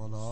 والصلاة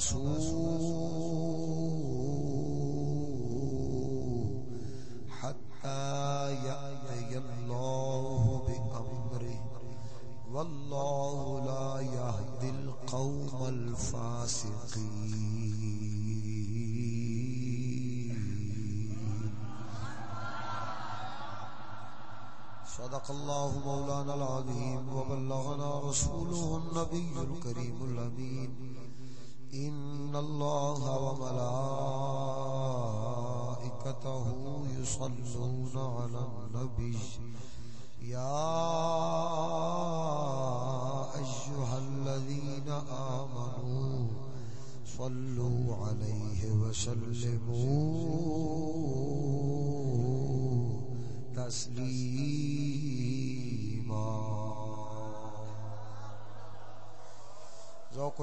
فتربصوا حتى يأتي الله بأمره. والله لا يهدي القوم الفاسقين. صدق الله مولانا العظيم وبلغنا رسوله النبي الكريم صلو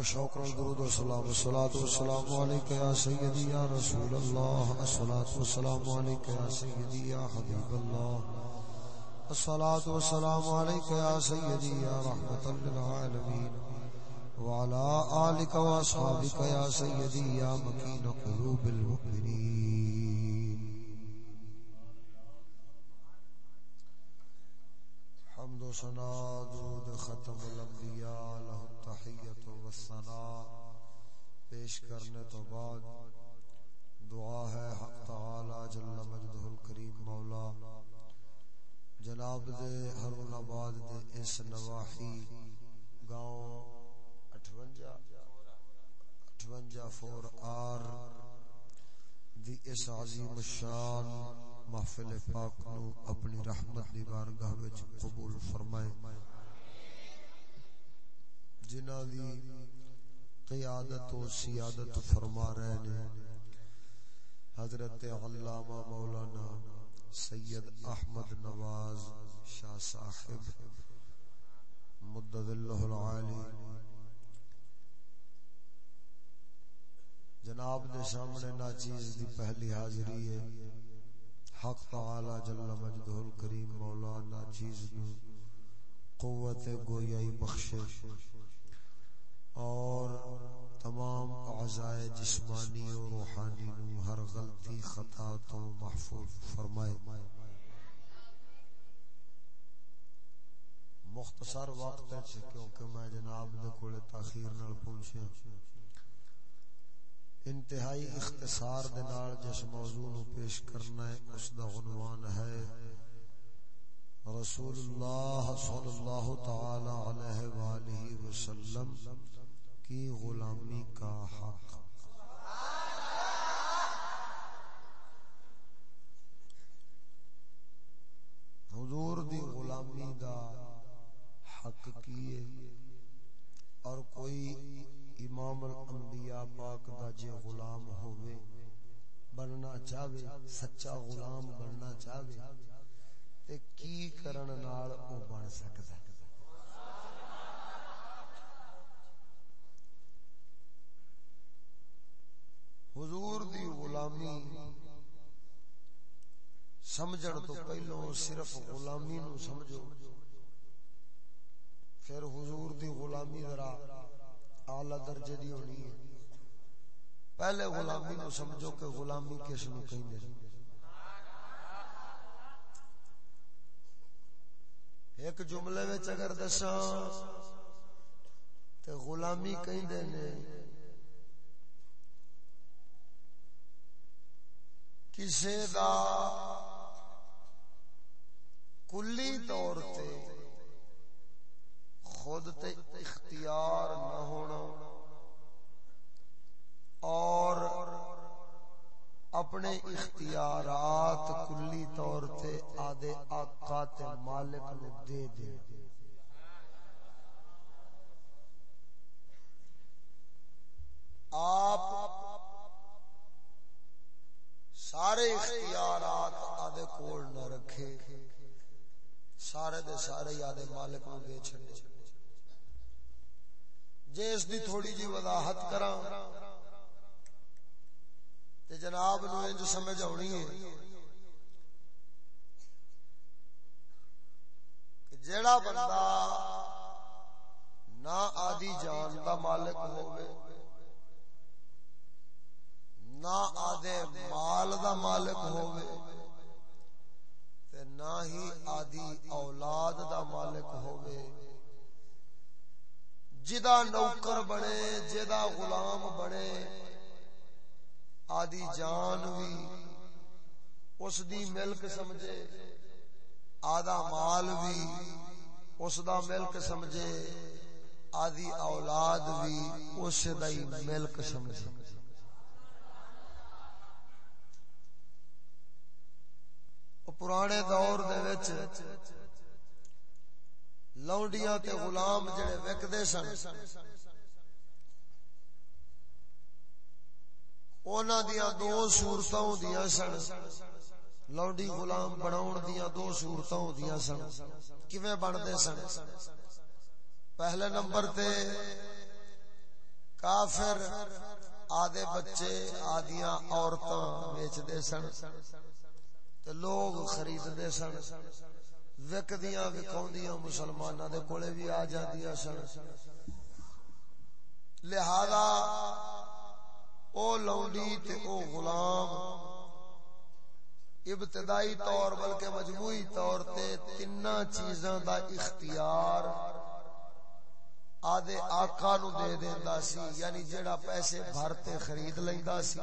ذوق و سلام و صلات و سلام الصلاة والسلام عليك يا سيدي يا رسول الله الصلاة والسلام عليك يا سيدي يا حبيب الله الصلاة والسلام عليك يا سيدي يا رحمة للعالمين وعلى آلك وأصحابك يا سيدي يا مكين اس عظیم الشان، محفل پاک نو اپنی رحمت دی بارگاہ وچ قبول فرمائے۔ جنہ دی قیادت و سیادت فرما رہے نے، حضرت علامہ مولانا سید احمد نواز شاہ صاحب مدد اللہ العالی۔ جناب دے سامنے ناچیز دی پہلی حاضری ہے۔ حق تعالی جل مجدہ الکریم مولا ناچیز نو قوت گویائی بخشے۔ اور تمام اعضائے جسمانی و روحانی نو ہر غلطی خطا تو محفوظ فرمائے۔ مختصر وقت ہے، کیونکہ میں جناب دے کولے تاخیر نال پہنچیا انتہائی اختصار دے نال جس موضوع نو پیش کرنا ہے، اس دا عنوان ہے رسول اللہ صلی اللہ تعالی علیہ وآلہ وسلم کی غلامی کا حق۔ حضور دی غلامی دا حق کیے اور کوئی امام الانبیاء پاک دا جے غلام ہوئے بننا چاہوے، سچا غلام بننا چاہوے، تے کی کرن نال او بن سکدا؟ حضور دی غلامی سمجھن تو پہلو صرف غلامی نو سمجھو، پھر حضور دی غلامی ذرا اعلی درجے دی ہونی ہے۔ پہلے غلامی نو سمجھو کہ غلامی کس نو کہندے ایک جملے وچ اگر دساں تے غلامی کہندے نے، کسے دا کلی طور تے خود تے اختیار نہ ہونا اور اپنے اختیارات کلی طور تے آدھے آقا تے مالک نے دے دے۔ آپ سارے اختیارات آدھے کول نہ رکھے، سارے دے سارے یادے مالک نو دے چھڑے جے اس دی تھوڑی جی وضاحت کراں تے جناب نو انج سمجھ آنی ہے کہ جیڑا بندہ نہ آدھی جان دا مالک ہوئے نہ آدھے مال دا مالک ہوئے تے نہ ہی آدھی اولاد دا مالک ہوئے جدا نوکر بنے جدا غلام بنے۔ آدھی جان بھی اس دی ملک سمجھے، آدھا مال بھی اس دا ملک سمجھے۔ آدھی اولاد بھی اس دا ملک سمجھے۔ پرانے دور دے وچ لونڈیاں تے غلام جڑے وکدے سن۔ اونا دیاں دو صورتاں ہوندیاں سن۔ لونڈی غلام بناون دیاں دو صورتاں ہوندیاں سن۔ کیویں بندے سن؟ پہلے نمبر تے کافر آدھے بچے آدیاں عورتاں بیچ دے سن تے لوگ خرید دے سن۔ وکدیاں وکاوندیاں مسلماناں دے کولے بھی آ جاندیاں سن۔ لہذا او لونڈی تے او غلام ابتدائی طور بلکہ مجموعی طور تے تینا چیزاں دا اختیار آدھے آقا نو دے دیندا سی یعنی جڑا پیسے بھرتے خرید لیندا سی،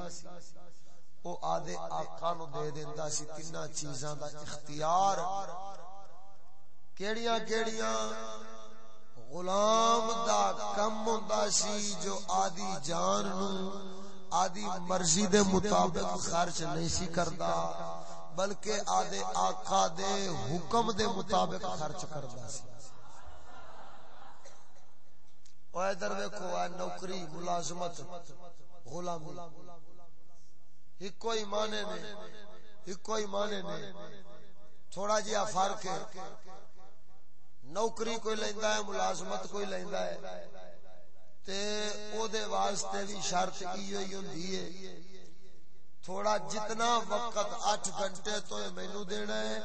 او آدھے آقا نو دے دیندا سی تینا چیزاں دا اختیار۔ کیڑیاں کیڑیاں غلام دا کم ہوندا سی جو آدھی جان نو آدھی مرضی دے مطابق خرچ نہیں سی کردا، بلکہ آدھے آقا دے حکم دے مطابق خرچ کردا سی۔ او ادھر ویکھو اے نوکری، ملازمت غلامی ہکو ہی مانے نے، ہکو ہی مانے نے۔ تھوڑا جہا فرق ہے۔ نوکری کوئی لیندا ہے، ملازمت کوئی لیندا ہے۔ تے او دے واسطے بھی شرط ایو ہی ہوندی ہے، تھوڑا جتنا وقت 8 گھنٹے تو مینوں دینا ہے،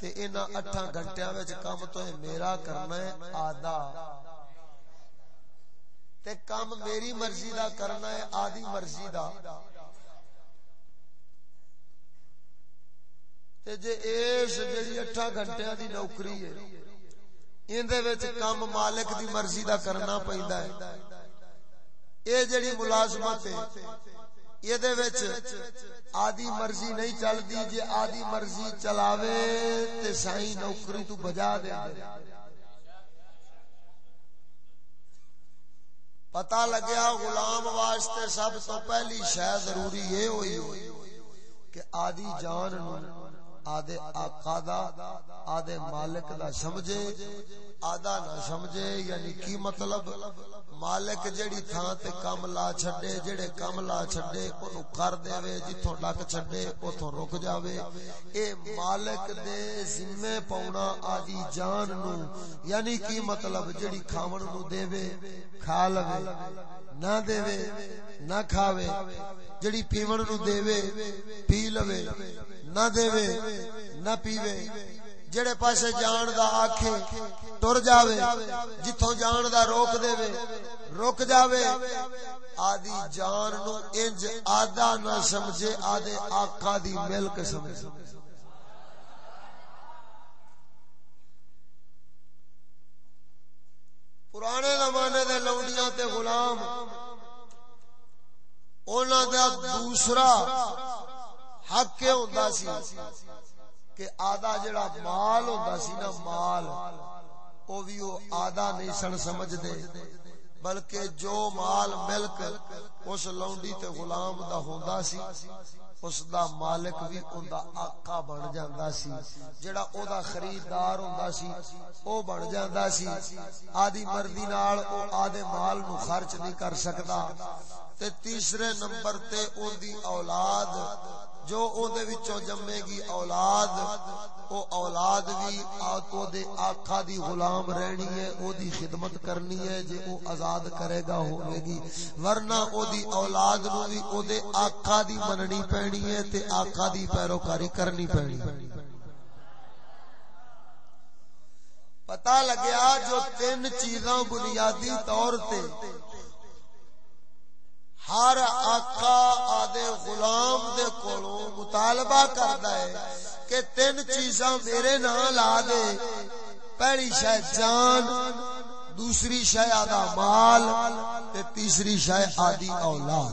تے انہاں 8 گھنٹیاں وچ کام تو میرا کرنا ہے، آدھا۔ تے کام میری مرضی دا کرنا ہے، آدھی مرضی دا۔ تے جے ایس جڑی 8 گھنٹیاں دی نوکری ہے ایندے وچ کام مالک دی مرضی دا کرنا پیندا ہے۔ اے جڑی ملازمت ہے آدی مرضی نہیں چلتی جی آدی مرضی چلاوے تے سائی نوکری تو بجا دے۔ پتا لگیا غلام واسطے سب تو پہلی شہ ضروری یہ ہوئی کہ آدی جان آدھے آقا دا، آدھے مالک دا سمجھے، آدھا نہ سمجھے یعنی کی مطلب؟ مالک جیڑی تھان تے کم لا چھڑے جیڑے کم لا چھڑے انہوں کر دے وے جتوں لک چھڑے اتوں رک جاوے۔ اے مالک دے ذمہ پونا آدی جان نو یعنی کی مطلب؟ جیڑی کھاون نو دے وے، کھا لوے، نہ دے وے، نہ کھاوے۔ جیڑی پیون نو دے وے، پی لوے۔ نہ دے نہ پیوے۔ جڑے پاسے جان دا آکھے ٹر جاوے، جتھوں جان دا روک دے وے روک جاوے۔ آدی جان نو انج آدھا نہ سمجھے، آدھے آقا دی ملک سمجھے۔ پرانے زمانے دے لونڈیاں تے غلام، اونا دا دوسرا حق کے ہوندا سی کہ آدھا جڑا مال ہوندا سی نا مال، او بھی او آدھا نہیں سن سمجھ دے بلکہ جو مال ملک اس لونڈی تے غلام دا ہوندا سی، اس دا مالک بھی اوندا آقا بن جاندا سی، جڑا او دا خریدار ہوندا سی، او بن جاندا سی۔ آدی مرضی نال او آدے مال نو خرچ نہیں کر سکدا۔ تے تیسرے نمبر تے اون دی اولاد، جو او دے وچوں جمے گی اولاد، او اولاد بھی او دے آقا دی غلام رہنی ہے، او دی خدمت کرنی ہے، جے او آزاد کرے گا ہوے گی۔ ورنہ او دی اولاد نو بھی او دے آقا دی مننی پینی ہے تے آقا دی پیروکاری کرنی پینی۔ پتہ لگیا جو تین چیزاں بنیادی طور تے ہر آقا آدھے غلام دے کولو مطالبہ کردا ہے کہ تین چیزاں میرے نام لا دے۔ پہلی شے جان، دوسری شے آدھا مال، تے تیسری شے آدھی اولاد۔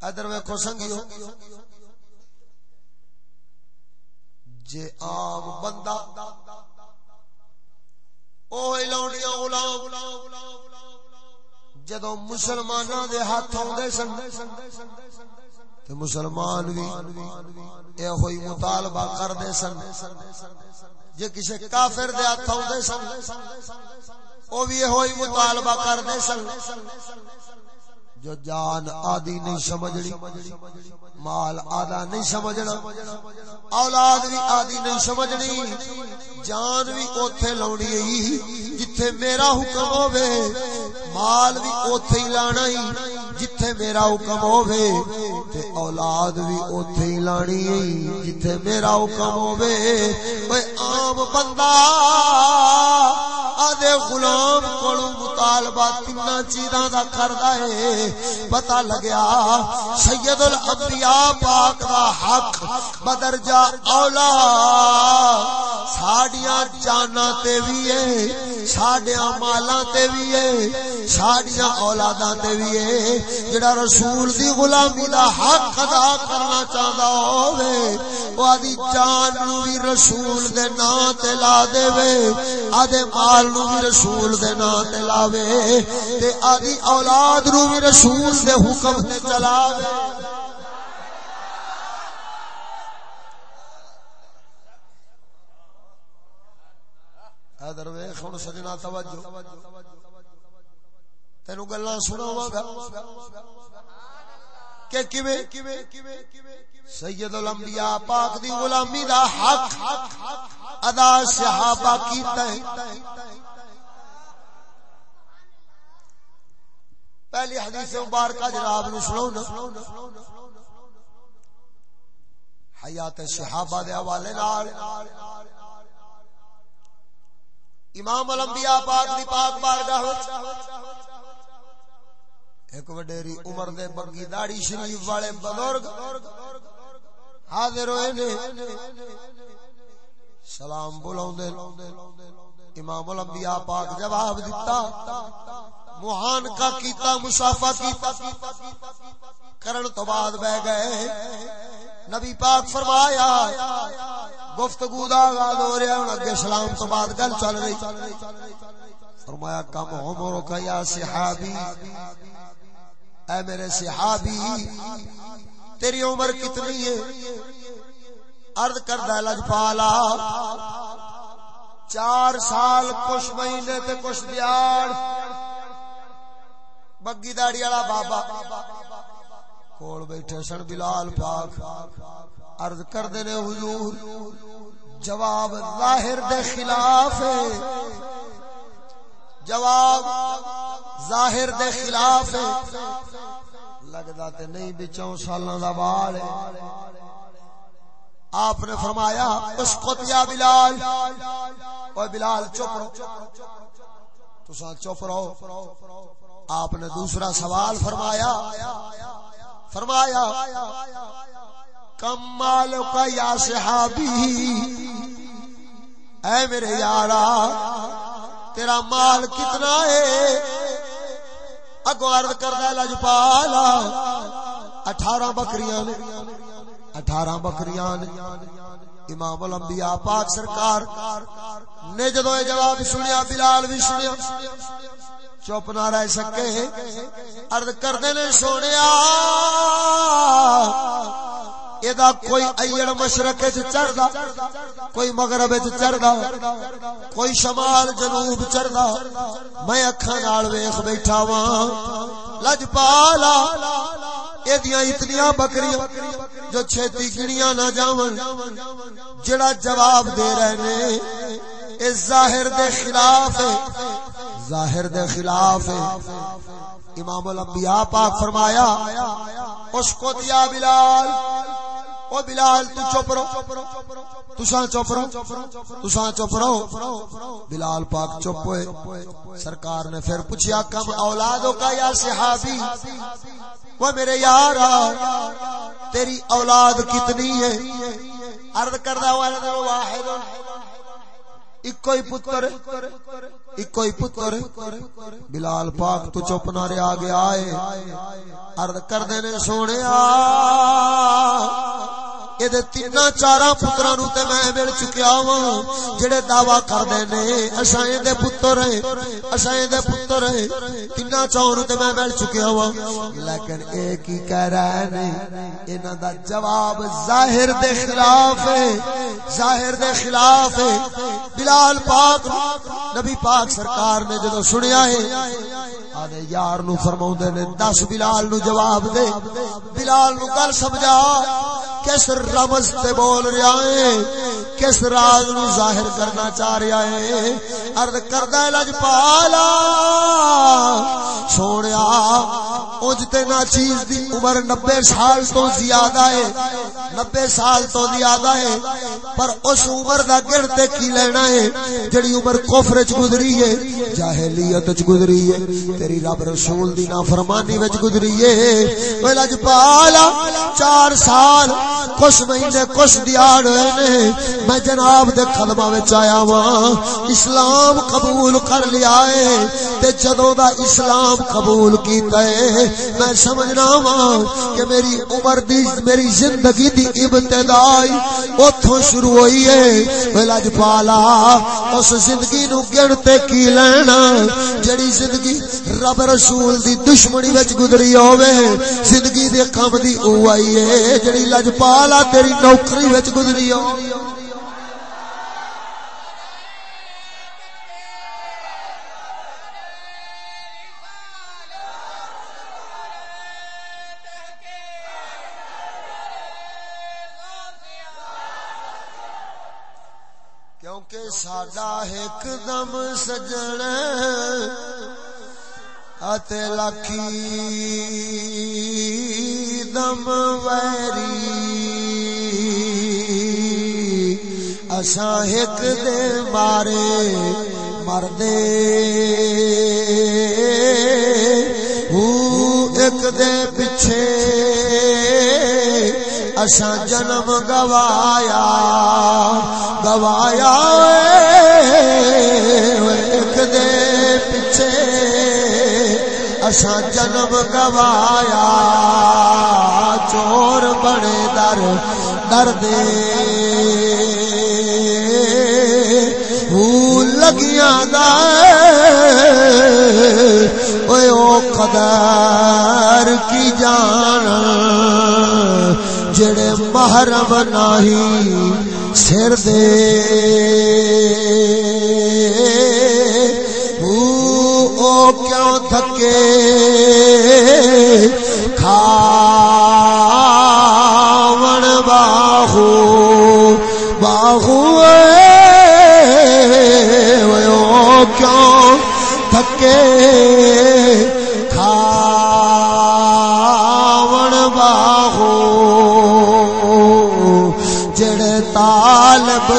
ادھر ویکھو سنگیو۔ جے عام بندہ جدو مسلمان دے ہاتھ آدھے سن تو مسلمان بھی یہ ہوئی مطالبہ کرتے سن۔ جے کسی کافر دے ہاتھ آدھے سن وہ بھی یہ ہوئی مطالبہ کرتے سن۔ جو جان آدی نہیں سمجھنی، مال آدھا نہیں سمجھنا، اولاد بھی آدی نہیں سمجھنی، جان بھی اوتھے لونی جتھے میرا حکم ہووے، مال بھی اوتھے ہی لانا ہی، جتھے میرا حکم ہووے، تے اولاد بھی اوتھے ہی لانی جتھے میرا حکم ہووے۔ اوے عام بندہ آدھے غلام کولو مطالبہ تینا چیزاں دا کردا ہے۔ پتہ لگیا سید الانبیاء پاک دا حق بدرجہ اولا۔ ساڈیاں جاناں تے وی ہے، ساڈیاں مالاں تے وی ہے، ساڈیاں اولاداں تے وی ہے۔ جڑا رسول دی غلامی دا حق ادا کرنا چاہندا ہوے او ادی جان نو وی رسول دے نام تے لا دے وے۔ آدے مال نو بھی رسول دے نام تے لاوے تے آدی اولاد نو بھی رسول دے حکم تے چلاوے۔ ادھر ویکھ ہن سجنا توجہ۔ تینو گلاں سناواں گا۔ کہ کیویں؟ سید الانبیاء پاک دی غلامی دا حق ادا صحابہ کیتا ہے۔ پہلی حدیث مبارکہ جناب نو سنو نا۔ حیات صحابہ دے حوالے نال امام الانبیاء پاک دی پاک بارگاہ وچ ایک وڈیری عمر دے بگی داڑی شریف والے بزرگ حاضر ہوئے نے۔ سلام بلاؤں دے امام الانبیاء پاک جواب دیتا موہان کا کیتا مسافہ کیتا۔ کرن تو بعد بہ گئے۔ نبی پاک فرمایا، گفتگو دا آغاز ہو رہا ہے اگے سلام تو بعد گل چل رہی۔ فرمایا، کم عمر کا یا صحابی اے میرے صحابی، تیری عمر کتنی ہے؟ عرض کردہ لجپالا چار سال، کچھ مہینے تے کچھ دیار بگی داڑی والا بابا۔ کول بیٹھے سن بلال پاک۔ عرض کر دینے حضور، جواب ظاہر دے خلاف ہے۔ جواب ظاہر دے خلاف ہے۔ لگدا تے نہیں بچوں سالاں دا بال ہے۔ آپ نے فرمایا، اس یا بلال۔ اوے بلال، چپ رہو۔ تساں چپ رہو۔ آپ نے دوسرا سوال فرمایا۔ فرمایا کم مال کا یا صحابی، اے میرے یارا تیرا مال کتنا ہے؟ اگو عرض کردہ لجپالا اٹھارہ بکریاں نے، اٹھارہ بکریاں نے۔ امام الانبیاء پاک سرکار نے جدو یہ جواب سنیا، بلال بھی سنیا۔ چپ نہ رہ سکے۔ ارد کردے نے سونے ادا کوئی ایڑ مشرق چڑھدا، کوئی مغرب چڑھدا، کوئی شمال جنوب چڑھدا۔ میں اکھاں نال ویکھ بیٹھا وا لجپالا ایدیاں اتنیاں بکریاں جو چھتی گنیاں نہ جاون۔ جڑا جواب دے رہے نے اس ظاہر دے خلاف ہے۔ ظاہر دے خلاف امام الانبیاء پاک فرمایا، اس کو دیا بلال، او بلال، تو چپ رہو۔ تساں چپ رہو۔ تساں چپ رہو۔ بلال پاک چپ ہوئے۔ سرکار نے پھر پوچھا کم اولادوں کا یا صحابی؟ وہ میرے یار تیری اولاد کتنی ہے؟ عرض کردہ، واحد۔ اکوئی پتر اکوئی پتر۔ بلال پاک تو چپ نہ رہا گیا ہے عرض کر دینے سونے تین چار پترا نو میں مل چکیا وا جڑے دعوی کردے نے، اساں دے پتر ہیں، اساں دے پتر ہیں۔ تین چاؤ تے میں مل چکیا وا لیکن اے کی کہہ رہے نے، انہاں دا جواب ظاہر دے خلاف ہے، ظاہر دے خلاف ہے۔ بلال پاک نبی پاک سرکار نے جدو سنیا ہے، آدھے یار نو فرماؤں نے، دس بلال نو جواب دے۔ بلال نو گل سمجھا، کس رمز تے بول رہا ہے؟ کس راز نو ظاہر کرنا چاہ رہا ہے؟ عرض کردہ لج پالا سونیا، اونج تے نا چیز دی عمر نبے سال تو زیادہ ہے، نبے سال تو زیادہ ہے، پر اس عمر دا گرتے کی لینا ہے؟ جڑی عمر کفر چ گزری ہے، جاہلیت چ گزری ہے، تیری رب رسول دی نافرمانی وچ گزری ہے۔ او لج پالا چار سال، کچھ مہینے، کچھ دیار ہوئے نے میں جناب دے قدمہ وچ آیا ہاں اسلام قبول کر لیا ہے، تے جدوں دا اسلام قبول کیتا ہے، میں سمجھنا وا کہ میری عمر دی، میری زندگی دی ابتدائی اوتھوں شروع ہوئی ہے۔ لج پالا اس زندگی نو گنتے کی لینا؟ جڑی زندگی رب رسول دی دشمنی وچ گزری ہوے زندگی دے کم دی او آئی ہے، جڑی لج پالا تیری نوکری وچ گزری ہوے ساڈا ایک دم سجن ات لکھی دم ویری اساں ایک دے مارے مردے ایک دے پچھے اساں جنم گوایا گوایا ایک دے پچھے اساں جنم گوایا، چور بنے در در دے۔ لگیاں او قدر کی جان۔ جڑے محرم نہیں سر دے۔ او کیوں تھکے؟ کھاون باہو باہو اے۔ او کیوں تھکے؟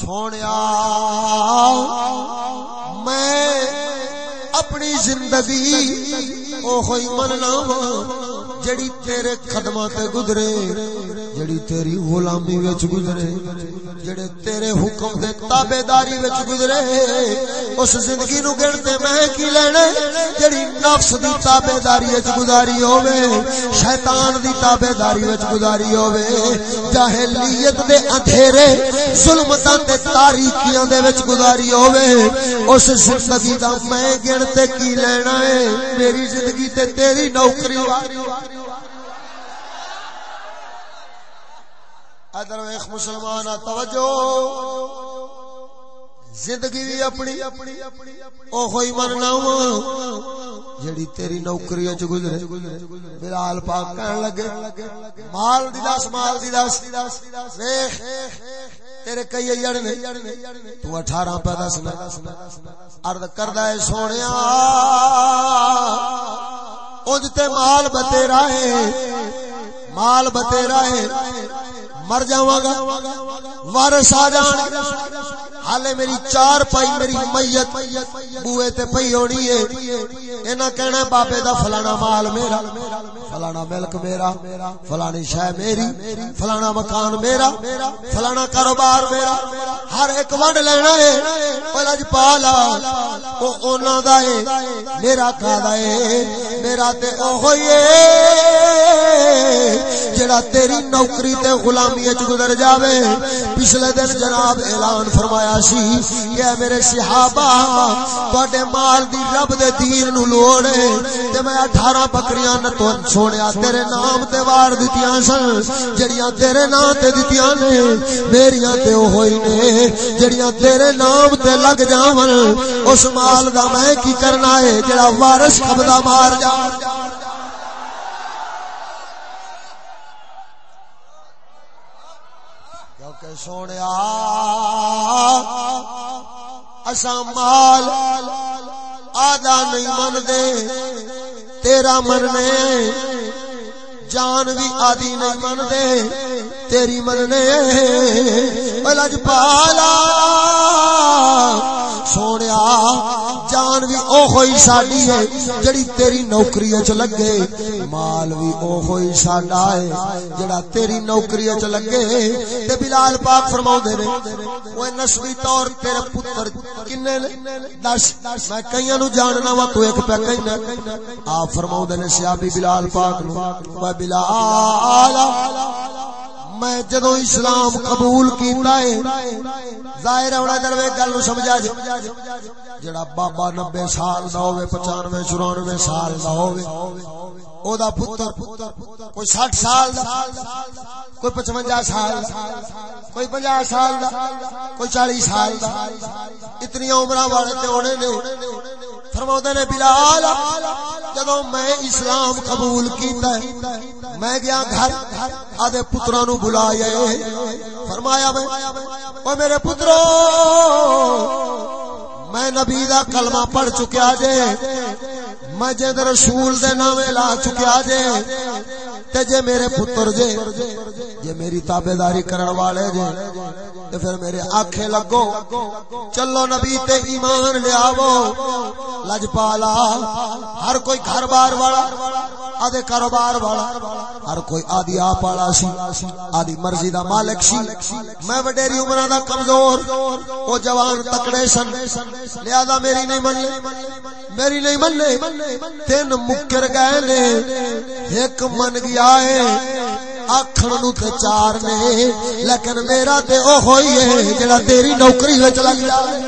سونے میں اپنی زندگی او ہوئی مننا جڑی تیرے قدماں تے گزرے۔ جڑی تیری غلامی وچ گزرے، جڑے تیرے حکم دے تابیداری وچ گزرے، اس زندگی نو گنتے میں کی لینا جڑی نفس دی تابیداری وچ گزاری ہوے شیطان دی تابیداری وچ گزاری ہوے جاہلیت دے اندھیرے، ظلمتاں تے تاریکیاں دے وچ گزاری ہوے اس زندگی دا میں گنتے کی لینا ہے؟ میری زندگی تے تیری نوکری واری ادر ویخ مسلمان توجہ۔ زندگی بھی اپنی اپنی اپنی او ہوئی مرنا جڑی تیری نوکری چ گزرے۔ بلال پاک کہن لگے، مال دی دس، مال دی دس۔ ویکھ، تیرے کئی ایڑ نے، تو 18 پہ دس نہ عرض کردا ہے، سونیا، اونج تے مال بتیرا ہے۔ مال بتیرا ہے۔ مر جاواں گا۔ وارث آ جان۔ حالے میری چار پائی میری میت بوئے تے پئی ہونی ہے۔ اینا کہنا بابے دا فلانا مال میرا، فلانا ملک میرا، فلانی شے میری، فلانا مکان میرا، فلانا کاروبار میرا۔ ہر ایک ونڈ لینا ہے او لج پالا، او اونا دا ہے، میرا کا دا ہے، میرا تے او ہوئی جڑا تیری نوکری تے غلامی وچ گزر جاوے، پچھلے دن جناب اعلان فرمایا سی کہ میرے صحابہ، تواڈے مال دی رب دے دین نو لوڑ ہے۔ تے میں 18 بکریاں نہ تو سونیا تیرے نام تے وار دتیاں سن۔ جڑیاں تیرے نام تے دتیاں نے، میریاں تے او ہوئی نے۔ جڑیاں تیرے نام تے لگ جاون، اس مال دا میں کی کرنا ہے؟ جڑا وارث قبضہ مار جا۔ سونے اسا مال آدھا نہیں من دے تیرا مننے۔ جان بھی آدھی نہیں من دے تیری مننے۔ لج پالا۔ سونے جان بھی او ہوئی ساڈی ہے، جڑی تیری نوکری چ لگے۔ مال بھی او ہوئی ساڈا ہے، جڑا تیری نوکری چ لگے۔ تے بلال پاک فرماؤ دے نے اوے نسبی طور تیرے پتر کنے نے؟ دس، میں کئیاں نو جاننا وا، تو ایک پہ کہنا آپ فرماؤ دے نے صحابی بلال پاک نو۔ اوے بلال، میں جدو اسلام قبول کیتا ہے، ظاہر ہونا دروے گل نو سمجھا جے۔ جاؤ جڑا بابا 90 سال دا ہوے 95 94 سال دا ہوے او دا پتر، کوئی 60 سال دا، کوئی 55 سال دا، کوئی 50 سال دا، کوئی 40 سال دا۔ اتنی عمراں والے تے ہونے نے۔ نے، بلال جدو میں اسلام قبول کیتا ہے، میں گیا گھر، آدھے پتروں نو بلایا فرمایا میں، او میرے پترو میں نبی دا کلمہ پڑھ چکیا جے، میں جے رسول دے نامے لا چکیا جے، تے جے میرے پتر جے جے میری تابعداری کرن والے جے، تے پھر میرے آنکھیں لگو، چلو نبی تے ایمان لے آو لجپالا ہر کوئی گھر بار والا، آدھے کاروبار والا، ہر کوئی آدھی آپ والا سی، آدھی مرضی دا مالک سی، میں وڈیری عمرہ دا کمزور او جوان تکڑے سن لہذا میری نہیں مننے میری نہیں من تین مکر گئے نے، ایک من گیا ہے آخر نو تے چار نے۔ لیکن میرا تے او ہوئی ہے، جڑا تیری نوکری وچ لگ جائے۔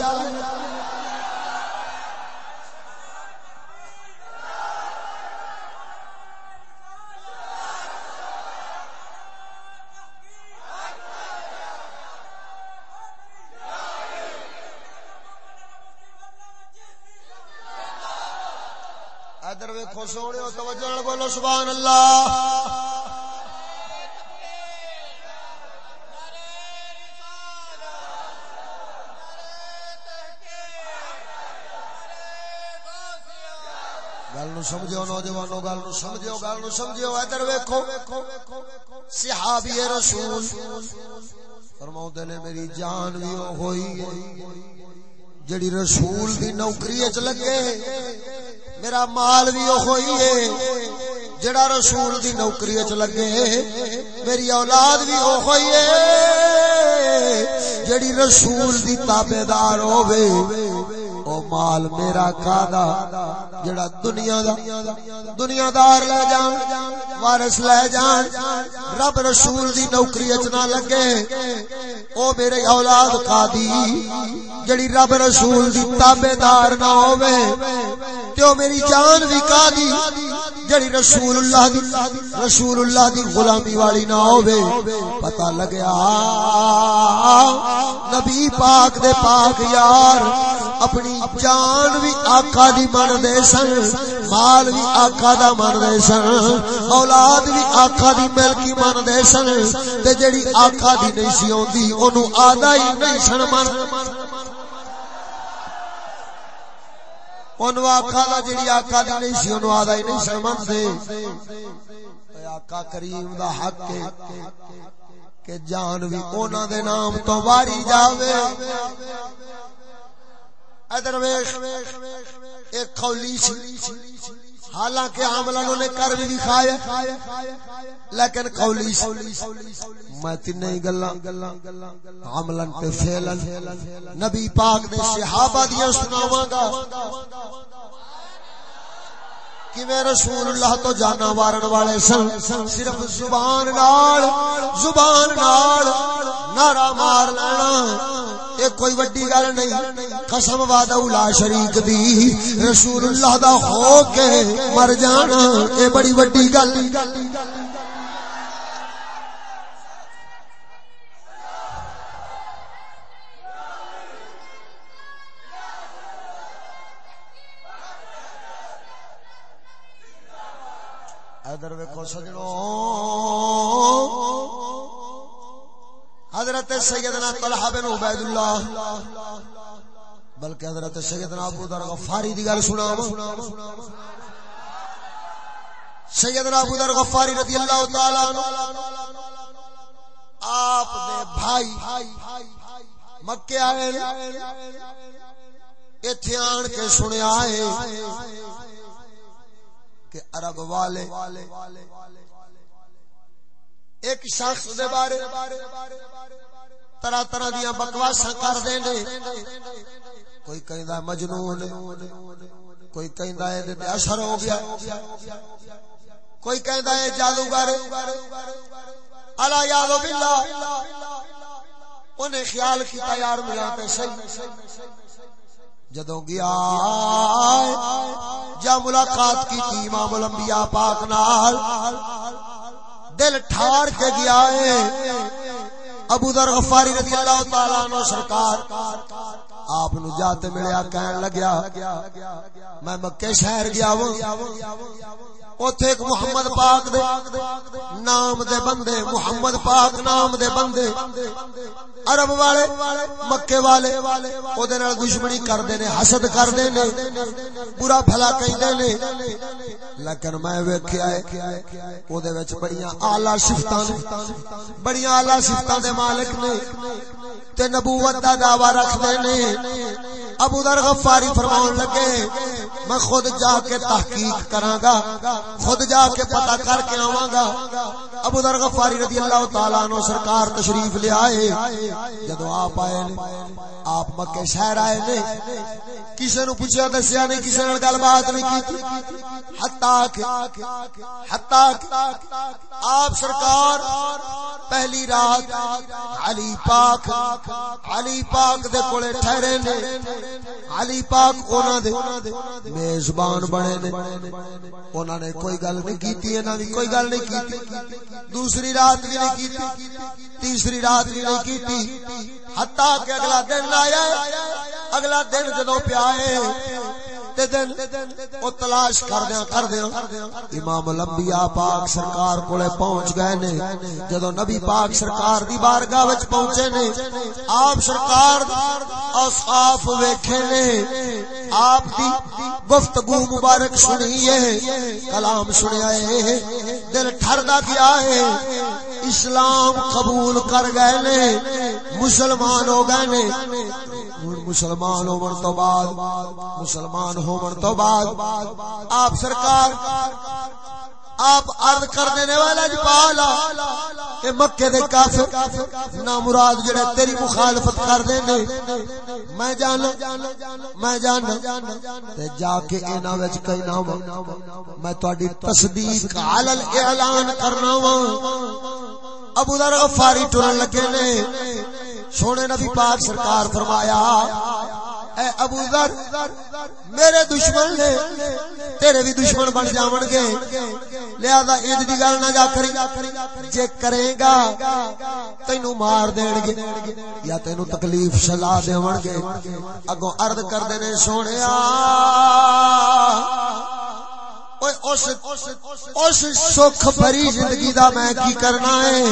سونے توجہ بولو، سبحان اللہ۔ سمجھو نوجوانوں گل نو سمجھو، گل نو سمجھو۔ ادھر ویکھو، صحابی رسول فرماؤ نے، میری جان بھی ہوئی جڑی رسول دی نوکری چ لگے۔ میرا مال بھی ہوئی ہے جڑا رسول دی نوکری چ لگے۔ میری اولاد بھی ہوئی ہے جڑی رسول دی تابے دار ہوے او مال میرا کادا جڑا دنیا دا دنیا دار لے جان وارث لے جان رب رسول دی نوکری اچ نہ لگے، او میرے اولاد قادی، جڑی رب رسول دی تابعدار نہ ہوے تے او میری جان وی قادی، جڑی رسول اللہ دی، رسول اللہ دی غلامی والی نہ ہوے پتہ لگیا، نبی پاک دے پاک یار، اپنی جان بھی آقا دی من دے سن مال بھی آقا دا من دے سن اولاد بھی آقا دی ملکی من دے سن تے جڑی آقا دی نہیں سی ہوندی اونوں آدا ہی نہیں سن من اونوں آقا دا جڑی آقا دی نہیں سی اونوں آدا ہی نہیں سن من دے آقا کریم دا حق ہے کہ جان بھی انہاں دے نام تو واری جاوے ادھر ایک سی۔ حالانکہ نے کر بھی دکھایا، لیکن میں تین گلا تے نبی پاک صحابہ دیا سناواں گا۔ کیویں رسول اللہ تو جانا وارن والے سن؟ صرف زبان نال زبان نال نارا مار لینا۔ اے کوئی وڈی گل نہیں۔ قسم وعدہ لا شریک دی۔ رسول اللہ دا ہو کے مر جانا۔ اے بڑی وڈی گل۔ ادھر ویکو سجنو۔ حضرت سیدنا طلحہ بن عبید اللہ بلکہ حضرت سیدنا ابو ذر غفاری دی گل سنا سیدنا ابو ذر غفاری رضی اللہ تعالی عنہ۔ آپ دے بھائی مکے آئے۔ ایتھے آن کے سنیا ہے۔ کہ عرب والے۔ ایک شخص دے بارے طرح طرح دیا بکواسا کر دے کوئی کہندا مجنون، کوئی کہندا ہے تے اثر ہو گیا۔ کوئی کہندا ہے جادوگر۔ الا یاد باللہ۔ انہیں خیال کیتا یار ملا تے صحیح۔ جدو گیا جا ملاقات کی تھی امام الانبیاء پاک نال، دل ٹھار کے گیا ہے۔ ابو ذر غفاری رضی اللہ تعالی عنہ سرکار، آپ نو جاتے ملیا کہن لگیا، میں مکے شہر گیا ہوں۔ اوتھے ایک محمد پاک دے نام دے بندے، محمد پاک نام دے بندے۔ عرب والے، مکے والے او دے نال دشمنی کردے نے، حسد کردے نے، برا بھلا کہندے نے۔ لیکن میں ویکھیا ہے او دے وچ بڑیاں اعلی صفتاں بڑیاں اعلی صفتاں دے مالک نے، تے نبوت دا دعوی رکھدے نے۔ ابو ذر غفاری فرماون لگے، میں خود جا کے تحقیق کراں گا، خود جا کے پتہ کر کے آواں گا۔ ابو ذر غفاری رضی اللہ تعالی عنہ سرکار تشریف لے آئے۔ جدو آپ آئے نے، آپ مکے شہر آئے نے کسی نو پوچھا، دسیا نہیں کسی نے گل بات نہیں کی حتا کہ حتا آپ سرکار پہلی رات علی پاک علی پاک دے کولے ٹھہرے نے۔ علی پاک انہاں دے میزبان بنے نے۔ انہاں نے کوئی گل نہیں کیتی انہاں دی کوئی گل نہیں کیتی دوسری رات بھی نہیں کیتی، تیسری رات بھی نہیں کیتی۔ حتا کہ اگلا دن آیا، اگلا دن جدو پیا او تلاش کردیاں کردیاں۔ امام الانبیاء پاک سرکار کولے پہنچ گئے نے۔ جدوں نبی پاک سرکار دی بارگاہ وچ پہنچے نے، آپ سرکار اصحاب ویکھے نے۔ آپ دی گفتگو مبارک سنی ہے، کلام سنیا ہے، دل ٹھردا گیا ہے۔ اسلام قبول کر گئے نے، مسلمان ہو گئے نے۔ مسلمان ہون تو بعد مسلمان ہون تو بعد آپ سرکار آپ عرض کر دینے والا جپالا کہ مکے دے کافر نا مراد جڑے تیری مخالفت کر دینے میں جانا میں جانا تے جا کے اینا وچ کہنا وا، میں تہاڈی تصدیق علی الاعلان کرنا وا۔ ابو ذر غفاری ٹرن لگے نے، سونے نبی پاک سرکار فرمایا اے ابو ذر، میرے دشمن نے تیرے بھی دشمن بن جاون گے۔ لہذا اج دی گل نہ جا کری۔ جے کرے گا، تینو مار دین گے یا تینو تکلیف سلا دیون گے۔ اگوں عرض کر دے نے، سونیا اس سکھ بھری زندگی دا میں کی کرنا ہے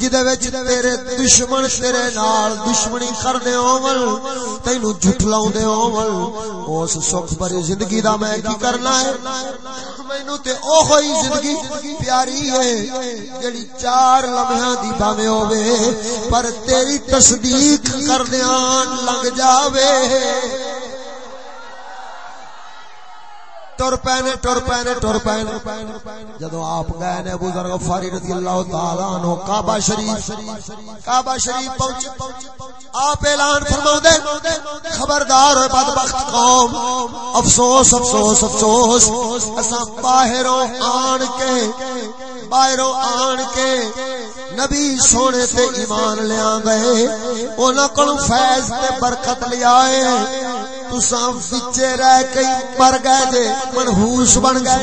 جدے وچ تیرے دشمن تیرے نال دشمنی کرنے ہون تینو جھٹلاوندے ہون اس سکھ بھری زندگی دا میں کی کرنا ہے مینوں تے اوہی زندگی پیاری ہے جڑی چار لمحیاں دی باویں ہوے پر تیری تصدیق کردیاں لنگ جاوے ٹر پینے ٹر پینے ٹر پینے جدو آپ گئے نے ابو ذر غفاری رضی اللہ تعالی عنہ کعبہ شریف کعبہ شریف پہنچے آپ اعلان فرماؤ دے خبردار ہوئے بدبخت قوم۔ افسوس افسوس افسوس۔ اساں باہروں آن کے، باہروں آن کے نبی سونے تے ایمان لیا گئے انہاں کولوں فیض تے برکت لیا ہے تساں وچے رہ کے مر گئے جے۔ منحوس بن گئے۔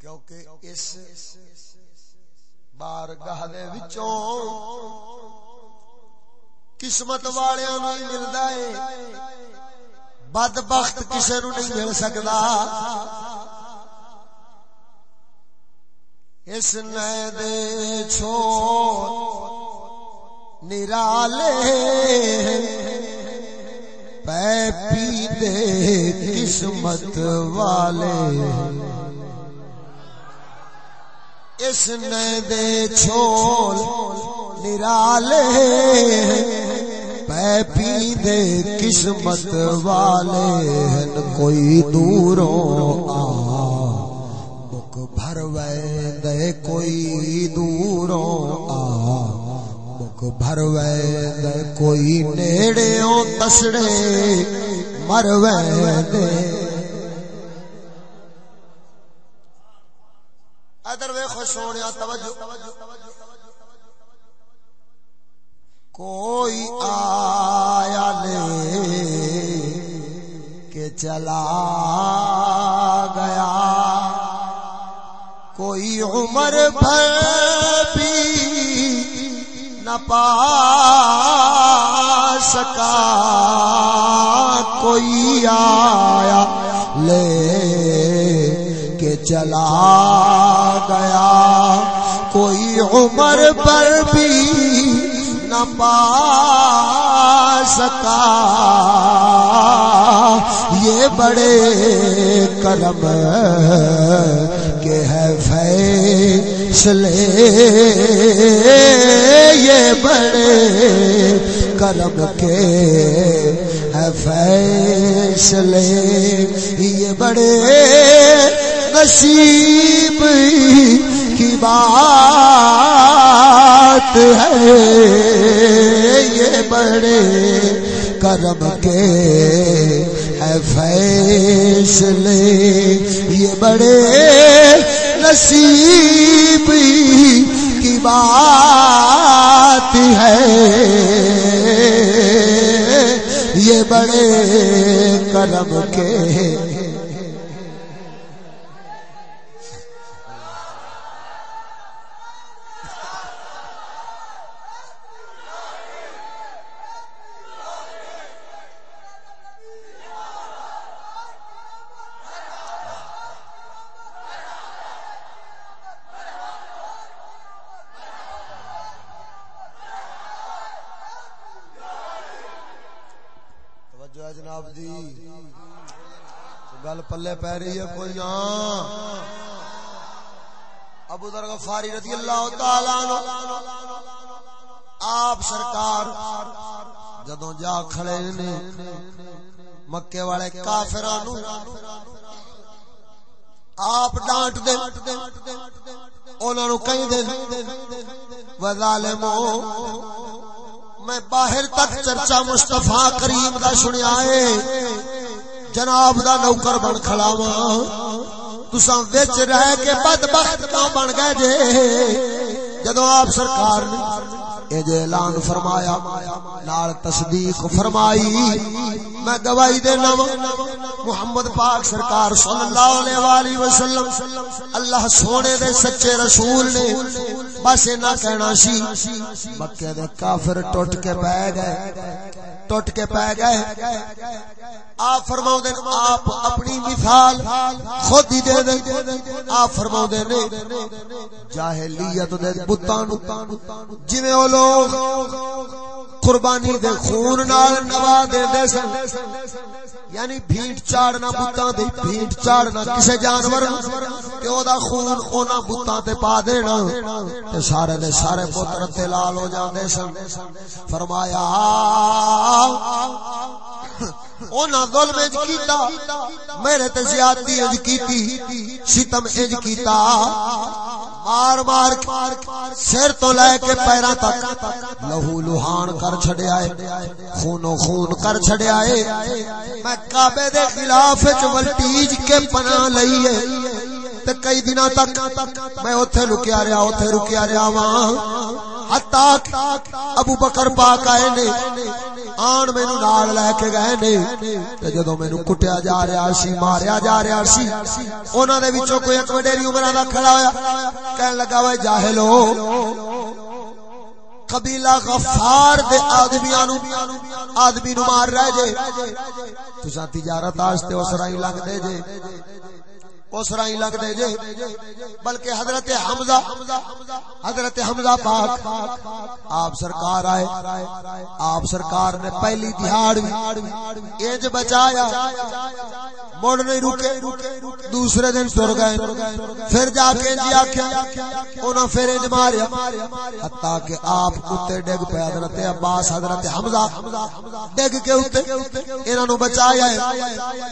کیونکہ اس بارگاہ دے وچوں قسمت والیاں نوں ملدا ہے۔ بدبخت کسے نو نہیں مل سکدا۔ اس نے دے چھوڑ نرالے پی دے قسمت والے۔ اس نے دے چھوڑ نرالے پی دے قسمت والے کوئی دوروں آ۔ مک بھر وے دے کوئی دوروں آ۔ مک بھر وے دے کوئی نیڑیوں تسڑے مر وے دے ادر وے خوش ہونے توجہ کوئی آیا لے کہ چلا گیا کوئی عمر بھر نہ پا سکا کوئی آیا لے کے چلا گیا۔ کوئی عمر پر بھی نہ پا سکا یہ بڑے کرم کے ہے فیصلے یہ بڑے کرم کے ہے فیصلے۔ یہ بڑے نصیب کی بات ہے۔ یہ بڑے کرم کے ہے فیصلے۔ یہ بڑے نصیب کی بات ہے۔ یہ بڑے کرم کے پلے پی رہی ہے کوئی نہ ابو ذر غفاری رضی اللہ تعالی عنہ، آپ سرکار جدوں جا کھڑے نے مکے والے کافراں نو آپ ڈانٹ دے انہاں نو کہیں دے وظالمو میں باہر تک چرچا مصطفیٰ کریم دا سنیا ہے جناب دا نوکر بن کھلاوا تساں وچ رہ کے بدبخت کیوں بن گئے جے۔ جدوں آپ سرکار نے اے جو اعلان فرمایا، نال تصدیق فرمائی۔ میں گواہی دینا محمد پاک سرکار صلی اللہ علیہ والہ وسلم، اللہ سونے دے سچے رسول نے بس نہ کہنا سی، مکے دے کافر ٹوٹ کے پے گئے، ٹوٹ کے پے گئے۔ آپ فرماؤ دے آپ اپنی مثال خود ہی دے دے آپ فرماؤ دے نے، جاہلیت دے بتاں جویں او لوگ قربانی دے خون نال نوا دے دے سن۔ یعنی بھیٹ چاڑنا بتاں دی بھیٹ چاڑنا کسے جانور تے او دا خون اونا بتاں تے پا دینا۔ تے سارے دے سارے پتر تے لال ہو جاندے سن۔ فرمایا اونا ظلم اج کیتا، میرے تے زیادتی اج کیتی، ستم اج کیتا۔ مار مار سر تو لے کے پیراں تک لہو لوہان کر چھڑیا اے خون خون کر چھڑیا اے میں کعبے دے خلاف وچ ولٹیج کے پناہ لئی اے تے کئی دنوں تک میں اوتھے رکیا رہیا، اوتھے رکیا رہیا واں۔ حتی ابو بکر پاک آئے نے، آن مینوں نال لے کے گئے نے۔ تے جدوں مینوں کٹیا جا رہا سی، ماریا جا رہا سی، انہاں دے وچوں کوئی ایک وڈیری عمر دا کھڑا ہویا، کہن لگا وے جاہلو، قبیلہ غفار دے آدمیاں نو آدمی نو مار رہے جے۔ تساں تجارت واسطے اس رائی لگ دے جے۔ اس رائی لگ دے جے۔ بلکہ حضرت حمزہ حضرت حمزہ پاک، آپ سرکار آئے۔ آپ سرکار نے پہلی دہاڑ ایج بچایا۔ مڑ نہیں رکے، دوسرے دن سر گئے۔ پھر جا کے جی آکھیا، انہاں پھر انج ماریا۔ حتیٰ کہ آپ کتے ڈگ پہ حضرت عباس، حضرت حمزہ ڈگ کے اوتے انہاں نو بچایا ہے۔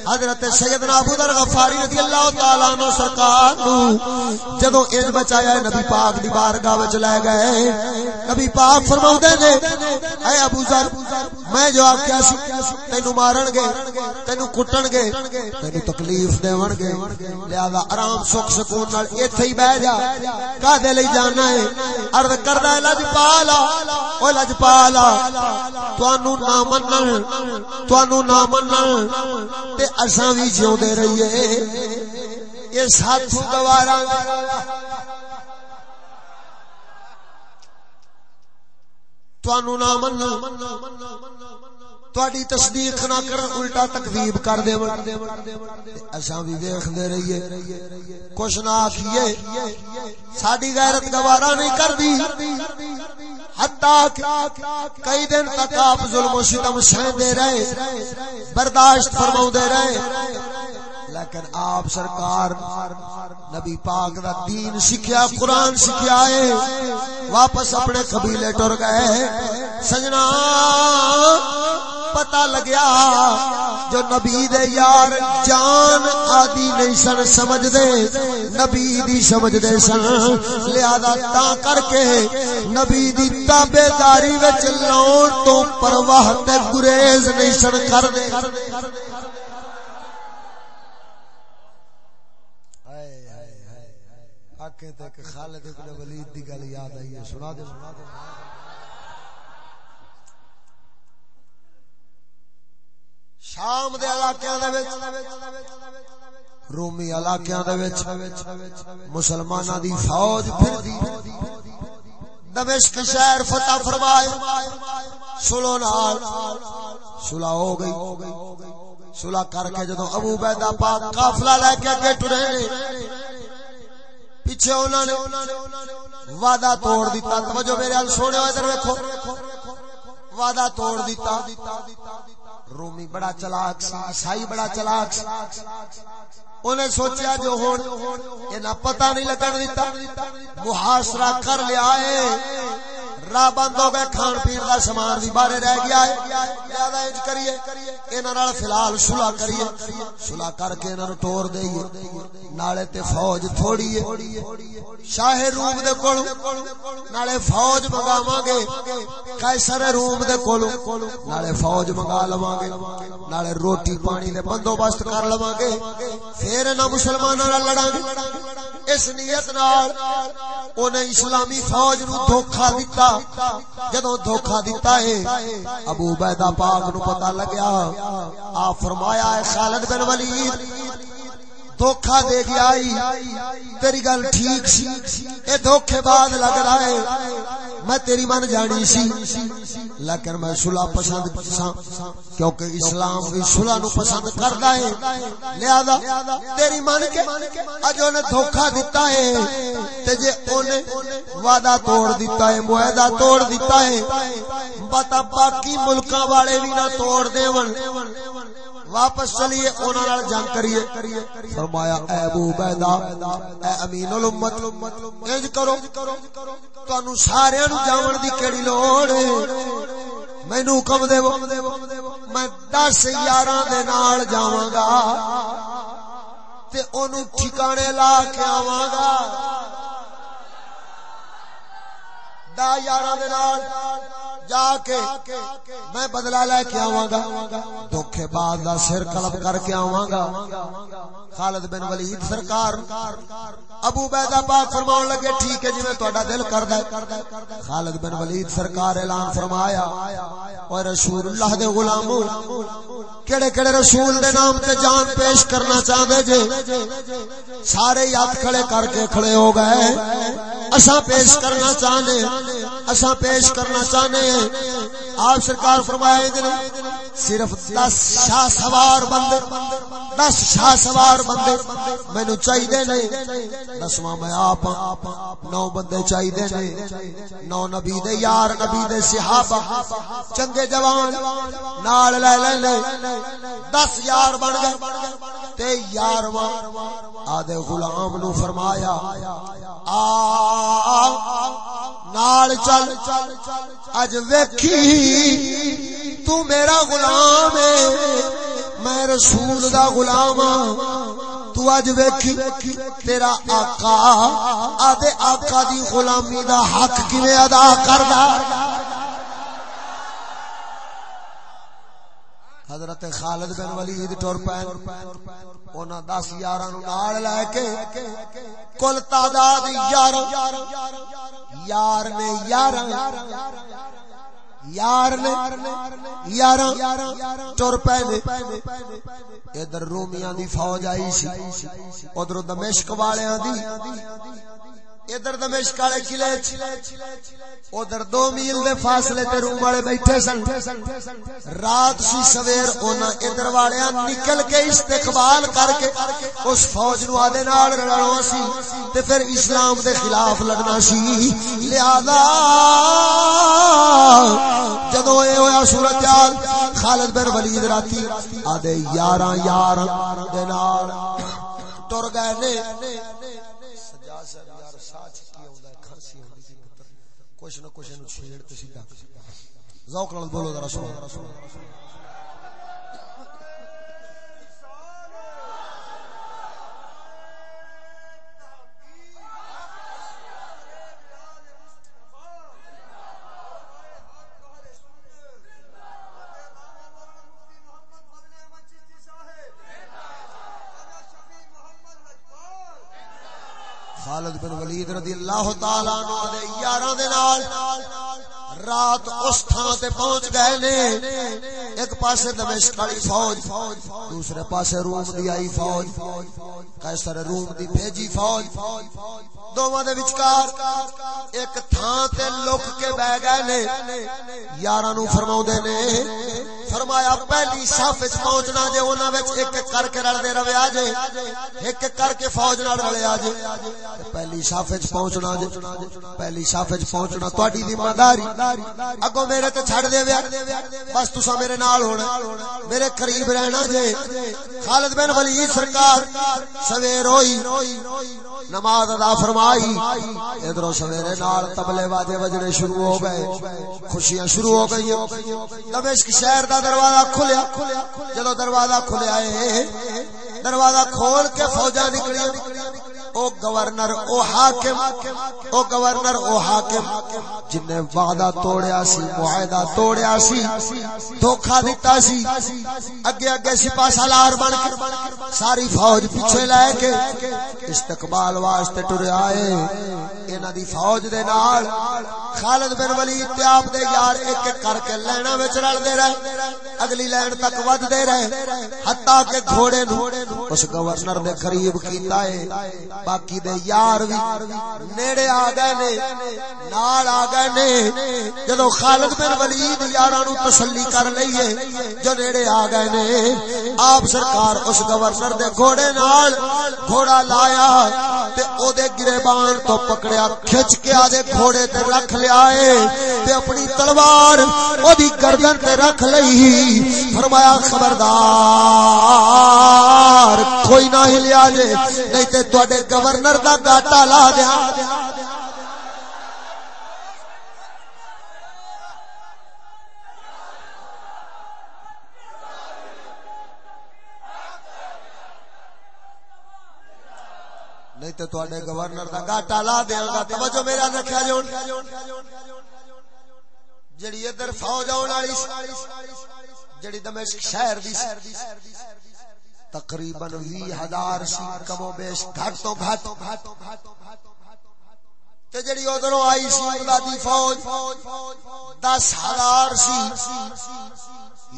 حضرت سیدنا ابو ذر غفاری رضی اللہ تعالی تعالی نو سرکار نو جدو ان بچایا ہے، نبی پاک دی بارگاہ وچ لے گئے۔ نبی پاک فرماوندے نے، اے ابو ذر، میں جو آکھیا سی تینو مارن گے تینو کٹن گے تینو تکلیف دیون گے۔ لہذا آرام سکھ سکون نال ایتھے ہی بیٹھ جا۔ کادے لئی جانا ہے؟ عرض کردا ہے لج پالا او لج پالا تانوں نہ منن تانوں نہ منن تے اساں وی جیوندے رہیے۔ یہ ساتھ گوارا تانوں نہ مننا۔ تواڈی تصدیق نہ کرن، الٹا تکذیب کر دیون اساں بھی ویکھدے رہیے۔ کچھ نہ آکھیے، ساڈی غیرت گوارا نہیں کردی۔ حتا کئی دن تک آپ ظلم و ستم سہندے رہے، برداشت فرماوندے رہے۔ لیکن آپ سرکار نبی پاک دا دین سکھیا قرآن سکھیا ہے، واپس اپنے قبیلے ٹر گئے۔ سجنا پتا لگیا جو نبی دے یار جان آدی نہیں سن سمجھ دے نبی دی سمجھ دے سن۔ لہذا تا کر کے نبی دی تابے داری وچ لون تو پرواہ تے گریز نہیں سن کر دے تے کہ خالد ابن ولید دی گل یاد آئی ہے۔ سنا دے۔ سنا دے شام دے علاقیاں دے وچ، رومی علاقیاں دے وچ، مسلماناں دی فوج پھر دی دمشق شہر فتح فرمائے۔ سلو نال صلح ہو گئی۔ صلح کر کے جدوں ابو بیدہ پاک قافلہ لے کے اگے ٹرے۔ پیچھے انہوں نے وعدہ توڑ دیتا۔ توجہ میرے حال سونے ادھر ویکھو۔ وعدہ توڑ دیتا۔ رومی بڑا چلاک سی عیسائی بڑا چلاک سی انہیں سوچیا جو ہون انہاں پتہ نہیں لگن دیتا۔ محاصرہ کر لیا ہے۔ راہ بند ہو گئے، کھان پین کا سامان بھی بارے رہ گیا ہے۔ زیادہ انج کریے، انہاں نال فی الحال صلح کریے۔ صلح کر کے انہاں نو توڑ دئیے۔ نالے تے فوج تھوڑی ہے شاہ روم دے کول، نالے فوج منگاواں گے۔ قیصر روم دے کول، نالے فوج منگا لواں گے۔ نالے روٹی پانی دے بندوبست کر لواں گے۔ پھر نہ مسلماناں نال لڑاں گے اس نیت نال انہیں اسلامی فوج نو دھوکا دیتا جدو دھوکا دیتا ہے، ابو بیدہ پاک نو پتہ لگیا آ فرمایا ہے، خالد بن ولید دھوکھا دے گیا تیری گل ٹھیک سی۔ اے دھوکھے بعد لگ رہا ہے۔ میں تیری من جانی سی۔ لیکن میں صلح پسند سا کیونکہ اسلام بھی صلح نو پسند کردا ہے۔ لہذا تیری من کے اج اونے دھوکھا دیتا ہے۔ تے جے اونے وعدہ توڑ دیتا ہے، معاہدہ توڑ دیتا ہے۔ بتا باقی ملکاں والے بھی نہ توڑ دیون واپس چلیے انہاں نال جنگ کریے۔ فرمایا، اے ابو عبیدہ، اے امین الامت، انج کرو۔ تانوں سارے نو جاون دی کیڑی لوڑ ہے؟ مینوں حکم دیو میں 10 یاراں دے نال جاواں گا، تے اونوں ٹھکانے لا کے آواں گا۔ دا یاراں دے نال جا کے میں بدلا لے کے آواں گا، دھوکے باز دا سر قلب کر کے آواں گا۔ خالد بن ولید سرکار ابو بیدہ پاک فرماؤں لگے، ٹھیک ہے جی میں تہاڈا دل کردا ہے۔ خالد بن ولید سرکار اعلان فرمایا اور رسول اللہ دے غلامو کیڑے کیڑے رسول دے نام تے جان پیش کرنا چاہندے جے؟ سارے یاد کھڑے کر کے کھڑے ہو گئے۔ اساں پیش کرنا چاہندے۔ اساں پیش کرنا چاہنے ہیں۔ آپ سرکار فرمائے دن، صرف دس شاہ سوار بندے، دس شاہ سوار بندے مینو چاہیے نہیں۔ دسواں میں آپ ہاں، نو بندے چاہیے نہیں۔ نو نبی دے یار، نبی دے صحابہ، چنگے جوان، نال لے لے لے۔ دس یار بن گئے۔ تے یار آدھے غلام نو فرمایا، آ، نال نال چل۔ اج ویکھی، تو میرا غلام ہے۔ میں رسول دا غلام ہاں۔ تو اج ویکھی، تیرا آقا آدے آقا دی غلامی دا حق کیویں ادا کردا؟ حضرت خالد بن ولید ٹر پے انہاں 10 یاراں نو نال لے کے کل تعداد 11 یار نے 11 یار نے یار ٹر پے ادھر رومیاں دی فوج آئی سی، ادھر دمشق والیاں دی۔ ادھر دمشق والے قلعے ادھر دو میل دے فاصلے تے روم والے بیٹھے سن۔ رات سی سویر اونا ادھر والے نکل کے استقبال کر کے اس فوج نو آدے نال رلنا سی تے پھر اسلام دے خلاف لڑنا سی۔ لہذا جدو اے ہویا صورت حال خالد بن ولید راتی آدے یاراں یار دے نال ٹر گئے نے۔ کچھ نہ کچھ چھیڑ تے سیدھا۔ ذوق نال بولو ذرا سنو۔ خالد بن ولید رضی اللہ تعالی عنہ دے یاراں دے نال رات اس تھان تے پہنچ گئے نے۔ ایک پاسے دمشق والی فوج، دوسرے پاسے روم دی آئی فوج، قیصر روم دی بھیجی فوج۔ دوواں دے وچکار ایک تھان تے لک کے بیٹھ گئے نے۔ یاراں نو فرماوندے نے، فرمایا پہلی صف وچ پہنچنا جے انہاں وچ ایک ایک کر کے رل دے روے آ جے، ایک ایک کر کے فوج نال رلے آ جے۔ پہلی صف وچ پہنچنا جے، پہلی صف وچ پہنچنا تہاڈی ذمہ داری اگو میرے تے چھڑ دے ویا بس تسا میرے نال ہونا میرے قریب رہنا جے۔ خالد بن ولید سرکار، سویر ہوئی۔ نماز ادا فرمائی۔ ادھر سویرے نال تبلے واجے وجنے شروع ہو گئے۔ خوشیاں شروع ہو گئی دمشق شہر دا دروازہ کھلیا۔ جدو دروازہ کھلیا ہے دروازہ کھول کے فوجا نکلی او گورنر، او حاکم، او گورنر، او حاکم۔ جن نے وعدہ توڑیا سی، معاہدہ توڑیا سی دھوکا دیتا سی۔ اگے اگے سپاہ سالار بن کے ساری فوج پیچھے لے کے استقبال واسطے ٹریا اے انہاں دی فوج دے نال خالد بن ولید تے آپ دے یار ایک ایک کر کے لینا وچ رل دے رہے۔ اگلی لین تک ود دے رہے۔ حتا کہ گھوڑے نو اس گورنر دے قریب کیتا ہے۔ باقی دے یار بھی نیڑے آ گئے نے، نال آ گئے نے۔ جدو خالد بن ولید یاراں نو تسلی کر لئیے جو نیڑے آ گئے نے، آپ سرکار اس گورنر دے گھوڑے نال گھوڑا لایا تے او دے گریبان تو پکڑیا، کھچ کے آ دے گھوڑے تے رکھ لیا اے تے اپنی تلوار او دی گردن تے رکھ لئی۔ فرمایا، خبردار، کوئی نہ ہلیا جے، نہیں تے تواڈے گورنر دا گاٹا لا دیا۔ نہیں تے تواڈے گورنر دا گاٹا لا دیاں گا توجہ میرا رکھیا جون جڑی ادھر فوج آن والی جڑی دمشق شہر دی تقریباً وی ہزار سی کم بیش، گھٹ تو گھٹ۔ تے جڑی ادھروں آئی سی امدادی فوج دس ہزار سی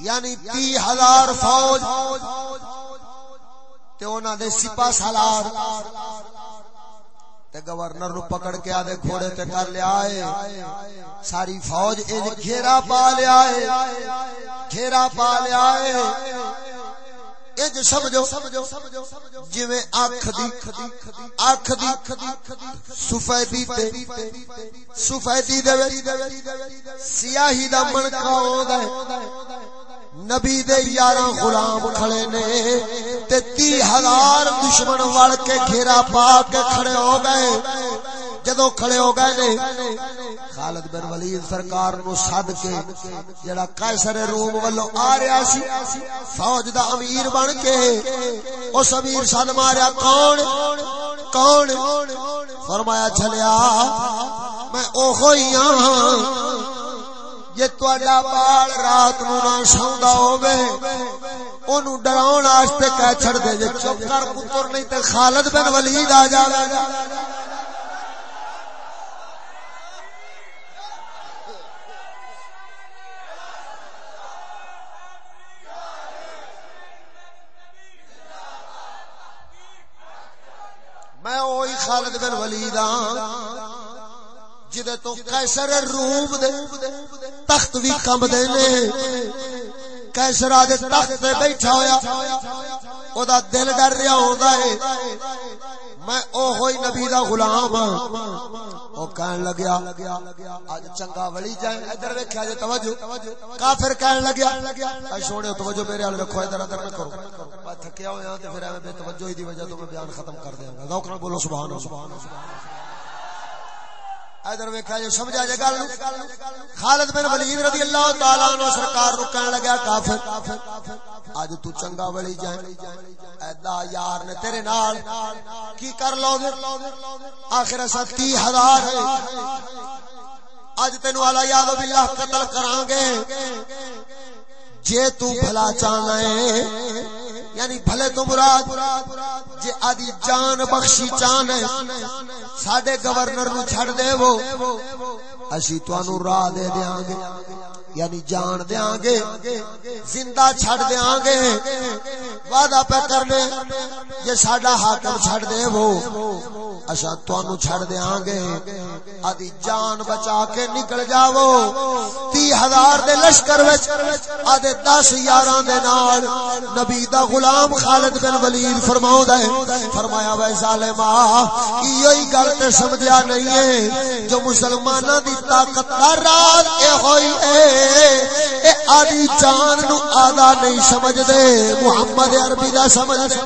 یعنی تی فوج۔ تے انہاں دے سپاہ سالار تے گورنر نو پکڑ کے آدھے گھوڑے تے کر لیا ہے۔ ساری فوج انج گھیرا پا لیا ہے۔ گھیرا پا لیا ہے۔ انج سمجھو، جویں اکھ دی اکھ دی سفیدی تے سفیدی دے سیاہی دا منکا ہوندا ہے۔ نبی دے یاراں غلام کھڑے نے تے تی ہزار دشمن وڑ کے گھیرا پا کے کھڑے ہو گئے۔ جدو کھڑے ہو گئے نے، خالد بن ولید سرکار نو صد کے جڑا قیصر روم والو آ رہا سی، فوج دا امیر بن کے اس امیر صد ماریا، کون؟ کون؟ فرمایا، چلیا، میں اوہو ہی ہاں۔ جے تواڈا بال رات نو نہ سوندا ہووے اونوں ڈراون واسطے کہہ چھڑ دے، جے چپ کر پتر نہیں تے خالد بن ولید آ جاوے۔ گا میں وہی خالد بن ولید ہاں جدے تو کیسر روم دے تخت بھی کم دے نے۔ کیسرا دے تخت تے بیٹھا ہویا۔ او دا دل ڈر رہا ہوندا ہے۔ میں او ہوئی نبی دا غلام ہاں۔ او کہن لگیا اج چنگا ولی جائے۔ ادھر ویکھیا جے توجہ۔ کافر کہن لگیا اے سونے، توجہ میرے ال رکھو، ادھر ادھر نہ کرو میں تھکیا ہویا ہاں، تے پھر ایویں بے توجہی دی وجہ تو میں بیان ختم کر دیاں گا ذوق نال بولو سبحان اللہ سبحان اللہ۔ ادھر ویکھا جو سمجھا جے گل خالد بن ولید رضی اللہ تعالی عنہ سرکار نو کہن لگا کافر اج تو چنگا ولی جائے۔ ایدا یار نے تیرے نال کی کر لو گے؟ آخر اسا 30000 ہے۔ اج تینو اعلی یاد باللہ قتل کراں گے۔ جے تو بھلا چاہنا ہے یعنی بھلے تو مراد جے آدھی جان بخشی چان ہے ساڈے گورنر نو چھڑ دے وہ اسی تانوں راہ دے دیاں گے یعنی جان دیاں گے، زندہ چھڑ دیاں گے، وعدہ پہ کرنے جے ساڈا حاکم چھڑ دے وہ۔ اسا تانوں چھڑ دیاں گے، آدھی جان بچا کے نکل جاؤ تی ہزار دے لشکر وچ، آدھے دس یاراں دے نال نبی دا غلام خالد بن ولید فرماؤں دے فرمایا، وے ظالما ایہی گل تے سمجھیا نہیں ہے جو مسلماناں دی طاقت دا راز اے ہوئی اے اے آدھی جان نو آدھا نہیں سمجھ دے محمد عربی دا سمجھ دے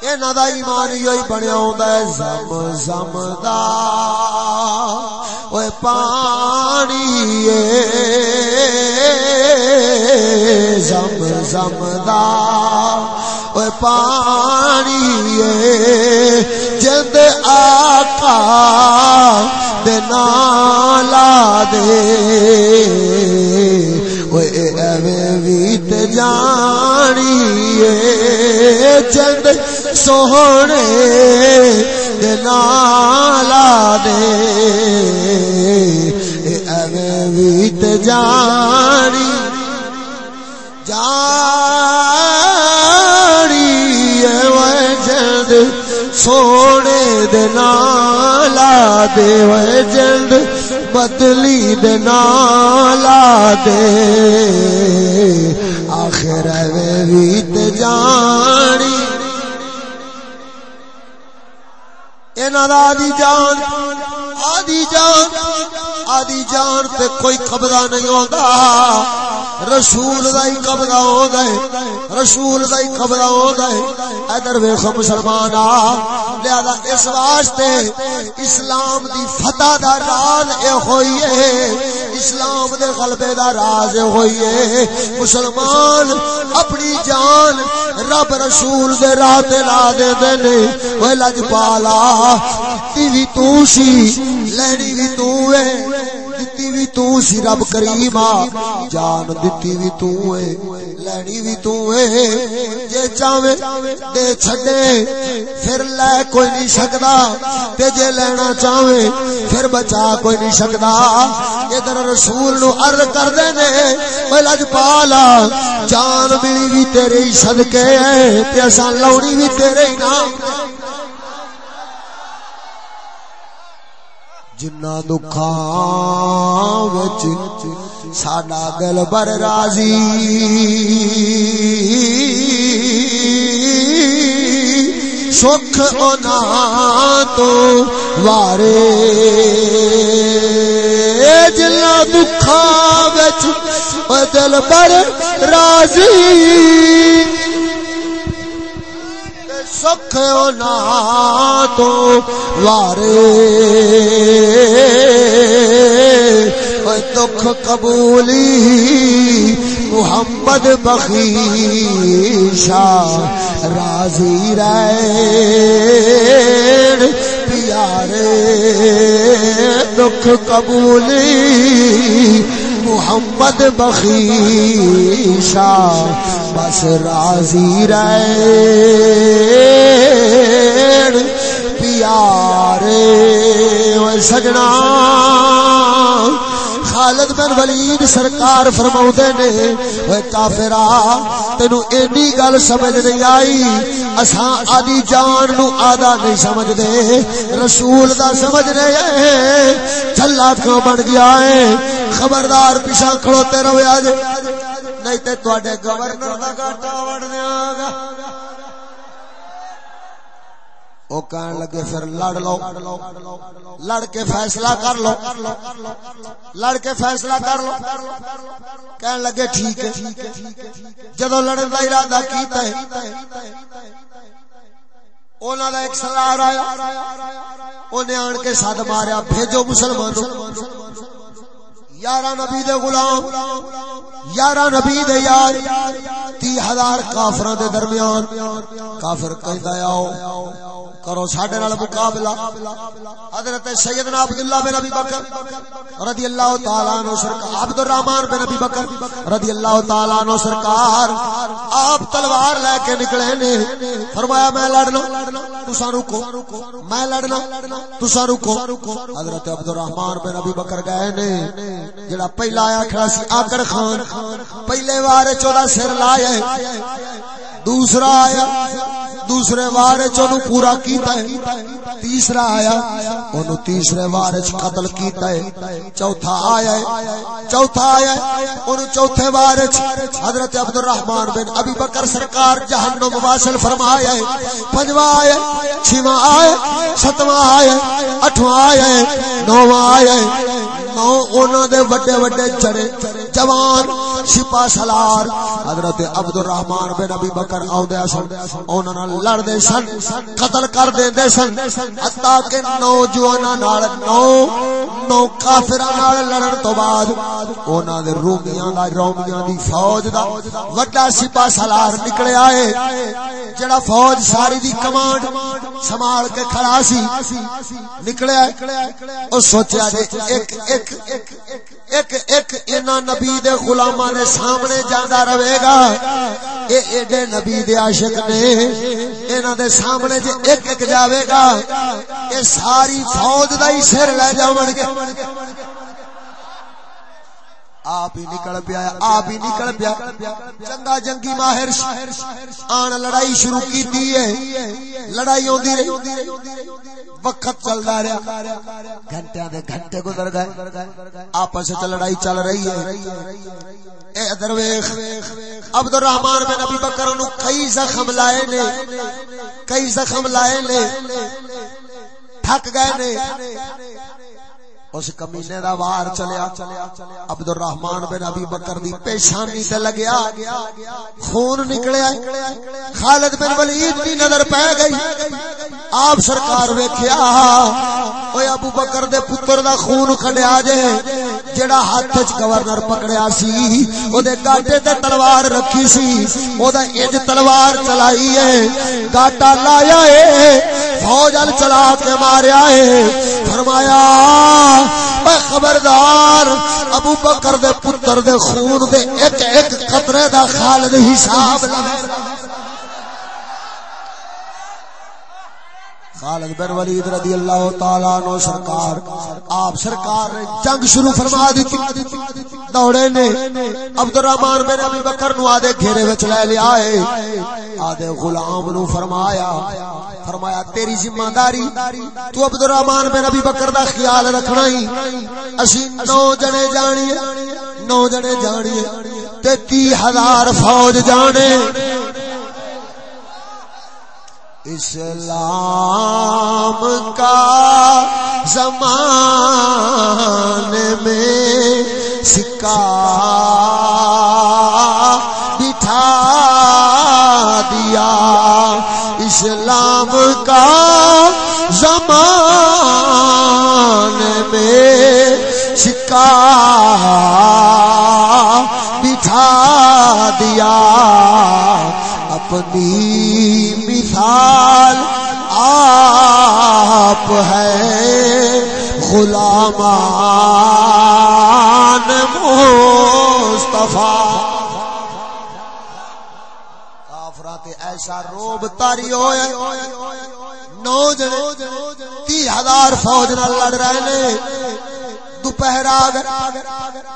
اینا دا ایمان یہی بنیا ہوندا ہے، زم زم دا۔ اوے پانی اے، زم زم دا۔ اوے پانی اے جند آقا دے نالا دے۔ اوے وی تے جانی اے جند سونے دے نالا دے۔ ایویں ویت جانی جانی ایویں جند سونے دے لا دے وے بدلی دے لا دے آخر ویت جانی۔ آدی جان آدی جان۔ آدی جان تے کوئی قبضہ نہیں ہوتا رسول دا ہی قبضہ ہو گئے رسول دا ہی قبضہ ہو گئے ادھر ویکھو مسلمان آ، لہذا اس واسطے اسلام دی فتح دا راز اے ہوئی ہے۔ اسلام دے غلبے دا راز اے ہوئی ہے۔ مسلمان اپنی جان رب رسول دے راہ تے لا دے دے نے۔ اوے لج پالا دتی بھی تو سی لینی بھی تو ہے۔ دتی بھی تو سی رب کریم جان دتی بھی تو ہے لینی بھی تو ہے جے چاوے دے چھڈے پھر لے کوئی نہیں سکدا تے جے لینا چاہے پھر بچا کوئی نہیں سکدا ادھر رسول نو عرض کر دے نے او لج پالا جان ملی بھی تیرے ہی صدقے تے اساں لونی بھی تیرے ہی نام جنا دکھاں وچ ساڈا دل بر راضی سکھ اونا تو وارے جنا دکھاں وچ دل بر راضی سکھ اونا تو وارے دکھ قبولی محمد بخیشا راضی رے پیارے دکھ قبولی محمد بخیشا بس راضی رہے پیارے سجنا۔ خالد بن ولید سرکار فرماؤ نے وہ کافرا تینو اینی گل سمجھ نہیں آئی۔ اساں آدی جان نو آدھا نہیں سمجھ دے رسول دا سمجھ رہے ہیں۔ چلا کیوں بن گیا ہے۔ خبردار پیچھا کھڑوتے رہے آج۔ نہیں تے تواڈے گورنر دا گاٹا وڑ دیاں گا۔ او کہن لگے پھر لڑ لو۔ لڑ کے فیصلہ کر لو۔ لڑ کے فیصلہ کر لو۔ کہن لگے ٹھیک ہے۔ جدو لڑن کا ارادہ کیتا ہے اونا دا ایک سلار آیا۔ انہیں آن کے ساتھ ماریا۔ بھیجو مسلمانوں۔ یارہ نبی دے غلام، یارہ نبی دے یار، تی ہزار کافران دے درمیان کافر کہتا ہے آؤ، کرو ساڈے نال مقابلہ۔ حضرت سیدنا عبداللہ بن ابی بکر رضی اللہ تعالی عنہ سرکار عبد الرحمن بن ابی بکر رضی اللہ تعالی عنہ سرکار، آپ تلوار لے کے نکلے نے۔ فرمایا، میں لڑنا تساں رکو، میں لڑنا تساں رکو۔ حضرت عبد الرحمن بن ابی بکر گئے نے۔ جڑا پہلا آیا کھڑا سی، آکر خان، پہلے وار چودا سر لایا دوسرا آیا، دوسرے وار چونو پورا کیتا ہے، تیسرا آیا انہوں تیسرے وار چ قتل کیتا ہے، چوتھا آیا ہے، چوتھا آیا ہے انہوں چوتھے وار چ حضرت عبد الرحمن بن ابی بکر سرکار جہنم واصل فرمایا ہے، پنجواں آیا ہے، چھواں آیا ہے، ستواں آیا ہے، اٹھواں آیا ہے، نواں آیا ہے نو انہوں دے وڈے وڈے چڑے جوان سپا سلار حضرت عبد الرحمن بن ابی بکر آدھے سن انہوں نے لڑ دے سن، قتل کر دے دے سن حتا کہ نوجواناں نال نو نو کافراں نال لڑن تو بعد انہاں دے رومیاں دا، رومیاں دی فوج دا وڈا سپا سلار نکلیا اے جڑا فوج ساری دی کمانڈ سنبھال کے کھڑا سی نکلیا او سوچیا جے ایک ایک ایک ایک، اینا نبی نبی دے غلاماں دے سامنے جاندا رہے گا۔ اے ایڈے نبی دے عاشق نے انہاں دے سامنے جے ایک ایک جاوے گا۔ اے ساری فوج دا ہی سر لے جاون گے۔ آپ ہی نکل پیا، آپ ہی نکل پیا۔ چنگا جنگی ماہر آن لڑائی شروع کی ہے۔ لڑائی ہوندی رہی وقت چلدا رہا۔ گھنٹے دے گھنٹے گزر گئے۔ آپس وچ لڑائی چل رہی ہے۔ اے ادھر ویکھ عبد الرحمن بن ابی بکر نو کئی زخم لائے نے۔ کئی زخم لائے نے۔ تھک گئے نے۔ اس کمینے دا وار چلیا۔ عبد الرحمن بن ابی بکر دی پیشانی تے لگیا۔ خون نکلیا۔ خالد بن ولید دی نظر پے گئی۔ آپ سرکار ویکھیا۔ اوے ابو بکر دے پتر دا خون کھڈیا جے۔ جڑا ہاتھ وچ گورنر پکڑیا سی، او دے گاٹے تے تلوار رکھی سی۔ او دا اج تلوار چلائی ہے گاٹا لایا ہے فوج ال چلا کے ماریا ہے فرمایا خبردار، ابو بکر دے پتر دے، خون دے، ایک ایک قطرے دا خالد حساب لگے خالد بن ولید رضی اللہ تعالی عنہ سرکار، آپ سرکار نے جنگ شروع فرما دیتی۔ دوڑے نے عبد الرحمن بن ابی بکر نو آدے گھیرے وچ لے لیا اے آدے غلام نو فرمایا فرمایا تیری ذمہ داری تو عبد الرحمن بن ابی بکر دا خیال رکھنا ہی۔ اسی نو جنے جانی نو جنے جانی تے تی ہزار فوج جانے۔ اسلام کا زمان میں سکا بٹھا دیا۔ اسلام کا زمان میں سکا بٹھا دیا۔ اپنی مثال آپ ہے غلامان مصطفیٰ۔ کافرات ایسا روب تاری ہوئے۔ نو جنے تی ہزار فوج نہ لڑ رہے نے۔ دوپہر آ گئے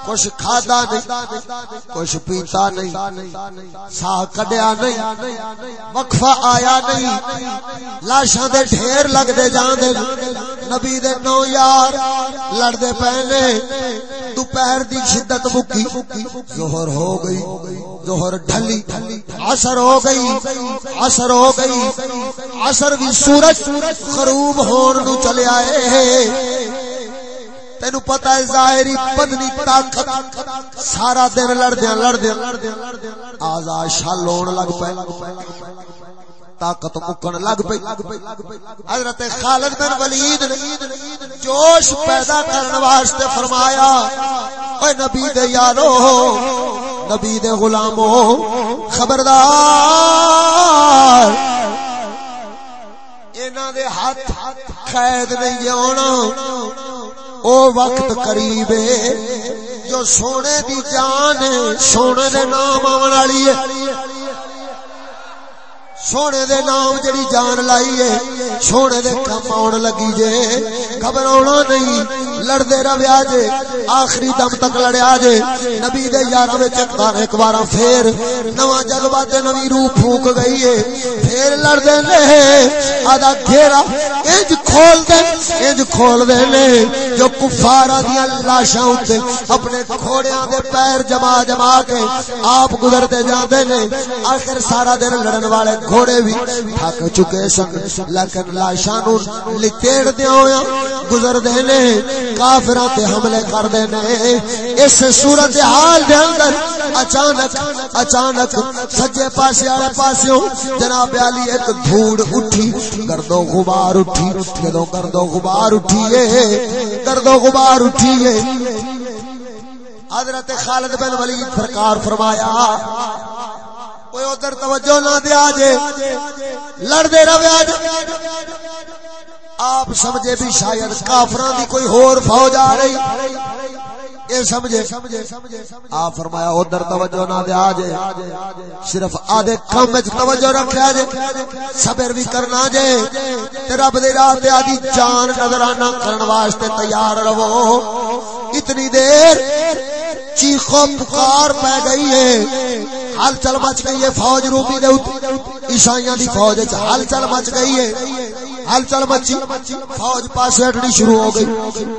کچھ کھادا نہیں، کچھ پیتا نہیں۔ سا کڈیا نہیں، وقفہ آیا نہیں۔ لاشاں دے ڈھیر لگتے جان نبی دے نو یار لڑدے پے دوپہر دی شدت مکی ظہر ہو گئی۔ ظہر ڈھلی۔ اثر ہو گئی۔ اثر ہو گئی۔ اثر بھی سورج خروب ہون نو چلے آئے۔ تینو پتا ہے ظاہری بدنی طاقت سارا دن لڑدیا لڑدیا آزاد شال ہون لگ پے طاقت مکن لگ پئی۔ حضرت خالد بن ولید نے جوش پیدا کرنے واسطے فرمایا، اے نبی دے یارو، نبی دے غلامو، خبردار، انہاں دے ہاتھ قید نہیں ہونا۔ او وقت قریب ہے جو سونے دی جان سونے دے نام آن والی ہے۔ سونے دے نام جڑی جان لائی ہے، سونے دے کم آن لگی جے۔ گھبراؤنا نہیں۔ لڑدے رویا جے آخری دم تک لڑیا جے نبی دے یارہ میں چکتار ایک بارا پھر نواں جذبہ تے نوی روح پھوک گئی ہے پھر لڑدے لے آدھا گھیرا انج کھول دے انج کھول دے لے جو کفارہ دیا لاشاں ہوتے اپنے کھوڑیاں دے پیر جما جما کے آپ گزرتے جاندے نے۔ آخر سارا دن لڑن والے گھوڑے بھی تھک چکے سن۔ لیکن لاشاں نو لٹیڑ دیا ہویا گزر دے نے۔ کافراں تے حملے کر دے نے۔ اس صورت حال دے اندر اچانک اچانک سجے پاسے والے پاسوں جناب علی ایک دھوڑ اٹھی۔ گرد و غبار اٹھی۔ جدوں گرد و غبار اٹھی اٹھیے گرد و غبار اٹھی اٹھیے۔ حضرت خالد بن ولید سرکار فرمایا کوئی ادھر توجہ نہ دیا جے۔ لڑ دے رہے آپ سمجھے بھی شاید کافران دی کوئی ہور فوج آ رہی۔ اے سمجھے۔ آپ فرمایا، ادھر توجہ نہ دیا جے۔ صرف آدھے کم وچ توجہ رکھیا جے۔ صبر بھی کرنا جے۔ تے رب دے راہ تے آدھی جان نظرانہ کرن واسطے تیار رہو۔ اتنی دیر چیخو پکار پہ گئی ہے۔ ہل چل مچ گئی ہے فوج روپی دے عیسائیاں دی فوج وچ ہل چل مچ گئی ہے۔ ہل چل مچی۔ فوج پاس ہٹنی شروع ہو گئی۔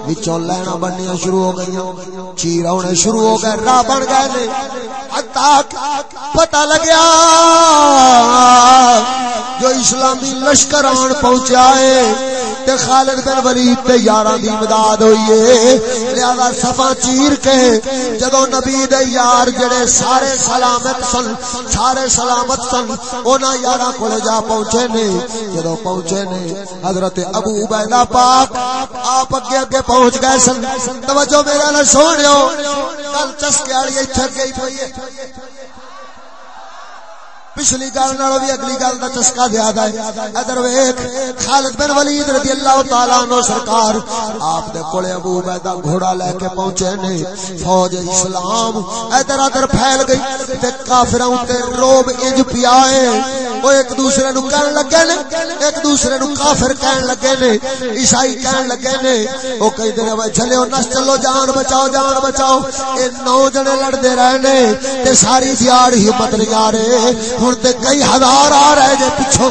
وچوں لینا بننیاں شروع ہو گئیاں۔ چیر ہونے شروع ہو گئے۔ راہ بن گئے نے۔ تک پتہ لگیا جو اسلامی لشکر آن پہنچا ہے تے خالد بن ولید تے یاراں دی امداد ہوئی ہے۔ لہذا صفا چیر کے جدوں نبی دے یار جڑے سارے سلامت سن، سارے سلامت سن۔ انہاں یاراں کول جا پہنچے نے۔ جدوں پہنچے نے، حضرت ابو عبیدہ پاک آپ اگے اگے پہنچ گئے سن۔ توجہ میرا نہ سونیو کل چسکے والی ایتھے گئی پئی ہے۔ پچھلی گل نالوں بھی اگلی گل دا چسکا زیادہ ہے۔ ادھر ویکھ، خالد بن ولید رضی اللہ تعالی عنہ سرکار آپ دے کولے ابو عبیدہ گھوڑا لے کے پہنچے نے۔ فوج اسلام ادھر ادھر پھیل گئی تے کافراں تے روب انج پیا ہے۔ او ایک دوسرے نو کہن لگے نے، ایک دوسرے نو کافر کہن لگے نے، عیسائی کہن لگے نے۔ او کئی دن وے چلو نس چلو، جان بچاؤ جان بچاؤ۔ اے نو جنے لڑدے رہے نے، تے ساری دیار ہمت نہیں آ رہے ہوں تے کئی ہزار آ رہے جے پچھو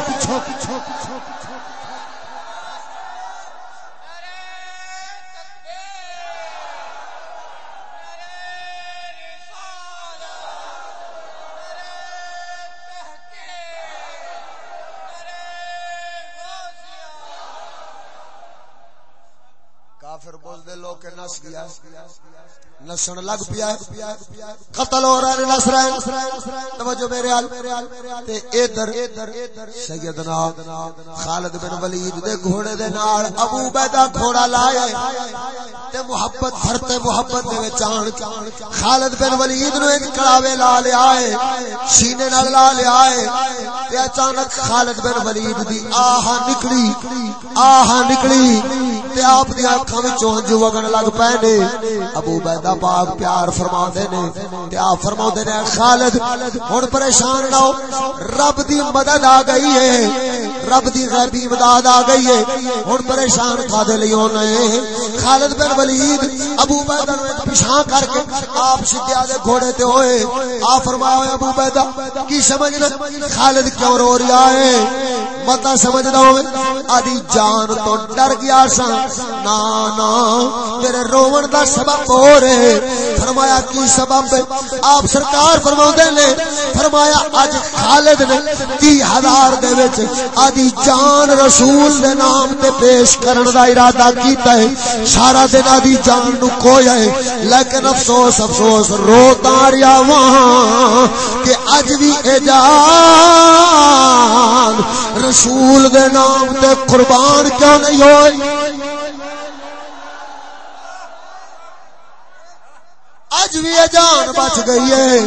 کافر بول دے لوگ کے نس گیا۔ نسن لگ پیا قتل ہو رہا ہے نس رہا توجہ میرے حال تے ادھر سیدنا خالد بن ولید دے گھوڑے دے نال ابو بیدا گھوڑا لایا تے محبت بھرتے محبت دے وچ آن۔ خالد بن ولید نو ایک کڑاوے لا لیا ہے۔ سینے نال لا لیا ہے۔ تے اچانک خالد بن ولید دی آہ نکلی۔ آہ نکلی۔ تے آپ دی اکھاں وچوں ہنجو وگن لگ پے نے۔ ابو بیدا پاک پیار فرماندے نے تے آپ فرماندے نے خالد، ہن پریشان نہ ہو۔ رب دی مدد آ گئی ہے، رب دی غیبی امداد آ گئی ہے۔ ہن پریشان کھا دے لئی ہونا ہے۔ خالد بن ولید، ابو بیدا نو پیچھے کر کے آپ سیدھے دے گھوڑے تے ہوئے۔ آ فرمایا ابو بیدا کی سمجھنا خالد کیوں رو رہا ہے؟ متا سمجھدا ہوے آدی جان تو ڈر گیا سا نا نا۔ تیرے رون دا سبب ہو رہے فرمایا، کی سبب؟ آپ سرکار فرماؤں نے، فرمایا اج خالد نے تی ہزار دے وچ آدی جان رسول دے نام تے پیش کرن دا ارادہ کیتا ہے۔ سارا دن آدی جان نو کویا ہے۔ لیکن افسوس افسوس رو تاریا وہاں کہ اج بھی اجان رسول دے نام تے قربان کیوں نہیں ہوئی اج بھی یہ جان بچ گئی ہے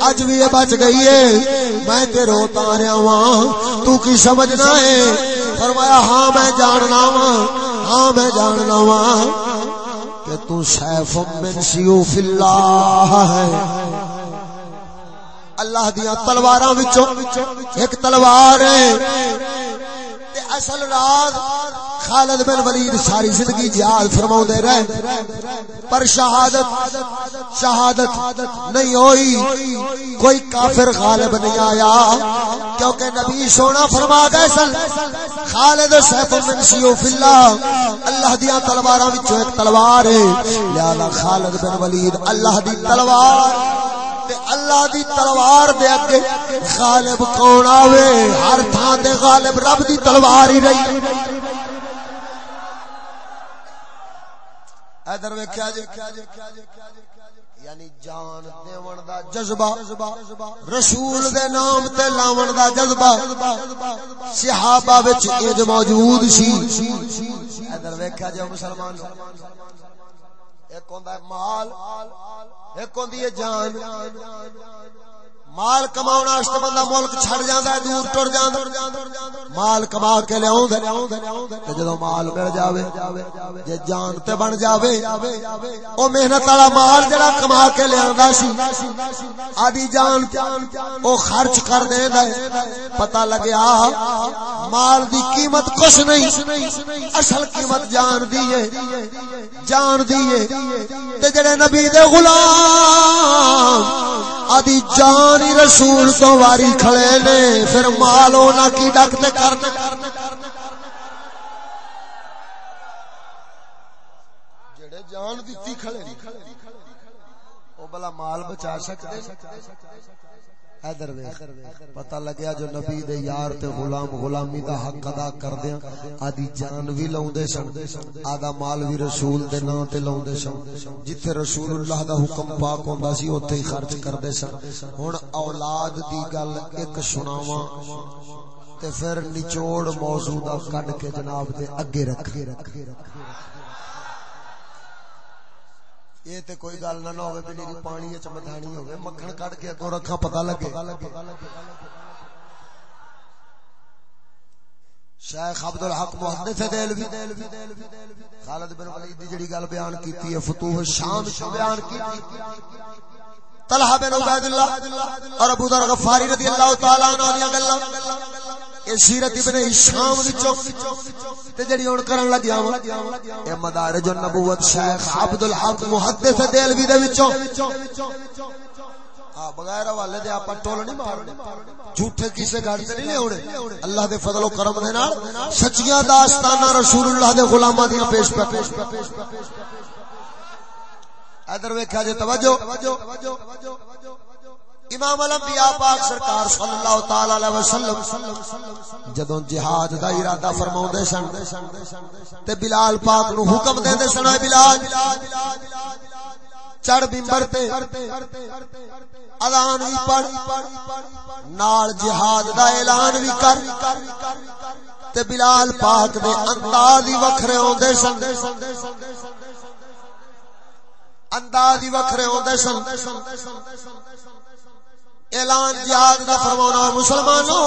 اج بھی یہ بچ گئی ہے میں تے روتا رہا ہاں تو کی سمجھنا ہے فرمایا ہاں میں جاننا وا ہاں میں جاننا وا کہ تو سیف من سیوف اللہ ہے۔ اللہ دیا تلواراں وچوں، ایک تلوار ہے اصل راز خالد بن ولید ساری زندگی جہاد فرماؤں دے رہے، پر شہادت شہادت نہیں ہوئی۔ کوئی کافر غالب نہیں آیا، کیونکہ نبی سونا فرما گئے سن، خالد سیف من سیوف اللہ اللہ دیا تلواراں وچوں ایک تلوار ہے۔ لہذا خالد بن ولید، اللہ دی تلوار، تے اللہ دی تلوار دے اگے غالب کون آوے؟ ہر تھان دے غالب رب دی تلوار ہی رہی۔ ادھر ویکھیا جی یعنی جان دیون دا جذبہ، رسول دے نام تے لاون دا جذبہ، صحابہ وچ اج موجود سی۔ ادھر ویکھیا جی مسلمان ایک ہوندا ہے مال، ایک ہوندی ہے جان۔ مال کماؤن واسطے بندہ ملک چھڑ جاندا ہے، دور ٹر جاندا مال کما کے لے اوندا تے جدوں مال مل جاوے، جے جان تے بن جاوے، او محنت والا مال جڑا کما کے لے آندا سی آدی جان او خرچ کر دیندا ہے۔ پتہ لگیا مال دی قیمت کچھ نہیں، اصل قیمت جان دی ہے، جان دی ہے۔ تے جڑے نبی دے غلام آدی جان ہی رسول تو واری کھڑے نے، پھر مالو نہ کی ڈکتے کر جڑے جان دیتی کھڑے او بلا مال بچا سکتے۔ ادھر پتہ لگیا جو نبی دے یار تے غلام، غلامی دا حق ادا کردیاں آدی جان بھی لاوندے سن، آدھا مال بھی رسول دے نام تے لاوندے سن۔ جتھے رسول اللہ دا حکم پاک ہوندا سی، اوتھے ہی خرچ کردے سن۔ ہن اولاد دی گل ایک سناواں تے پھر نچوڑ موضوع دا کڈ کے جناب دے اگے رکھ رکھ۔ یہ تے کوئی گل نہ ہوے بھی نہیں پانی وچ مدھانی ہوے، مکھن کڈ کے اگوں رکھا پتہ لگے۔ شیخ عبد الحق محدث دلوی خالد بن ولید دی جڑی گل بیان کیتی ہے، فتوح شام وچ بیان کیتی طلحہ بن عبید اللہ اور ابو ذر غفاری رضی اللہ تعالی عنہ دی گلاں۔ سیرت ابن ہشام تے جڑی ہن کرن لگیا وا اے مدارج النبوت شیخ عبد الحق محدث دہلوی دے وچوں۔ ہاں بغیر حوالے دے اپا ٹول نہیں مارنے۔ جھوٹے کسے گھر تے نہیں اللہ دے فضل و کرم دے نال سچیاں داستاناں رسول اللہ دے غلاماں دیاں پیش پہ پیش پہ۔ ادھر ویکھیا جے توجہ۔ امام الانبیاء پاک سرکار صلی اللہ تعالی علیہ وسلم جدوں جہاد دا ارادہ فرماوندے سن تے بلال پاک نو حکم دیندے سن، اے بلال، چڑھ منبر تے اذان وی پڑھ، نال جہاد دا اعلان وی کر تے بلال پاک دے انداز ہی وکھرے ہوندے سن۔ انداز ہی وکھرے ہوندے سن۔ اعلان جہاد دا فرمانا مسلمانوں،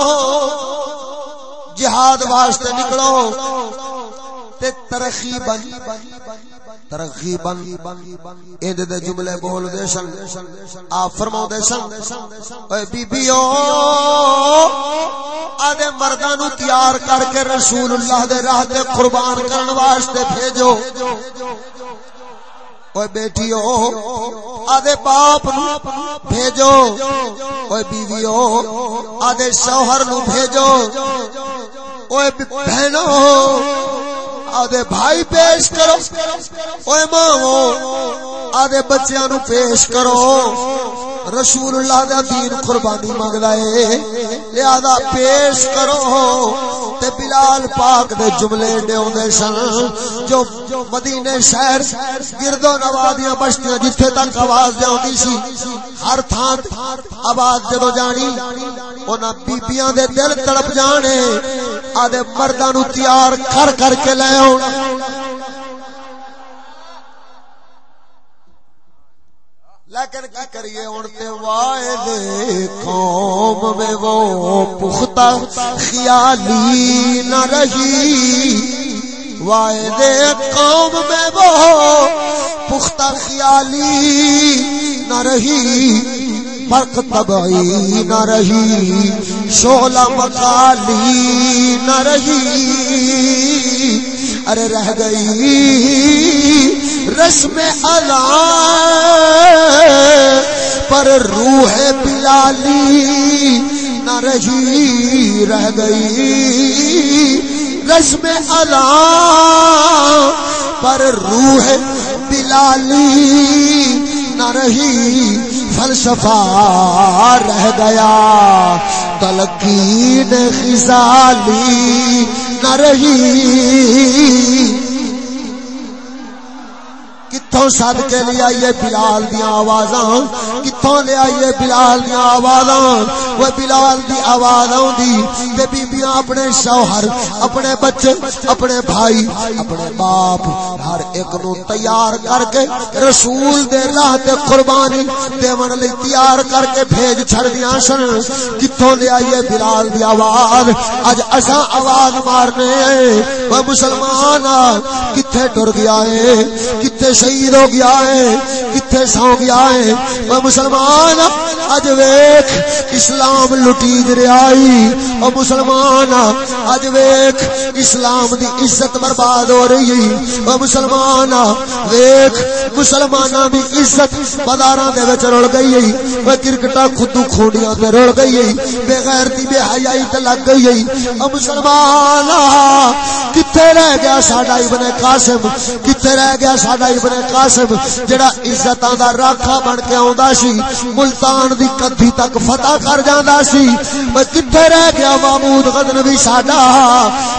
جہاد واسطے نکلو تے ترغیبا ترغیبا ایں دے جملے بول دے سن، آپ فرماؤ دے سن اے بی بیو آدے مرداں نو تیار کر کے رسول اللہ دے راہ تے قربان کرن واسطے بھیجو۔ اوے بیٹیو آدھے باپ نو بھیجو اوے بیویو آدھے شوہر نو بھیجو اوے بہنو آدھے بھائی پیش کرو اوے ماں آدھے بچیاں نو پیش کرو رسول اللہ دا دین قربانی مانگدا ہے لہذا پیش کرو۔ تے بلال پاک دے جملے دیوندے سن جو مدینے شہر گرد و نوادیاں بشتیاں جتھے تک آواز دیوندی سی، ہر تھان آواز جدو جانی انہاں بیبییاں دے دل تڑپ جانے، آدھے مرداں نو تیار کر کر کے لے لیکن کی کریے اڑتے وائدے قوم میں وہ پختہ خیالی نہ رہی؟ وائدے قوم میں وہ پختہ خیالی نہ رہی؟ فرق تبعی نہ رہی؟ شولہ مقالی نہ رہی؟ ارے رہ گئی رسم الا پر روح بلالی نہ رہی، رہ گئی۔ رسم الا پر روح بلالی نہ رہی، فلسفہ رہ گیا۔ تلقین خزالی نہ رہی کتوں سد کے لے آئیے بلال دیا آوازاں کتوں لے آئیے بلال دیا آوازاں، وہ بلال دی آواز آؤں تے بیبیاں اپنے شوہر، اپنے بچے، اپنے بھائی، اپنے باپ، ہر ایک نو تیار کر کے رسول دے راہ تے قربانی دیون لئی تیار کر کے بھیج چھڑ دیاں سن۔ کتوں لے آئیے بلال دی آواز؟ اج اساں آواز مارنے وہ مسلمان کتھے ٹر گیا ہے؟ کتھے شہید ہو گیا ہے کتنے سو گیا ہے۔ وہ مسلمان ہاں، اج ویخ اسلام لٹی دریائی۔ او مسلمان ہاں، اج ویخ اسلام دی عزت برباد ہو رہی ہے۔ او مسلمان ہاں، ویخ مسلمان دی عزت بازاراں دے وچ رل گئی ہے۔ او کرکٹا خودو کھوڑیاں تے رل گئی ہے۔ بے غیرتی بے حیائی تے لگ گئی ہے۔ او مسلمان کتے رہ گیا ساڈا ابن قاسم؟ کتے رہ گیا ساڈا ابن قاسم، جڑا عزتاں دا راکھا بن کے آوندا سی، ملتان دی کدھی تک فتح کر جاندا سی۔ میں کتے رہ گیا محمود غزنوی ساڈا؟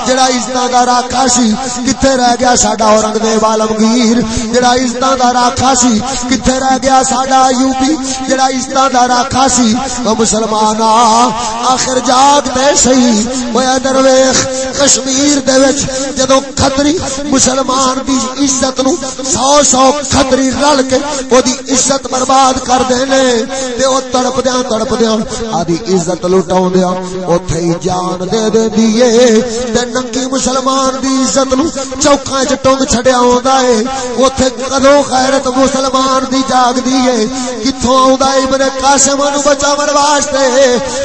جڑا عزتاں دا راکھا سی کتے رہ گیا ساڈا اورنگزیب عالمگیر؟ جڑا عزتاں دا راکھا سی کتے رہ گیا ساڈا ایوبی جڑا عزتاں دا راکھا سی، او مسلمان آخر جاگ تے صحیح او ادھر ویکھ، کشمیر دے وچ جدوں کھتری مسلمان دی عزت نو سو سو سو خطری رل کے او دی عزت برباد کر دینے تے او تڑپ دیاں تڑپ دیاں آدی عزت لٹاؤں دیاں اوتھے ہی جان دے دے دیئے۔ تے ننگی مسلمان دی عزت نو چوکاں چ ٹنگ چھڈیا ہوندا اے۔ اوتھے کدوں غیرت مسلمان دی جاگ دیئے۔ کتھوں آوندا ابن قاسم نو بچاون واسطے۔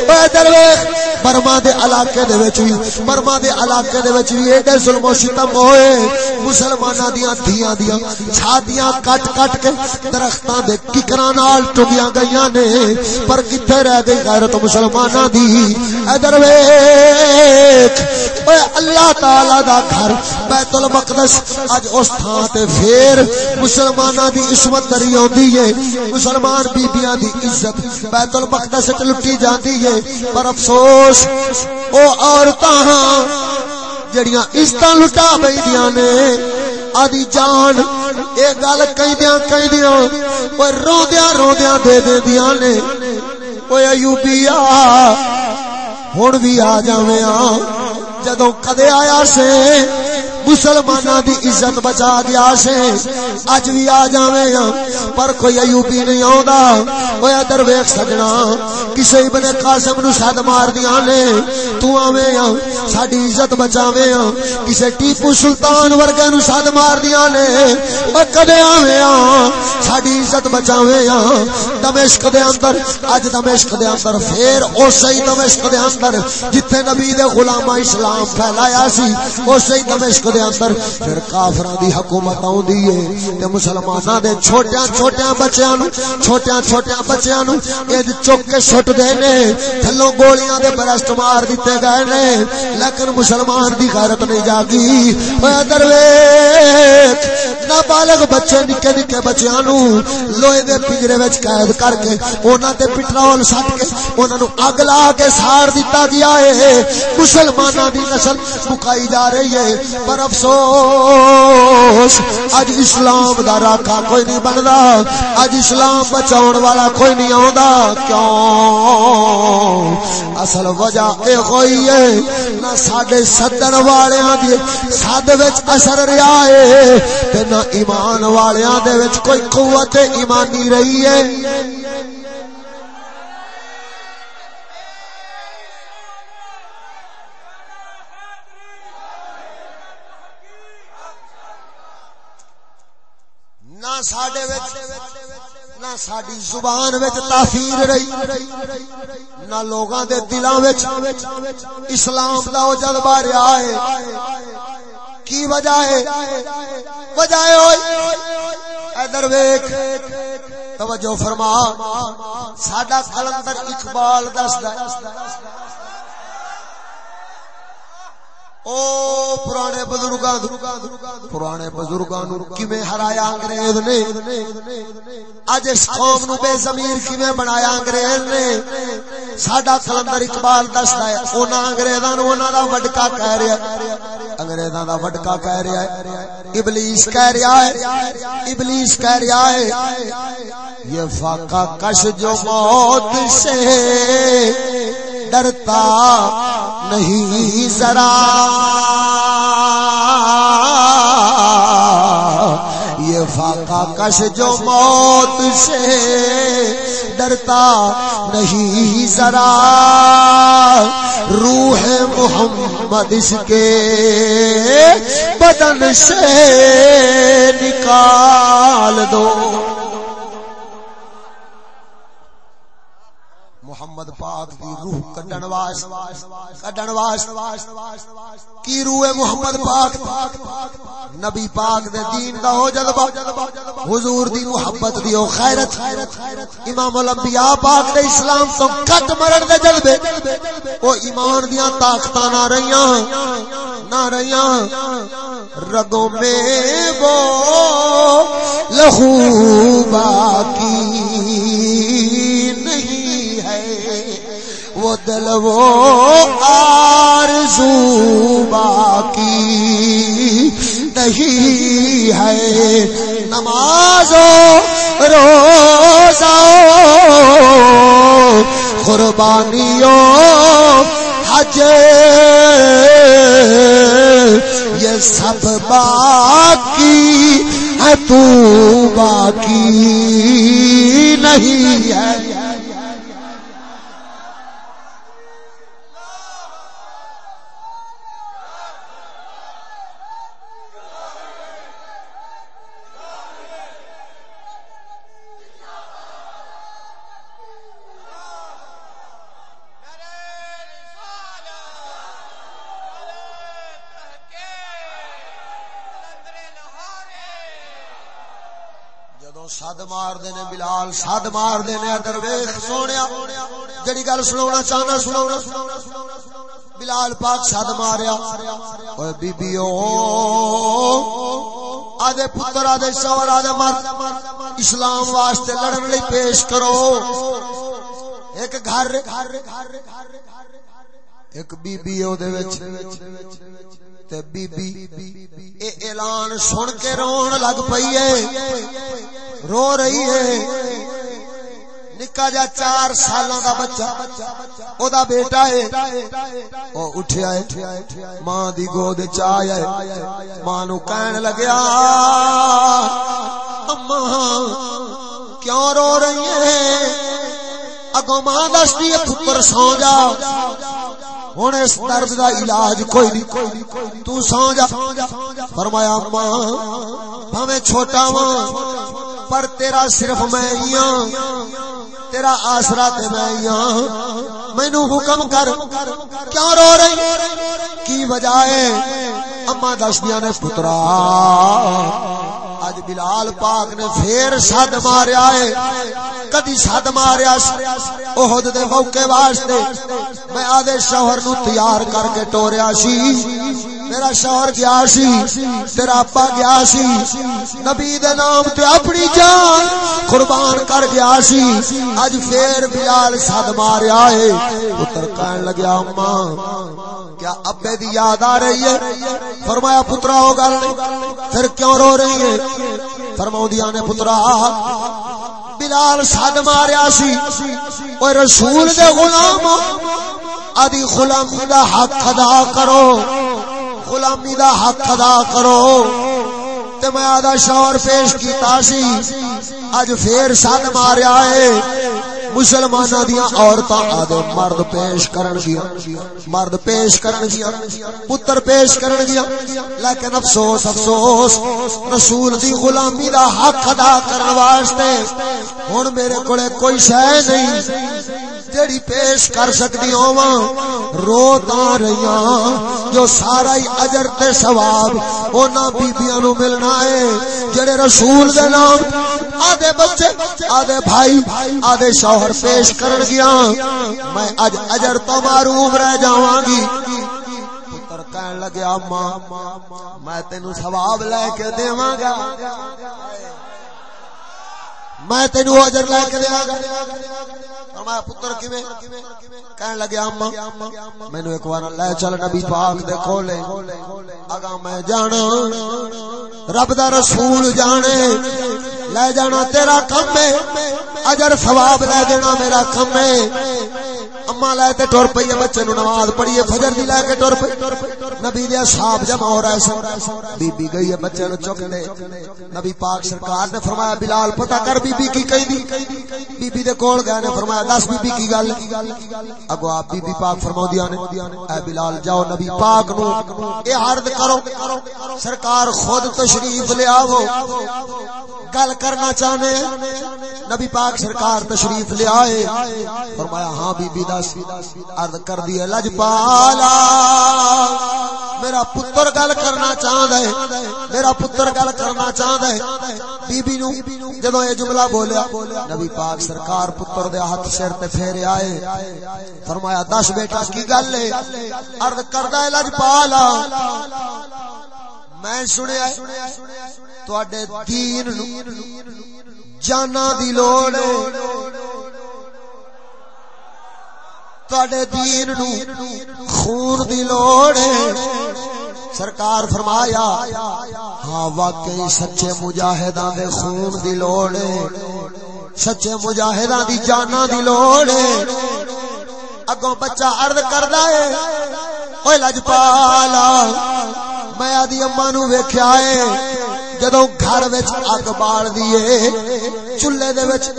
اے درویش، برما دے علاقے دے وچ وی، برما دے علاقے دے وچ وی ایڈے ظلم و ستم ہوئے۔ مسلماناں دیاں دھیاں دیاں چھا چھاتیاں کٹ کٹ کے درختاں دے ککراں نال ٹگیاں گئیاں نے، پر کتے رہ گئی غیرت مسلماناں دی؟ ادھر ویکھ اوے اللہ تعالی دا گھر، بیت المقدس، اج اس تھاں تے پھر مسلماناں دی عصمت دری اوندی ہے، مسلمان بیبییاں دی عزت بیت المقدس وچ لٹی جاندی ہے۔ پر افسوس، او عورتاں جڑیاں عزتاں لٹا بیندیاں نے آدی جان اے گل کہندیاں کہندیاں رو روندیاں روندیاں دے دے دیاں نے او ایوبیا ہن بھی آ جاویں جدوں کدے آیا سے مسلمانہ دی عزت بچا گیا سے۔ اج بھی آ جاویں پر کوئی ایوبی نہیں آوندا۔ اوے ادھر ویکھ سجنا کسے ابن قاسم نو سد مار دیاں نے۔ تو آویں ہاں ساڈی عزت بچاویں ہاں کسے ٹیپو سلطان ورگے نو سد مار دیاں نے۔ او کدے آویں ہاں ساڈی عزت بچاویں ہاں دمشق دے اندر، اج دمشق دے اندر، پھر اسی دمشق دے اندر، جتھے نبی دے غلامہ اسلام پھیلایا سی اسی دمشق دے اندر پھر کافراں دی حکومت اوندی ہے تے مسلماناں دے چھوٹیاں چھوٹیاں بچیاں نو چھوٹیاں چھوٹیاں بچیاں نو اے چوک کے سٹ دے نے، تھلوں گولیاں دے برسٹ مار دتے گئے نے، لیکن مسلمان دی غیرت نہیں جاگی۔ اے درویش، نابالغ بچے نکے نکے بچیاں نو لوہے دے پنجرے وچ قید کر کے انہاں تے پٹرول سٹ کے انہاں نو اگ لا کے ساڑ دتا گیا ہے۔ مسلماناں دی نسل مکائی جا رہی ہے، پر افسوس اج اسلام دا راکھا کوئی نہیں بندا اج اسلام بچاون والا کوئی نہیں آوندا، کیوں؟ اصل وجہ اے ہوئی ہے، نہ ساڈے سدن والیاں دی سد وچ اثر رہیا ہے، تے نہ ایمان والیاں دے وچ کوئی قوت ایمانی رہی ہے۔ نہ ساڈے وچ، نہ ساڈی زبان وچ تاثیر رہی، نہ لوگاں دے دلاں وچ اسلام دا او جذبہ رہیا ہے۔ کی وجہ ہے؟ وجہ ہے ادھر ویکھ، توجہ فرما۔ ساڈا کلندر اقبال دسدا ہے او پرانے بزرگاں پرانے بزرگاں نو کیویں ہرایا انگریز نے؟ اج اس قوم نو بے ضمیر کیویں بنایا انگریز نے؟ ساڈا کلندر اقبال دسدا ہے انہاں انگریزاں نو انہاں دا وڈکا کہہ رہا ہے۔ انگریزاں دا وڈکا کہہ رہا ہے۔ ابلیس کہہ رہا ہے۔ ابلیس کہہ رہا ہے۔ یہ فاقہ کش جو موت سے ڈرتا نہیں ذرا۔ یہ فاقہ کش جو موت سے ڈرتا نہیں ذرا۔ روح محمد اس کے بدن سے نکال دو۔ محمد پاک دی روح کڈن واسطے کڈن واسطے کی روح محمد پاک؟ نبی پاک دے دین دا ہو جذبہ حضور دی محبت دی او خیرت امام الانبیاء پاک دے اسلام تو کٹ مرن دے جذبے۔ او ایمان دیاں طاقتاں نہ رہیاں نہ رہیاں رگوں میں وہ لہو باقی نہیں۔ وہ دل وہ آرزو باقی نہیں ہے۔ نمازو، روزہ قربانیوں حج۔ یہ سب باقی ہے، تو باقی نہیں ہے۔ مار دینے بلال سد مار دینے ادھر ویخ سونیا۔ جڑی گل سنونا چاہنا سنونا بلال پاک سد ماریا۔ اوے بی آدھے پتر، آدھے شوہر، آدھے مرد۔ اسلام واسطے لڑن لئی پیش کرو۔ ایک گھر، ایک بی بی او دے وچ۔ تے بی بی اے اعلان سن کے رون لگ پئی ہے۔ رو رہی ہے۔ نکا جا چار سالاں دا بچہ، او دا بیٹا ہے۔ او اٹھیا ہے۔ ماں دی گود چ آیا ہے۔ ماں نو کہن لگیا اما کیوں رو رہی ہے اگوں ماں دستی ہے، پتر سو جا۔ ہوں اس درد دا علاج کوئی نہیں. تو سو جا فرمایا، ماں، بھاویں چھوٹا وا پر تیرا صرف میں ہی ہاں تیرا آسرا تے میں ہی ہاں۔ مینو حکم کر، کیوں رو رہی کی وجہ ہے؟ اما دسدیا نے پترا اج بلال پاک نے پھر سد ماریا ہے۔ کدی سد ماریا احد دے موقع واسطے۔ میں آدھے شوہر نو تیار کر کے ٹوریا سی۔ میرا شوہر گیا سی، تیرا ابا گیا سی۔ نبی دے نام تے اپنی جان قربان کر گیا سی۔ اج پھر بلال سد ماریا ہے۔ پتر کہن لگیا اما کیا ابے دی یاد آ رہی ہے؟ فرمایا، پترا ہو گل پھر کیوں رو رہی ہے؟ فرماؤں نے، پترا، بلال سد ماریا سی۔ اوے رسول دے غلام، ادی غلامی دا حق ادا کرو۔ غلامی دا حق ادا کرو۔ تے میں آدھا شور پیش کیتا سی۔ اج پھر سن ماریا ہے۔ مسلمانہ دیا عورتاں آدھے مرد پیش کرن گیا مرد پیش کرن گیا پتر پیش کرن گیا لیکن افسوس افسوس، رسول دی غلامی دا حق ادا کرن واسطے ہن میرے کولے کوئی شے نہیں۔ جیڑی پیش کر سکتی ہوں رو تا رہی جو سارا ہی اجر تے ثواب اونا بیبیاں نو ملنا ہے۔ جڑے رسول دے نام، آدھے بچے، آدھے بھائی، آدھے شوہر پیش کرن گیا، میں اج اجر تو معروم رہ جاواں گی۔ پتر کہن لگیا ماں میں تینو ثواب لے کے دیواں گا۔ میں تینو اجر لے کے دیواں گا۔ فرمایا، پتر کیویں؟ کہن لگے اما مینوں ایک وار لے چل نبی پاک دے کھولے۔ اگا میں جانا، رب دا رسول جانے۔ لے جانا تیرا کم ہے اجر ثواب لے دینا میرا کم ہے اما لے تے ٹر پئی بچے نو نماز پڑھیے فجر دی لے کے ٹر پئی۔ نبی دے اصحاب جمع ہو رہے سن۔ بی بی گئی ہے، بچے نو چک دے نبی پاک سرکار نے فرمایا، بلال پتہ کر بی بی کی کہی دی۔ بی بی دے کول گئے نے فرمایا، دس بی بی کی گل۔ اگو آپ بی بی پاک فرماؤ دیا نے، اے بلال جاؤ نبی پاک نو۔ اے عرض کرو، سرکار خود تشریف لے آو گل کرنا چاہنے، نبی پاک سرکار تشریف لے آئے۔ فرمایا ہاں بی بی دس عرض کر دیے لج پالا میرا پتر گل کرنا چاہتا ہے، میرا پتر گل کرنا چاہتا ہے۔ بی بی نو جدو یہ جملہ بولیا، نبی پاک سرکار پتر دے ہاتھ سر تے پھیرے آئے، فرمایا، دس بیٹا، کی گل ہے؟ عرض کردا ہے لج پالا میں سنیا تواڈے دین نو جانا دی لوڑ تواڈے دین نو خون دی لوڑ سرکار فرمایا ہاں واقعی سچے مجاہداں دے خون دی لوڑ سچے مجاہداں دی جاناں دی لوڑ اگوں بچہ عرض کردا ہے اوے لجپالا میں آدی اما نو ویکھیا ہے جدو گھر وچ اگ بال دیے چولہے دے وچ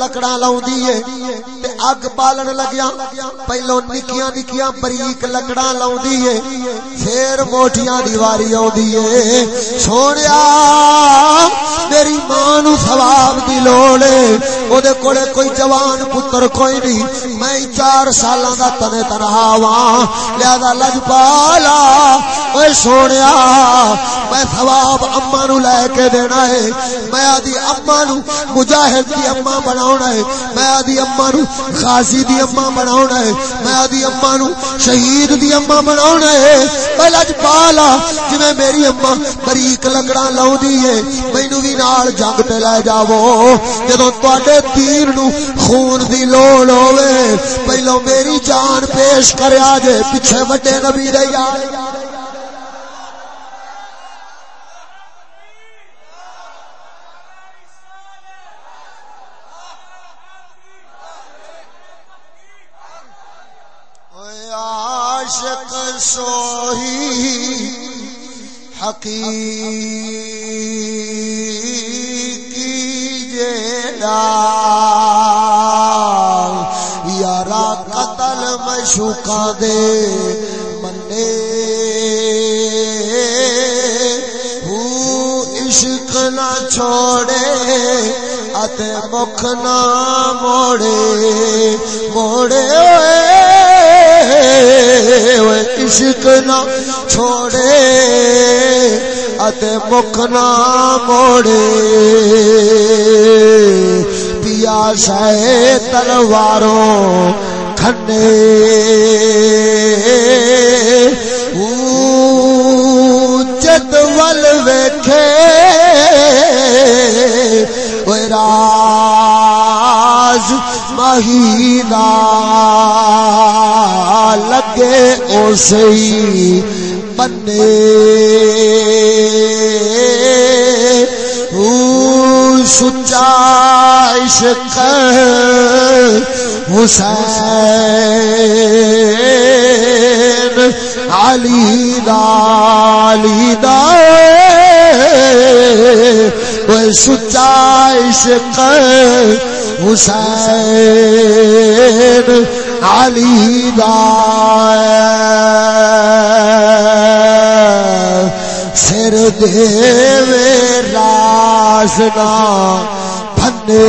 لکڑاں لاوندی ہے تے اگ بالن لگیا پہلو نکیاں نکیاں بریک لکڑاں لاوندی ہے، پھر موٹیاں دیواری اوندی ہے۔ سونیا، میری ماں نو ثواب دی لوڑ ہے او دے کولے کوئی جوان پتر کوئی نہیں میں چار سالاں دا تنے تنہا واں۔ لہذا لجپالا اوے سونیا، میں ثواب اما نو لے کے دینا ہے۔ میں آدھی اما نو مجاہد دی اما بناونا ہے۔ میں آدھی اما نو غازی دی اما بناونا ہے۔ میں آدھی اما نو شہید دی اما بناونا ہے۔ میں لج پالا جی میں میری اما بریک لگڑا لاؤ دی ہے۔ میں نو بھی نال جنگ تے لے جاو جدو تواڈے تیر نو خون دی لوڑ ہوے پہلو میری جان پیش کریا جے، پیچھے وڈے نبی دے یار۔ عاشق سوہی حقیقی جیڑا یارا قتل مشوقا دے منے عشق نہ چھوڑے۔ اتے مکھ نہ موڑے موڑے ہوئے، عشق نہ چھوڑے۔ اتے مکھ نہ موڑے۔ پیا شہ تلواروں کھنے جدول ویکھے۔ راز مہینہ لگے اسی بنے۔ سچا عشق حسین علی دالی دال سچا عشق حسین علی دا سر دے راسنا بھنے۔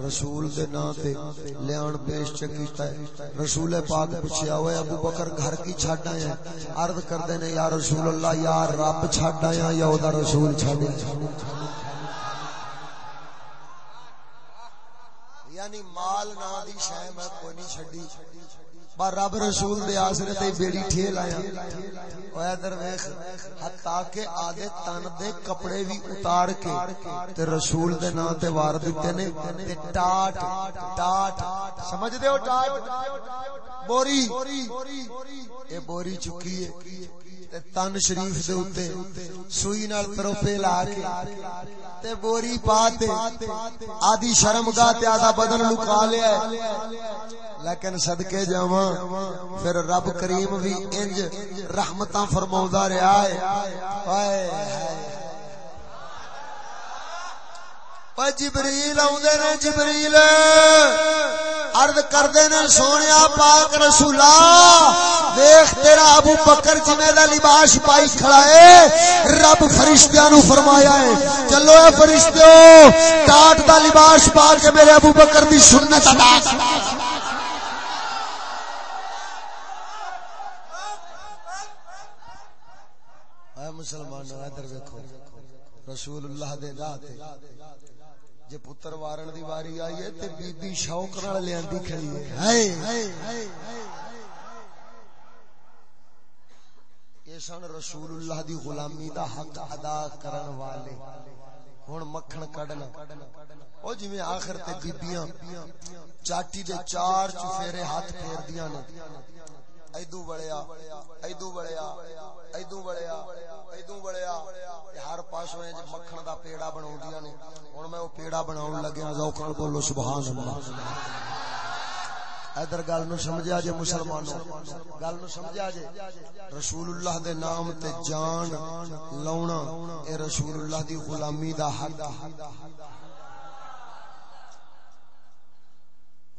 رسول دے نا تے لیان پیش چکیتا ہے۔ رسول پاک پچھیا ہوئے، ابو بکر گھر کی چھڑ آیا عرض کردے نے، یا رسول اللہ، یا رب چھڑ آیا یا او دا رسول چھڑ یعنی مال نا دی شے میں کوئی نہیں چھڈی۔ پر رب رسول دے آسرے تے بیڑی ٹھیل آیا۔ او ادھر ویکھ حتا کہ آدے تن دے کپڑے بھی اتار کے تے رسول دے نام تے وار دتے نے۔ تے ٹاٹ ٹاٹ، سمجھ دے ہو ٹاٹ؟ بوری، اے بوری چکی ہے۔ تن شریف دے اوتے سوئی نال تروپے لا کے تے بوری پا تے آدی شرم گاہ تے آدھا بدن لکا لیا لیکن صدقے جاواں پھر رب کریم بھی انج رحمتاں فرماوندا رہیا ہے۔ ہائے ہائے۔ جبریل اوندے نے جبریل عرض کردے نے سونیا پاک رسولا دیکھ تیرا ابو بکر جمے دا لباس پائی کھڑا ہے رب فرشتیاں نو فرمایا ہے چلو اے فرشتیو ٹاٹ دا لباس پا کے میرے ابو بکر دی سنت ادا اے مسلمانوں ادھر دیکھو رسول اللہ دے راہ تے جے پتر وارن دی واری آئی ہے تے بی بی شوق نال لیندی کھڑی ہے ہائے یہ سن رسول اللہ دی غلامی دا حق ادا کرن والے ہن مکھن کڈنا او جویں آخر تے بیبییاں چاٹی دے چار چفیرے ہاتھ پھیر دیاں نے ایدو بڑیا ایدو بڑیا ایدو بڑیا ایدو بڑیا ہر پاسوں مکھن دا پیڑا بناوندیاں نے۔ ہن میں او پیڑا بناون لگیا ذوق نال بولو سبحان اللہ ادھر گل نو سمجھا جے مسلمانوں، گل نو سمجھا جے رسول اللہ دے نام تے جان لاونا اے رسول اللہ دی غلامی دا حق۔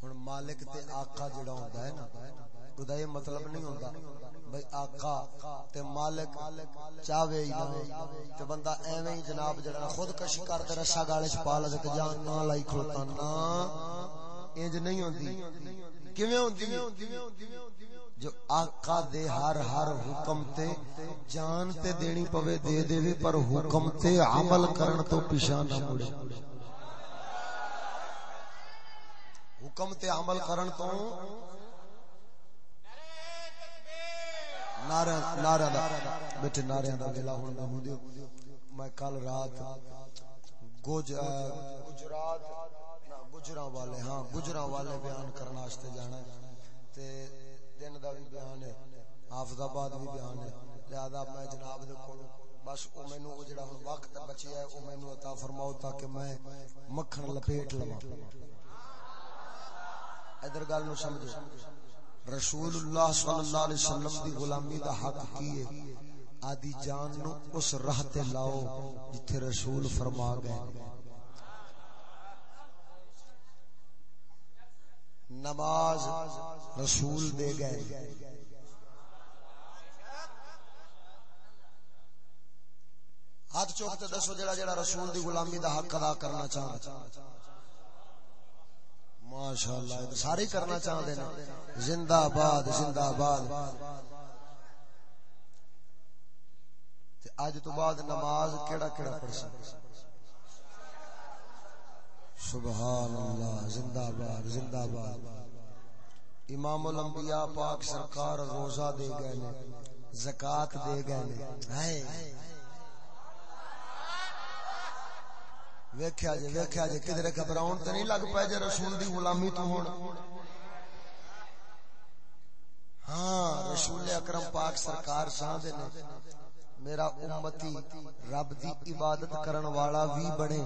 ہن مالک تے آقا جڑا ہوندا ہے نا خدا یہ مطلب نہیں ہوندا۔ بھئی آقا تے مالک چاہوے ہی نہ۔ تے بندہ ایویں ہی جناب جڑا خودکشی کر تے رسا گالے چ پا لے تے جان نہ لائی کھلوتا نا انج نہیں ہوندی۔ کیویں ہوندی؟ جو آقا دے ہر ہر حکم تے جان تے دینی پوے دے دے پر حکم تے عمل کرن تو پیشاں نہ مڑے۔ حکم تے عمل کرن تو نعرہ نعرہ دا نعرہ دا ویلا دا میں کل رات گجرات والے ہاں والے بیان کرنا واسطے جانا ہے۔ تے دن دا بھی بیان ہے حافظ آباد بھی بیان ہے۔ لہذا میں جناب دے کول بس او مینوں او جڑا ہن وقت بچیا ہے، او مینوں عطا فرماؤ تاکہ میں مکھن لپیٹ لواں۔ ادھر گل نو سمجھو۔ رسول اللہ صلی اللہ علیہ وسلم دی غلامی دا حق کی ہے؟ آدی جان نو اس راہ تے لاؤ جتھے رسول فرما گئے۔ نماز رسول دے گئے۔ ہاتھ چوک تے دسو جڑا جڑا رسول دی غلامی دا حق ادا کرنا چاہتا۔ ماشاء اللہ سارے کرنا چاہتے ہیں۔ زندہ باد زندہ باد۔ اج تو بعد نماز کیڑا کیڑا پڑھ سکتا سبحان اللہ زندہ باد زندہ باد۔ امام الانبیاء پاک سرکار روزہ دے گئے نے، زکات دے گئے نے۔ ویکھیا جے ویکھیا جے کدھر گھبراون تے نہیں لگ پے جے رسول دی غلامی تو ہون۔ ہاں رسول اکرم پاک سرکار شاہ دے نے۔ میرا امتی رب دی عبادت کرن والا وی بنے۔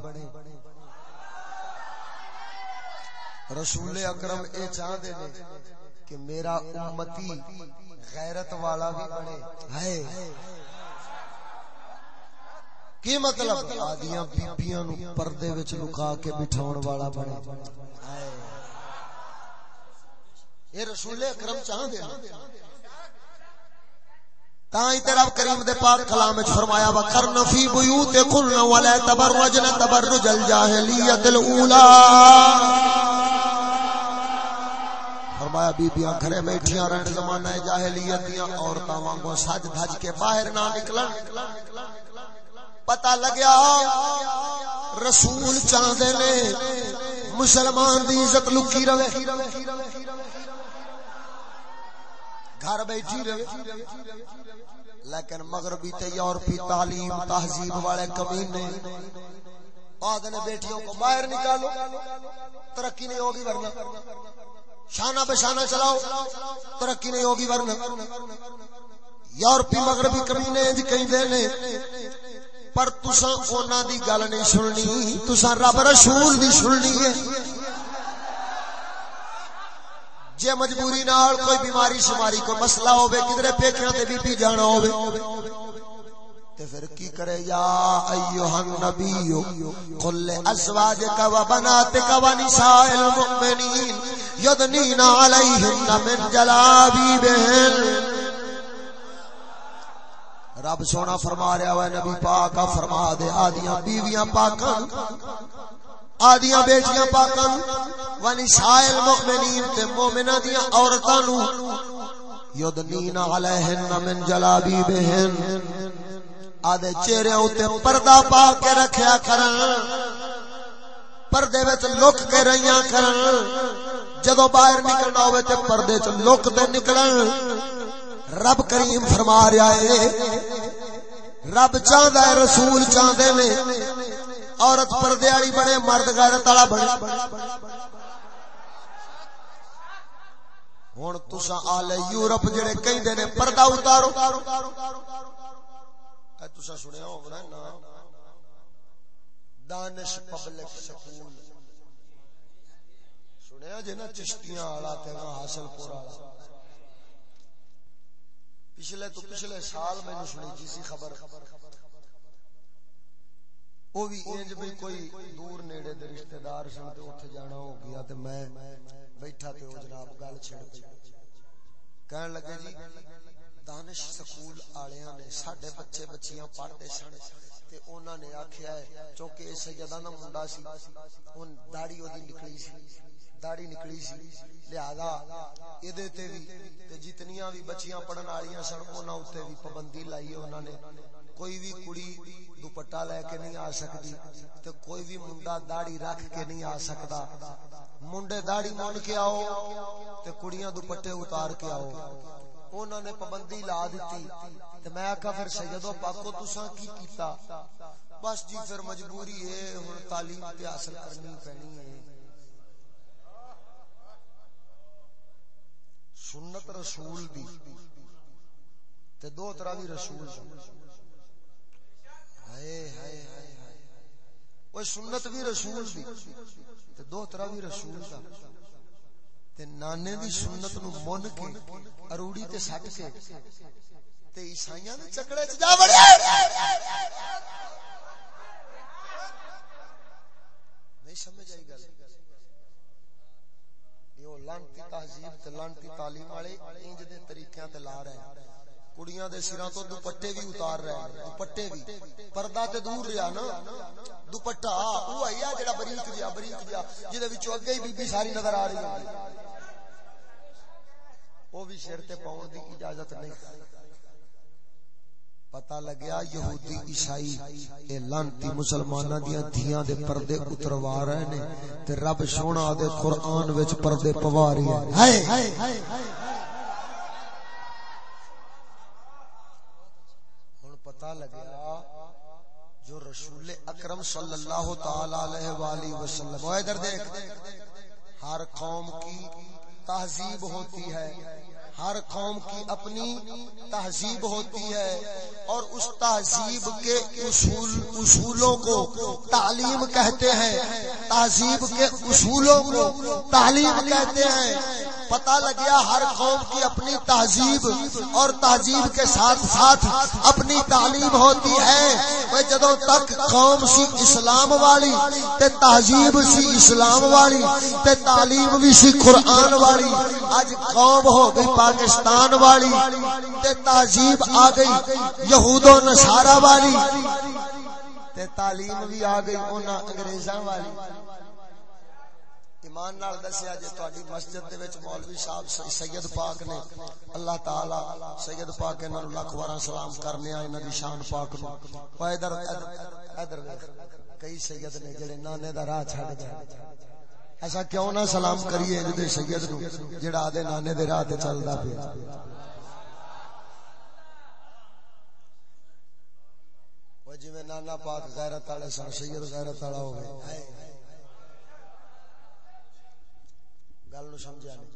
رسول اکرم اے چاہ دے نے کہ میرا امتی غیرت والا بھی بنے۔ ہائے۔ کی مطلب? آدیاں بیبیاں نو پردے وچ لکا کے بٹھاون والا بنے۔ اے رسول اکرم چاہ دے تائیں تیرا کریم دے پاک کلام وچ فرمایا وا کرن فی بیوت بیوتکن ولا تبرجن تبرج الجاہلیت الاولی فرمایا، بیبیاں گھرے بیٹھیاں، رہن زمانہ جاہلیت دیاں، عورتاں وانگو سج دھج کے باہر نہ نکلن۔ پتا لگیا رسول چاہتے نے مسلمان دی عزت لکی رہے۔ گھر بیٹھی رہے۔ لیکن مغربی تے یورپی تعلیم تہذیب والے کمینے آدھے بیٹیوں کو باہر نکالو۔ ترقی نہیں ہوگی ورنہ۔ شانہ بشانہ چلاؤ۔ ترقی نہیں ہوگی ورنہ۔ یورپی مغربی کمینے کہیں دے نے پر تسا اونا دی گل نہیں سننی تسا رب رسول دی سننی ہے۔ جے مجبوری نال کوئی بیماری شماری، کوئی مسئلہ ہوے کدھر پیکھیاں تے بی بی جانا ہوے تے پھر کی کرے؟ یا ایھا النبی، قل ازواجک و بناتک و نساء المؤمنین یدنین علیہن من جلابیبہن رب سونا فرما رہا ہے، نبی پاک فرما دے، آدیاں بیویاں پاکاں، آدیاں بیٹیاں پاکاں ونساء المؤمنین تے مومناں دیاں عورتاں نو۔ یدنین علیہن من جلابیبہن آدے چہرے اوتے پردہ پا کے رکھیا کرن۔ پردے وچ لک کے رہیاں کرن۔ جدوں باہر نکلنا ہوے تے پردے چ لک تے نکلن۔ رب کریم فرما رہا ہے۔ رب چاہتا ہے، رسول چاہتے نے عورت پردے والی بنے مرد غیرت والا بنے ہوں تسا آلے یورپ جڑے کہندے نے، پردہ اتارو۔ تسا سنیا ہونا نا۔ Danish public school. سنیا جی نا چشتیاں والا تے حاصل پور والا پچھلے تو پچھلے سال میں نے سنی جیسی خبر۔ او بھی انج جی بھی کوئی دور نیڑے دے رشتہ دار سن تے اوتھے جانا ہو گیا تے میں بیٹھا تے او جناب گل چھڑ پئی۔ کہن لگے جی دانش سکول آلیاں نے ساڈے بچے بچیاں پڑھتے سن تے انہاں نے آکھیا ہے، چونکہ سیدہ دا منڈا سی، اون داڑھی اودی نکلی سی، داڑھی نکلی سی۔ لہذا ایدے تے وی تے جتنیاں وی بچیاں پڑھن والیاں سن، انہاں اوتے وی پابندی لائی ہے انہاں نے۔ کوئی بھی کڑی دوپٹا لے کے نہیں آ سکتی تے کوئی بھی منڈا داڑھی رکھ کے نہیں آ سکتا منڈے داڑھی مون کے آؤ تے کڑیاں دوپٹے اتار کے آؤ۔ انہوں نے پابندی لا دیتی تے میں آکھا پھر سیدو پاکو تساں کی کیتا؟ بس جی پھر مجبوری ہے، ہن تعلیم تے حاصل کرنی پینی ہے۔ سنت رسول دی تے دو طرح دی رسول ہائے ہائے ہائے وہ سنت بھی رسول دی تے دو طرح بھی رسول دا۔ تے نانے دی سنت نو من کے، اروڑی تے سٹ کے۔ تے عیسائیاں دے چکڑے چ جا وڑے۔ نہیں سمجھ آئی گل۔ یہ لانتی تہذیب تے لانتی تعلیم والے انج دے طریقیاں تے لا رہے ہیں کڑیاں دے سراں تو دوپٹے بھی اتار رہے ہیں دوپٹے بھی پردہ تے دور رہیا نا دوپٹا او ایا جڑا بریک جیا بریک جیا جے وچوں اگے ہی بی بی ساری نظر آ رہی ہے او بھی سر تے پاون دی اجازت نہیں پتا لگیا یہودی عیسائی اے لانتی مسلماناں دیاں دھیاں دے پردے اتروا رہے نے تے رب سونا دے قرآن وچ پردے پوا رہی ہے۔ ہائے! ہائے ہائے ہن پتا لگیا جو رسول اکرم صلی اللہ تعالی علیہ والہ وسلم وہ ادھر دیکھ، ہر قوم کی تہذیب ہوتی ہے۔ ہر قوم کی اپنی تہذیب ہوتی ہے اور اس تہذیب کے اصول اصولوں کو تعلیم کہتے ہیں۔ تہذیب کے اصولوں کو تعلیم کہتے ہیں۔ پتہ لگیا ہر قوم کی اپنی تہذیب اور تہذیب کے ساتھ ساتھ اپنی تعلیم ہوتی ہے۔ جدو تک قوم سی اسلام والی تے تہذیب سی اسلام والی تے تعلیم بھی سی قرآن والی اج قوم ہو گئی پاکستان والی تے تہذیب آ گئی، یہود و نصارا والی تے تعلیم بھی آ گئی انہاں انگریزاں والی۔ ایمان نال دسیا جے تہاڈی مسجد دے وچ مولوی صاحب سید پاک نے، اللہ تعالی سید پاک انہاں نوں لاکھ وارا سلام کرنے آ انہاں دی شان پاک نو۔ او ادھر ادھر کئی سید نے جڑے نانے دا راہ چھڈ گئے۔ ایسا کیوں نہ سلام کریے جے سید نو جڑا آدے نانے دے راہ تے چلدا پیا۔ وہ جویں نانا پاک غیرت والے سن، سید غیرت والا ہو گل نو سمجھا نہیں۔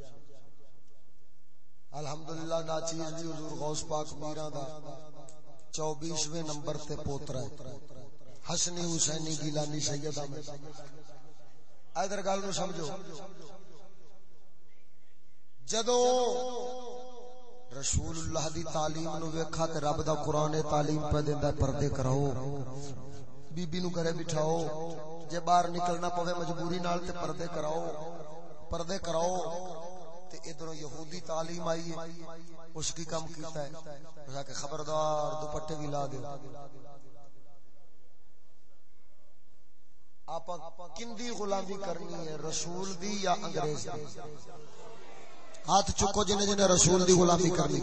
الحمدللہ، نا چیز دی حضور غوث پاک میرا دا 24ویں نمبر تے پوترا ہے۔ حسنی حسینی گیلانی سید احمد۔ ادھر گل نو سمجھو۔ جدو رسول اللہ دی تعلیم نو ویکھا تے رب دا قران تعلیم پہ دیندا پردے کراؤ۔ بی بی نو گھرے بٹھاؤ۔ جے باہر نکلنا پوے مجبوری نال تے پردے کراؤ۔ پردے کراؤ۔ تے ادھروں یہودی تعلیم آئی ہے۔ اس کی کم کیتا ہے۔ کہ خبردار دوپٹے بھی لا دے۔ آپ کندی غلامی کرنی ہے، رسول دی یا انگریز دی؟ ہاتھ چکو جنے جنے رسول دی غلامی کرنی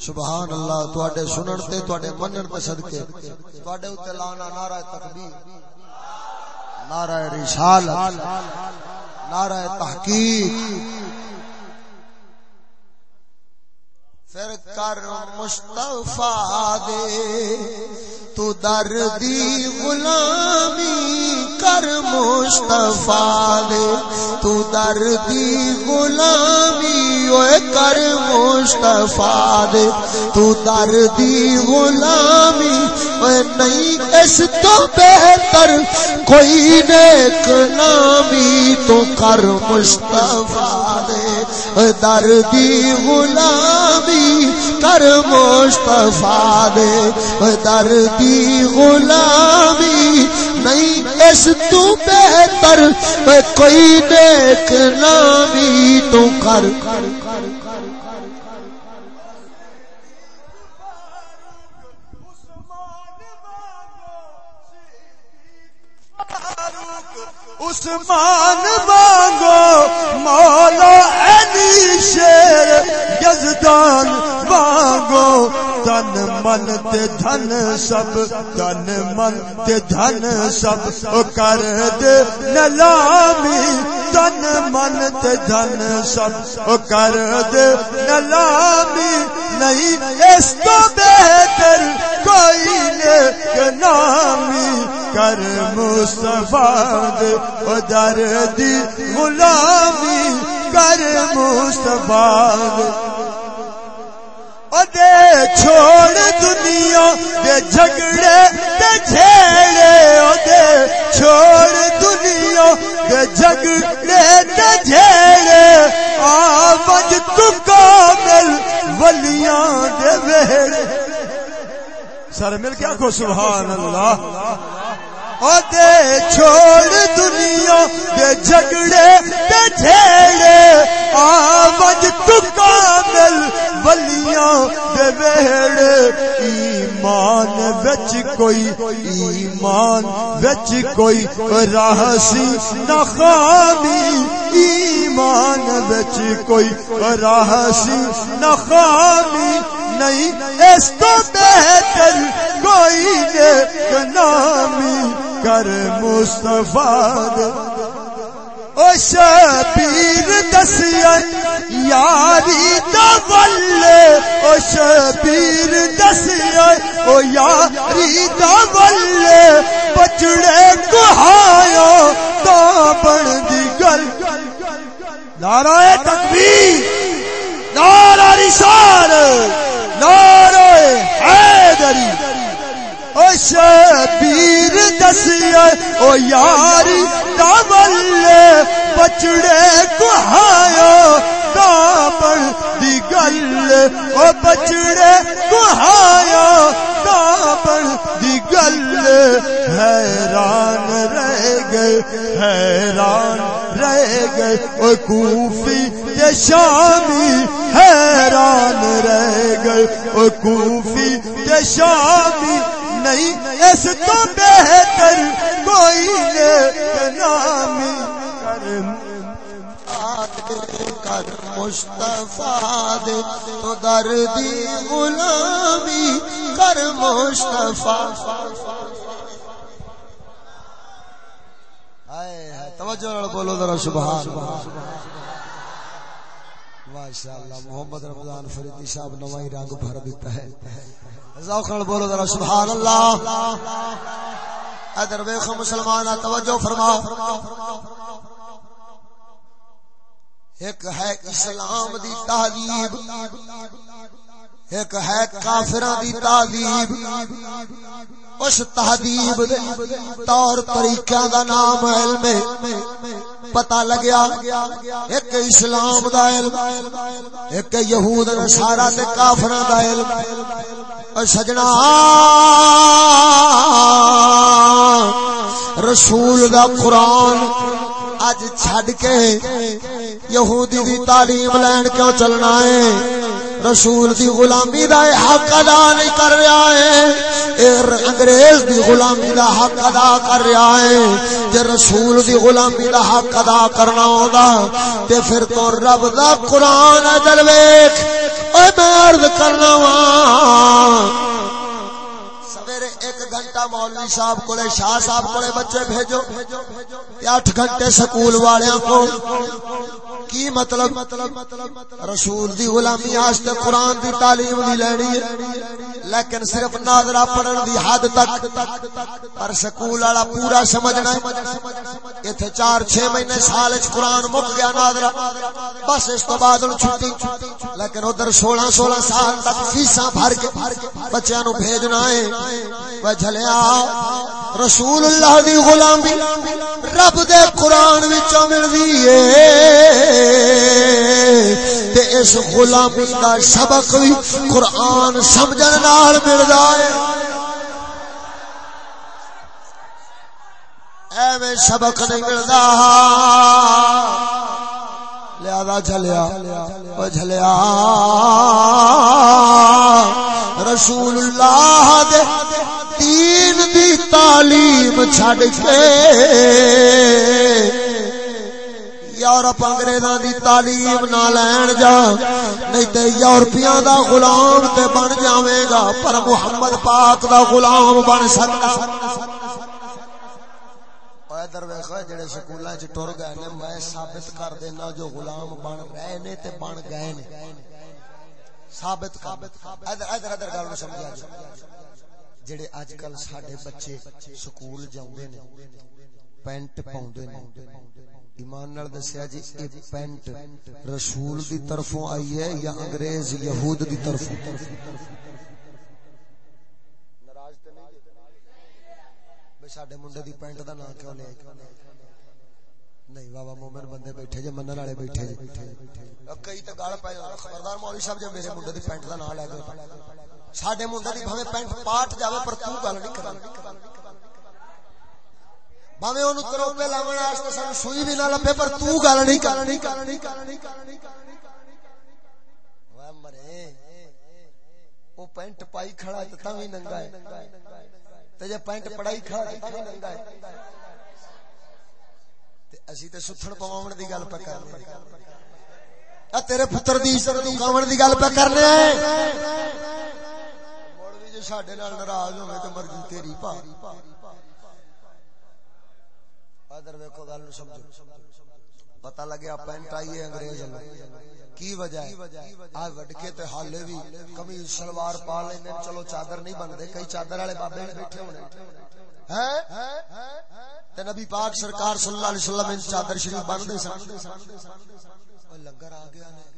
سبحان اللہ، تواڈے سنن تے، تواڈے منن تے صدقے۔ تواڈے اوتے لانا نعرہ تکبیر۔ نعرہ رسالت۔ نعرہ تحقیق۔ پھر کر مصطفیٰ دے۔ تو دردی غلامی کر مصطفیٰ دے۔ تو دردی غلامی اوے کر مصطفیٰ دے۔ تو دردی غلامی اوے نہیں، اس تو بہتر کوئی نیک نامی تو کر مصطفیٰ دے۔ دردی غلامی کر مصطفیٰ دے دردی غلامی نہیں اس تو بہتر کوئی دیکھ نامی تو کر۔ عثمان مانگو مولا علی شیر یزدان مانگو تن من تے دھن سب تن من تے دھن سب کر دے نلامی۔ تن من تے دھن سب کر دے نلامی۔ نہیں، اس تو بہتر کوئی نے نامی۔ کر مصطفیٰ او دردی غلامی کر مصطفیٰ دے چھوڑ دنیا دے جھگڑے دے جھیڑے۔ او دے چھوڑ دنیا دے جھگڑے دے جھیڑے۔ آمد تو کامل ولیاں دے ویڑے سر مل کیا کو سبحان اللہ۔ دے چھوڑ دنیا دے جھگڑے دے جھیڑے۔ آمد تو کامل ولیاں دے ویڑے۔ ایمان وچ کوئی، ایمان وچ کوئی راہ سی نخامی ایمان وچ کوئی راہ سی نخامی نہیں اس تو بہتر کوئی نے نامی کر مصطفیٰ او شبیر دسیا یاری دا دل او شبیر دسیا او یاری دا دل پچڑے گہایا تا بن دی گل۔ نعرہ تکبیر۔ نعرہ رسال نعرہ حیدری۔ او شبیر دسیا او یاری دل بچڑے کہایا کابل دی گل او بچڑے کہایا کابل دی گل حیران رہ گئے حیران رہ گئے او کوفی تے شامی حیران رہ گئے او کوفی تے شامی نہیں، اس تو بہتر کوئی نے نامی کر مصطفیٰ دے تو دردی غلامی کر مصطفیٰ۔ توجہ بولو ذرا، سبحان ماشاءاللہ، محمد رمضان فریدی صاحب نوائی رنگ بھر دیتا ہے۔ ذوقن بولو ذرا سبحان اللہ ادھر ویکھو مسلمان توجہ فرما ایک ہے اسلام دی تعلیب ایک ہے کافران دی تعلیب اس تہذیب طور طریقہ دا نام علم ہے۔ پتہ لگیا ایک اسلام دا علم، ایک یہود نصارا تے کافراں دا علم۔ او سجنا، رسول دا قرآن اج چھڈ کے یہودی دی تعلیم لین کیوں چلنا ہے؟ رسول دی غلامی دا حق ادا نہیں کر رہا ہے۔ اے انگریز دی غلامی دا حق ادا کر رہا ہے۔ جے رسول دی غلامی دا حق ادا کرنا ہوندا، تے پھر تو رب دا قرآن ادھر ویکھ۔ اے میں عرض کرنا وا گھنٹہ مولوی صاحب کو شاہ صاحب کو بچے بھیجو۔ اٹھ گھنٹے سکول والوں کو کی مطلب؟ رسول دی غلامی آستے قرآن دی تعلیم دی لینی ہے۔ لیکن صرف ناظرہ پڑھن دی حد تک۔ پر سکول والا پورا سمجھنا ہے۔ ایتھے چار چھ مہینے سال وچ قرآن مک گیا ناظرہ۔ بس اس تو بعد چھٹی۔ لیکن ادھر سولہ سولہ سال تک فیساں بھر کے بچیاں نو بھیجنا ہے۔ جھلیا۔ رسول اللہ دی غلامی رب دے قرآن وچوں ملدی ہے۔ تے اس غلامی دا سبق بھی قرآن سمجھن نال ملدا ہے۔ ایویں سبق نہیں ملدا۔ لہذا چلیا او جھلیا۔ رسول اللہ دے تعلیم چھڑ کے یورپ انگریزاں دی تعلیم نہ لین جا، نہیں تے یورپیاں دا غلام تے بن جاویں گا، پر محمد پاک دا غلام بن سکتا۔ ادھر ویکھو جڑے سکولاں وچ ٹر گئے نے، میں ثابت کر دینا، جو غلام بن رہے نے تے بن گئے نے۔ ثابت ادھر ادھر ادھر گل سمجھا جی۔ جڑے اج کل ساڈے بچے سکول جاوندے نے، پینٹ پاوندے نے۔ ایمان نال دسیا جی اے پینٹ رسول دی طرفوں آئی ہے یا انگریز یہود دی طرفوں؟ ناراض تے نہیں؟ بے ساڈے منڈے دی پینٹ دا نام کیوں لے نہیں بابا، مومن بندے بیٹھے جے، منن والے بیٹھے جے۔ کئی تے گال پے خبردار مولوی صاحب جے میرے منڈے دی پینٹ دا نام لے گئے ساڈے منڈے دی بھویں پینٹ پاٹ جاوے پر تو گل نہیں کرانی باویں اونوں کروپے لاون واسطے سانو سوئی بھی نہ لبے پر تو گل نہیں کرنی۔ کرنی کرنی کرنی اوے مرے، او پینٹ پائی کھڑا تے تاں وی ننگا ہے۔ تے جے پینٹ پڑائی کھڑا تے تاں وی ننگا ہے۔ تے اسی تے ستھڑ پواون دی گل پہ کرنے۔ تیرے پتر دی عزت نو گاون دی گل پہ کرنے۔ مولوی جو ساڈے نال ناراض ہوے تے مرضی تیری پا ادھر ویکھو گل نو سمجھو پتہ لگیا پینٹ آئی ہے انگریز کی وجہ ہے آ وڈ کے تے حالے وی کمیز شلوار پا لیندے چلو چادر نہیں بندے کئی چادر والے بابے نے بیٹھے ہونے ہیں تے نبی پاک سرکار صلی اللہ علیہ وسلم ان چادر شریف بندے سن او لنگر آ گیا نے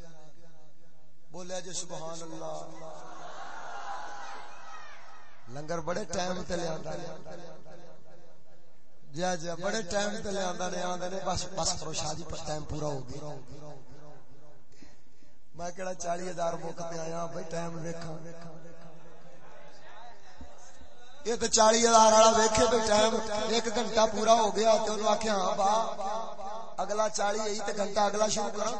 بولیا جی سبحان اللہ لنگر بڑے ٹائم تے لے آندا جا جا جی ہاں جی، بڑے ٹائم تے لے آندا نے آندے نے، بس بس کرو شاہ جی پر ٹائم پورا ہو گیا۔ میں کہڑا 40000 مک تے آیا، بھائی ٹائم ویکھاں۔ یہ تے 40000 والا ویکھے بھائی ٹائم ایک گھنٹہ پورا ہو گیا تے اونوں آکھیا ہاں با، اگلا 40 ہے تے گھنٹہ اگلا شروع کراں۔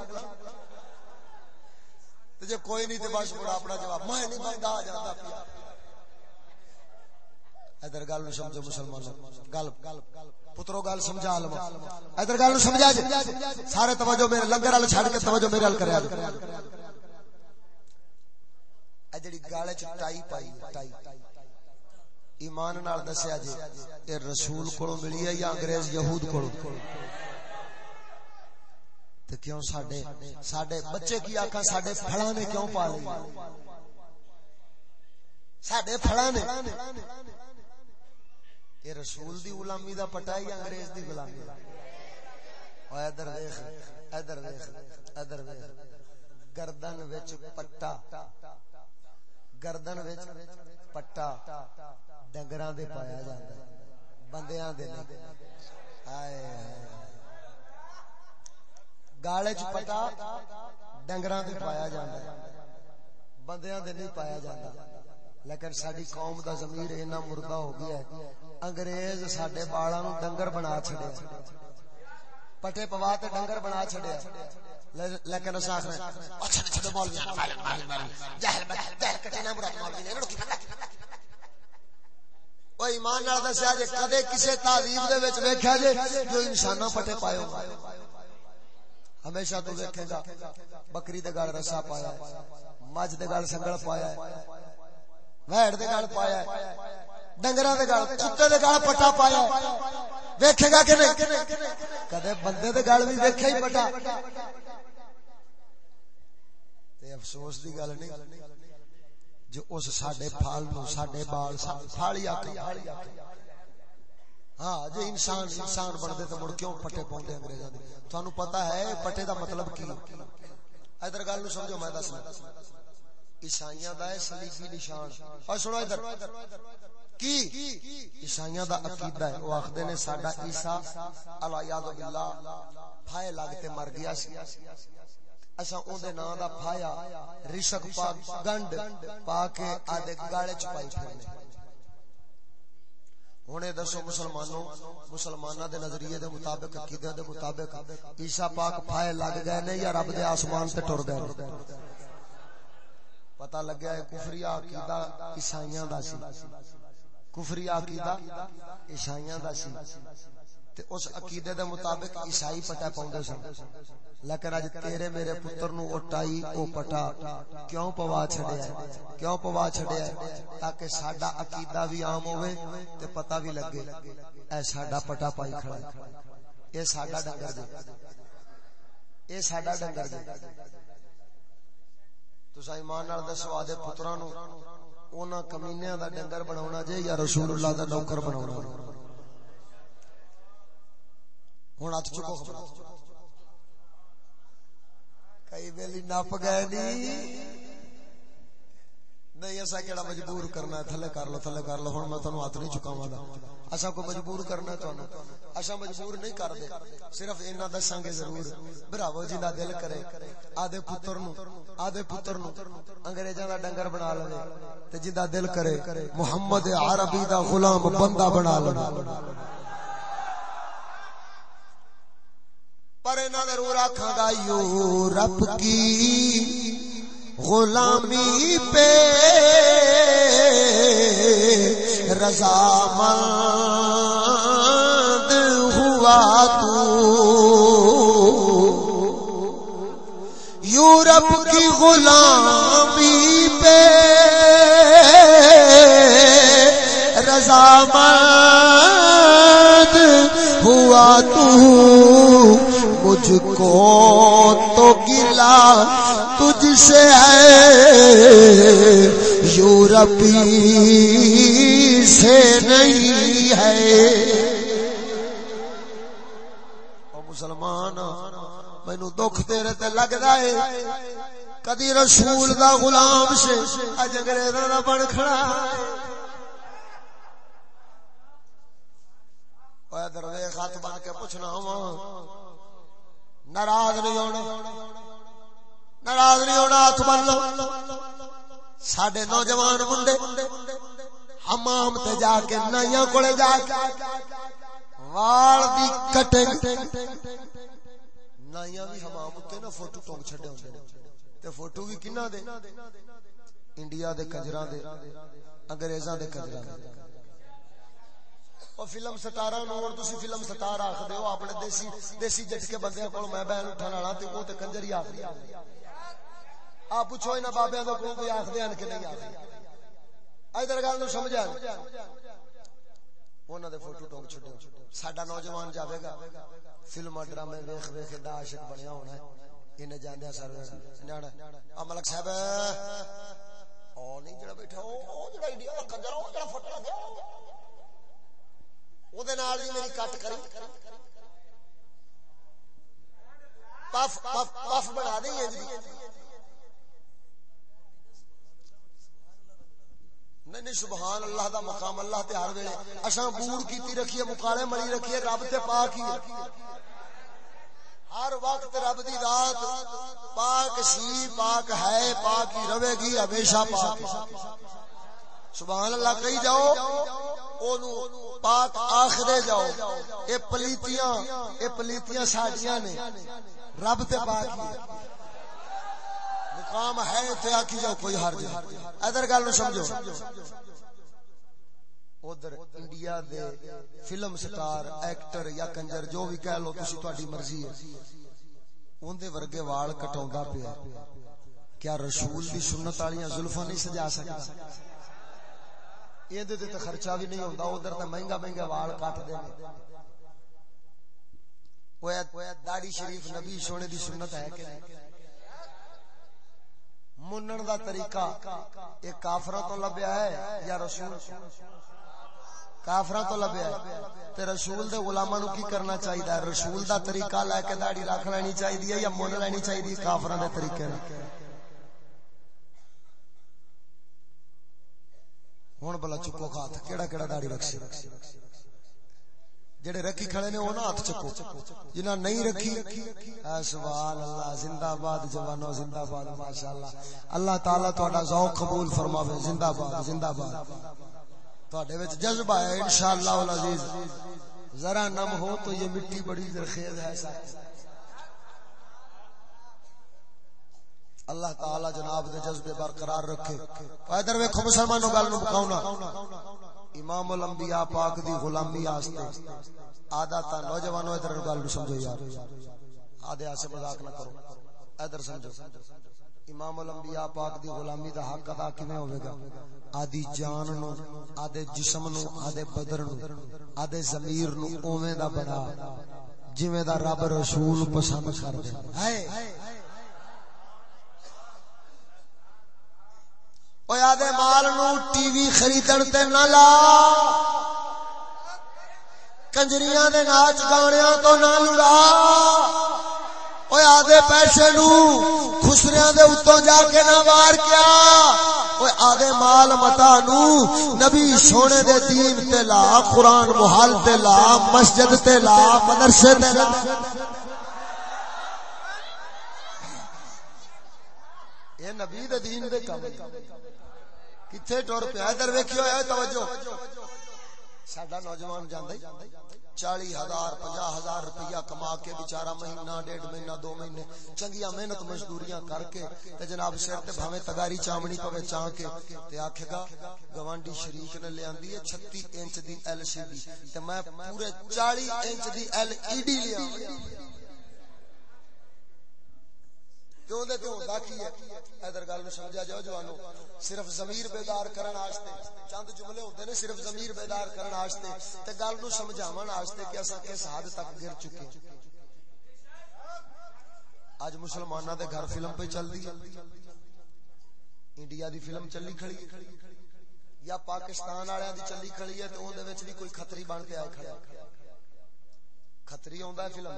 تے جے کوئی نہیں تے بس بڑا اپنا جواب۔ میں نہیں بندا آ جاندا پیا ادھر گل نو سمجھو مسلمان گل، پترو گل سمجھا لو۔ ادھر گل نو سمجھا جی۔ سارے توجہ میرے لنگر والے چھڑ کے توجہ میرے ال کریا اے جڑی گال وچ ٹائی پائی ٹائی۔ ایمان نال دسیا جی اے رسول کولوں ملی ہے یا انگریز یہود کولوں؟ تے کیوں ساڈے ساڈے بچے کی آکھاں ساڈے پھڑاں نے کیوں پا لئی؟ ساڈے پھڑاں نے۔ یہ رسول دی غلامی دا پٹا یا انگریز دی غلامی دا۔ او ادھر دیکھ ادھر دیکھ ادھر دیکھ گردن وچ پٹا۔ گردن وچ پٹا ڈنگراں دے پایا جاندا ہے۔ بندیاں دے نہیں۔ ہائے۔ گالے چ پٹا ڈنگراں دے پایا جاندا ہے۔ بندیاں دے نہیں پایا جاندا۔ لیکن ساری قوم دا ضمیر اینا مردہ ہو گیا ہے۔ انگریز ساڈے بالاں نو ڈنگر بنا چھڑیا پٹے پوا تے ڈنگر بنا چھڑیا لیکن اس آخر اچھا چھڑو مولوی جہل جہل کٹے نہ مراد مولوی نے او ایمان نال دسیا جے کدے کسے تعظیم دے وچ ویکھیا جے جو انساناں پٹے پائے ہو ہمیشہ تو ویکھے گا بکری دے رسا پایا مجھ دے سنگل پایا ویڑ دے پایا ہے ڈنگراں دے گال کتے دے گال پٹا پایا ہے ویکھے گا کہ نہیں کدے بندے دے گال بھی ویکھے ہی پٹا تے افسوس دی گل نہیں جو اس ساڈے پھال نو ساڈے بال پھاڑی آکھے ہاں جے انسان انسان بندے تے مڑ کیوں پٹے پاوندے انگریزاں دے تھانو پتہ ہے پٹے دا مطلب کی ادھر گل نو سمجھو میں دسنا عیسائیاں دا ہے صلیبی نشان اور سنو ادھر کی عیسائیاں دا عقیدہ ہے. وہ آکھدے نے ساڈا عیسی الیاذ باللہ پھائے لگتے مر گیا سی. اسا اون دے نام دا پھایا رشک پاک گنڈ پا کے آدے گالے چ پائی پھرنے. ہونے دسو مسلمانوں مسلمانہ دے نظریے دے مطابق عقیدہ دے مطابق عیسی پاک پھائے لگ گئے نے یا رب دے آسمان تے ٹر گئے پتہ لگیا ہے کفری عقیدہ عیسائیاں دا سی۔ کفری عقیدہ عیسائیاں دا سی۔ تے اس عقیدے دے مطابق عیسائی پٹا پاوندے سن۔ لیکن اج تیرے میرے پتر نو اٹائی او پٹا کیوں پوا چھڈیا ہے؟ کیوں پوا چھڈیا ہے؟ تاکہ ساڈا عقیدہ بھی عام ہوے تے پتہ بھی لگے۔ اے ساڈا پٹا پائی کھڑا اے ساڈا ڈنگر جے اے ساڈا ڈنگر جے تسا ایمان نال دسو آدے پتراں نو۔ انہاں کمینیاں دا ڈنگر بناونا جے یا رسول اللہ دا نوکر بناونا ہن ہاتھ چکو خبر۔ کئی ویلی نپ گئے نہیں نہیں، ایسا کیڑا مجبور کرنا ہے، تھلے کر لو، تھلے کر لو ہن میں تانوں ہاتھ نہیں چکاواں گا اسا کو مجبور کرنا ہے تانوں؟ اسا مجبور نہیں کر دے۔ صرف اینا دساں گے ضرور۔ بھراو جی دا دل کرے۔ آدے پتر نو آدے پتر نو انگریزاں دا ڈنگر بنا لے تے جیندا دل کرے، محمد عربی دا غلام بندہ بنا لے پر انہاں ضرور آکھاں گا یورپ کی غلامی پہ رضامند ہوا تو یورپ کی غلامی پہ رضامند ہوا تو مجھ کو تو گلا، تجھ سے ہے یورپی سے نہیں ہے۔ مسلمان، مینو دکھ تیرے تے لگدا ہے۔ کدی رسول دا غلام سے اج انگریزاں دا بن کھڑا اے دروے خط بن کے پوچھنا ہوا۔ ناراض نہیں ہونا۔ ناراض نہیں ہونا، ہاتھ بن لو۔ سڈے نوجوان منڈے حمام تے جا کے نائیاں کولے جا کے وال دی کٹے نائیاں بھی حمام تے نا فوٹو ٹونگ چھڈے ہوندے تے فوٹو بھی کنا دے؟ انڈیا دے کجراں دے، انگریزاں دے کجراں دے۔ او فلم ستارہ نو ہن تسی فلم ستارہ آکھ دیو اپنے دیسی دیسی جٹ کے بندیاں کول میں بیان اٹھان والا تے او تے کنجر ہی آکھ دیا آ پوچھو انہاں بابیاں دے کول کوئی آکھ دیان کہ نہیں آکھ ادھر گل نو سمجھا۔ انہاں دے فوٹو ٹوک چھڈو۔ ساڈا نوجوان جاوے گا۔ فلم ڈرامے ویکھ ویکھ دا عاشق بنیا ہونا ہے۔ انہیں جاندے سر نیاڑا آ ملک صاحب۔ او نہیں جڑا بیٹھا، او جڑا انڈیا دا کنجر، او جڑا فوٹو لگیا وہ میری کٹ کری پف پف پف بنا دیں نہیں نہیں سبحان اللہ دا مقام اللہ تے ہر ویلے اساں بور کیتی رکھیے مکالے ملی رکھیے رب تے پاک ہی ہر وقت رب دی ذات پاک سی پاک ہے پاک ہی رہے گی ہمیشہ پاک سبحان اللہ کہی جاؤ، اونوں پاک آخرے جاؤ۔ اے پلیتیاں اے پلیتیاں ساڈیاں نے۔ رب تے پاک ہی مقام ہے تے آکی جاؤ، کوئی حرج ادھر گل نو سمجھو۔ ادھر انڈیا دے فلم سٹار، ایکٹر یا کنجر، جو بھی کہہ لو، تسی تہاڈی مرضی ہے۔ اون دے ورگے وال کٹاوندا پیا۔ کیا رسول دی سنت والیاں زلفاں نہیں سجا سکدا یہ تو خرچہ بھی نہیں ہوتا ادھر تو مہنگا مہنگا وال کٹ دے داڑی شریف نبی سونے دی سنت ہے کہ منن دا طریقہ یہ کافروں تو لبیا ہے یا رسول کافروں تو لبیا ہے تے رسول دے غلاماں نو کی کرنا چاہیے رسول دا طریقہ لے کے داڑھی رکھ لینی چاہیے یا من لینی چاہیے کافراں دے طریقے نال ہوں بلا چکو ہاتھ کہڑا کہڑا داڑی رکھ جڑے رکھی کھڑے نے وہ نہ ہاتھ چکو جنہ نہیں رکھی سبحان اللہ زندہ باد جوانو زندہ باد ماشاءاللہ اللہ تعالی تہاڈا ذوق قبول فرماوے زندہ باد زندہ باد تہاڈے وچ جذبہ ہے انشاءاللہ العزیز ذرا نم ہو تو یہ مٹی بڑی زرخیز ہے اللہ تعالی جناب دے جذبے برقرار رکھے۔ ادھر ویکھو مسلمانوں گل نو مکاونا امام الانبیاء پاک دی غلامی واسطے آدھا تا نوجوانوں ادھر گل نو سمجھو یار۔ آدھے آسے مذاق نہ کرو۔ ادھر سمجھو۔ امام الانبیاء پاک دی غلامی دا حق ادا کیویں ہوے گا؟ آدی جان نو آدے جسم نو آدے بدن نو آدے ضمیر نو اوویں دا بنا جویں دا رب رسول پسند کر دے۔ ہائے! آدھے مال نو ٹی وی خریدن تے نہ لا کنجریاں دے ناچ گانیاں تو نہ لڑا اوے آدھے پیسے نو خسریاں دے اتوں جا کے نہ وار کیا اوے آدھے مال متا نو نبی سونے دے دین تے لا قرآن محل تے لا مسجد تے لا مدرسے تے لا یہ نبی دے دین دے کام کتنے ٹور پیا ادھر ویکھیو ہے، توجہ۔ ساڈا نوجوان جاندا چالی ہزار پنجا ہزار روپیہ کما کے بچارا مہینہ، ڈیڑھ مہینہ، دو مہینے چنگیا محنت مزدوریاں کر کے تے جناب سر تے بھاویں تگاری چامنی پوے چاں کے تے آکھے گا، گوانڈی شریک نے لے آندی ہے 36 انچ دی ایل سی ڈی تے میں پورے 40 انچ دی ایل ای ڈی لے آواں کیوں دے تو ہوندا کی ہے؟ ادھر گل نو سمجھا جاؤ جوانو، صرف ضمیر بیدار کرن واسطے چند جملے ہوندے نے صرف ضمیر بیدار کرن واسطے تے گل نو سمجھاون واسطے کہ اساں کس حد تک گر چکے اج مسلماناں دے گھر فلم پہ چل دی انڈیا دی فلم چلی کھڑی یا پاکستان والےاں دی چلی کھڑی ہے تے اون دے وچ بھی کوئی خطری بن کے آئے کھڑا خطری آوندا ہے فلم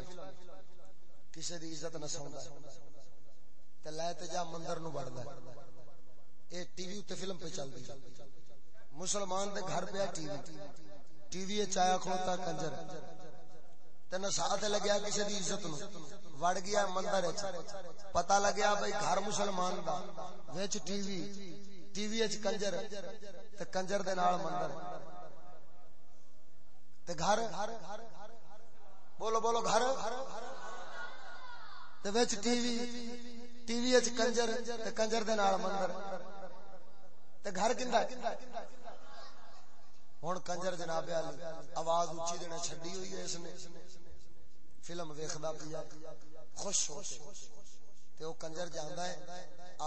کسے دی عزت نہ سوندا ہے۔ تے لے تے جا مندر نو بڑھدا اے ٹی وی تے فلم پہ چل مسلمان دے گھر پہ ٹی وی۔ ٹی وی چایا کھوتا کنجر۔ تے نہ ساتھ لگیا کسی دی عزت نو۔ وڑ گیا مندر وچ پتہ لگیا بھائی گھر مسلمان دا۔ وچ ٹی وی۔ ٹی وی وچ کنجر۔ تے کنجر دے نال مندر۔ تے گھر۔ بولو بولو، گھر۔ تے وچ ٹی وی۔ ٹی وی اچ کنجر تے کنجر دے نال مندر تے گھر کیندا ہن کنجر جناب علی، آواز اونچی دینا چھڈی ہوئی ہے اس نے۔ فلم ویکھدا پیا۔ خوش ہو۔ تے او کنجر جاندا ہے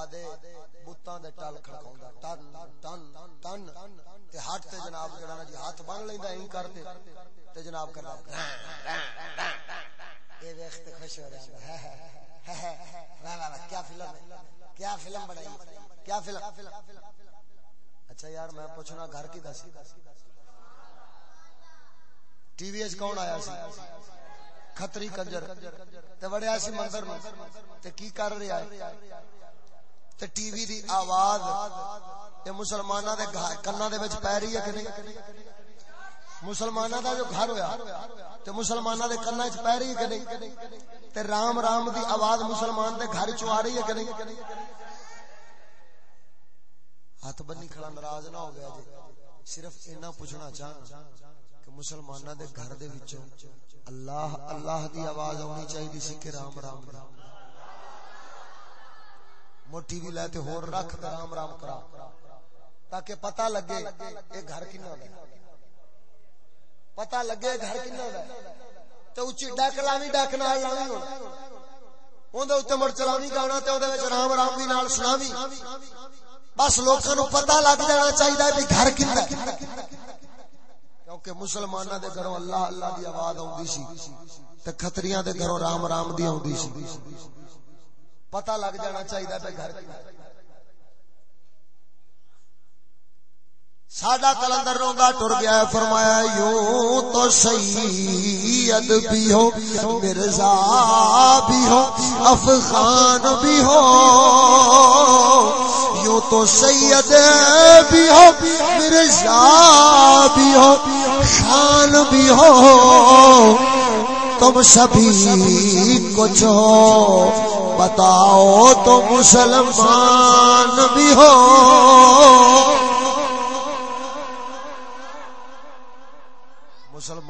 آدے بوتاں دے ٹل کھڑکاوندا۔ ٹن ٹن ٹن۔ تے ہاتھ تے جناب جڑا نا جی ہاتھ بن لیندا این کرتے تے۔ جناب کردا اے ویکھ تے خوش ہو رہا ہے۔ کیا فلم کیا فلم بنائی کیا فلم؟ اچھا یار، میں پوچھنا گھر کی دس۔ ٹی وی ایچ کون آیا سی؟ کھتری کنجر۔ تے بڑے سی مندر میں تے کی کر رہا ہے؟ تے ٹی وی دی آواز تے مسلمانہ دے کنہ دے بچ پہ رہی ہے کہ نہیں؟ مسلمانہ دا جو گھر ہویا، تے مسلمانہ دے کنہ چ پہ رہی ہے کہ نہیں؟ تے رام رام دی آواز مسلمان دے گھر چ آ رہی ہے کہ نہیں؟ ہاتھ بنی کھڑا ناراض نہ ہو گیا جی۔ صرف اینا پوچھنا چاہنا کہ مسلمانہ دے گھر دے وچوں اللہ اللہ دی آواز ہونی چاہیے سی کہ رام رام رام موٹی بھی لے تے ہور رکھ رام رام کرا۔ تاکہ پتہ لگے، اے گھر کنا دا پتہ لگے گھر کنا دا تے اچھی ڈک لاوی ڈک نال لاوی ہن اون دے اوتے مڑ چلاوی گانا تے اودے وچ رام رام بھی نال سناوی۔ بس لوکاں نو پتہ لگ جانا چاہیے کہ گھر کیندا کیونکہ مسلماناں دے گھروں اللہ اللہ دی آواز اوندی سی۔ تے کھتریاں دے گھروں رام رام دی اوندی سی۔ پتہ لگ جانا چاہیے کہ گھر کیندا ساڈا کلندر روندا ٹر گیا فرمایا، یوں تو سید بھی ہو، مرزا بھی ہو، افغان بھی ہو۔ یوں تو سید بھی ہو، مرزا بھی ہو، خان بھی ہو۔ تم سبھی کچھ ہو، بتاؤ تو مسلمان بھی ہو۔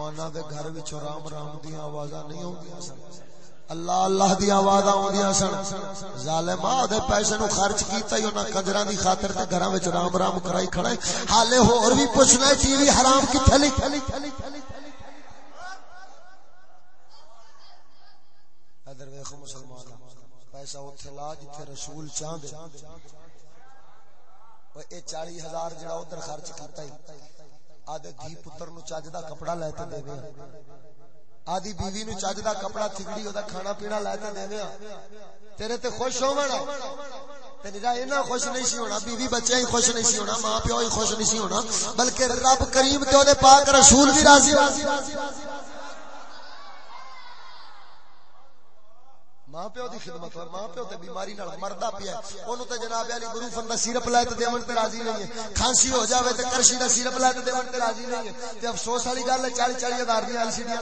مسلمانہ دے گھر وچ رام رام دی آوازاں نہیں ہوندیاں سن۔ اللہ اللہ دی آواز آوندیاں سن۔ ظالم دے پیسے نو خرچ کیتا ہی انہاں کنجراں دی خاطر تے گھراں وچ رام رام کرائی کھڑا ہے۔ حالے ہور بھی پوچھنا ہے، ٹی وی حرام کتھے لکھ؟ ادھر ویکھو مسلمان، پیسہ اوتھے لا جتھے رسول چاہندے۔ او اے 40000 جڑا ادھر خرچ کیتا ہی۔ آدھے دھی پتر نو چاج دا کپڑا لے تے دے آدھی بیوی نو چاج دا کپڑا تھگڑی دا کھانا پینا لے تے دیویں تیرے تے خوش ہوونا تے نگا اینا خوش نہیں سی ہونا، بیوی بچے ہی خوش نہیں سی ہونا، ماں پیو ہی خوش نہیں سی ہونا، بلکہ رب کریم تے دے پاک رسول بھی راضی ماں پیو دی خدمت اور ماں پیو تے بیماری نال مردا پیا اونوں تے جناب علی بروفن دا سیرپ لے تے دیون تے راضی نہیں ہے۔ کھانسی ہو جاوے تے کرشی دا سیرپ لے تے دیون تے راضی نہیں ہے۔ تے افسوس والی گل ہے 40 40 ہزار دی L C D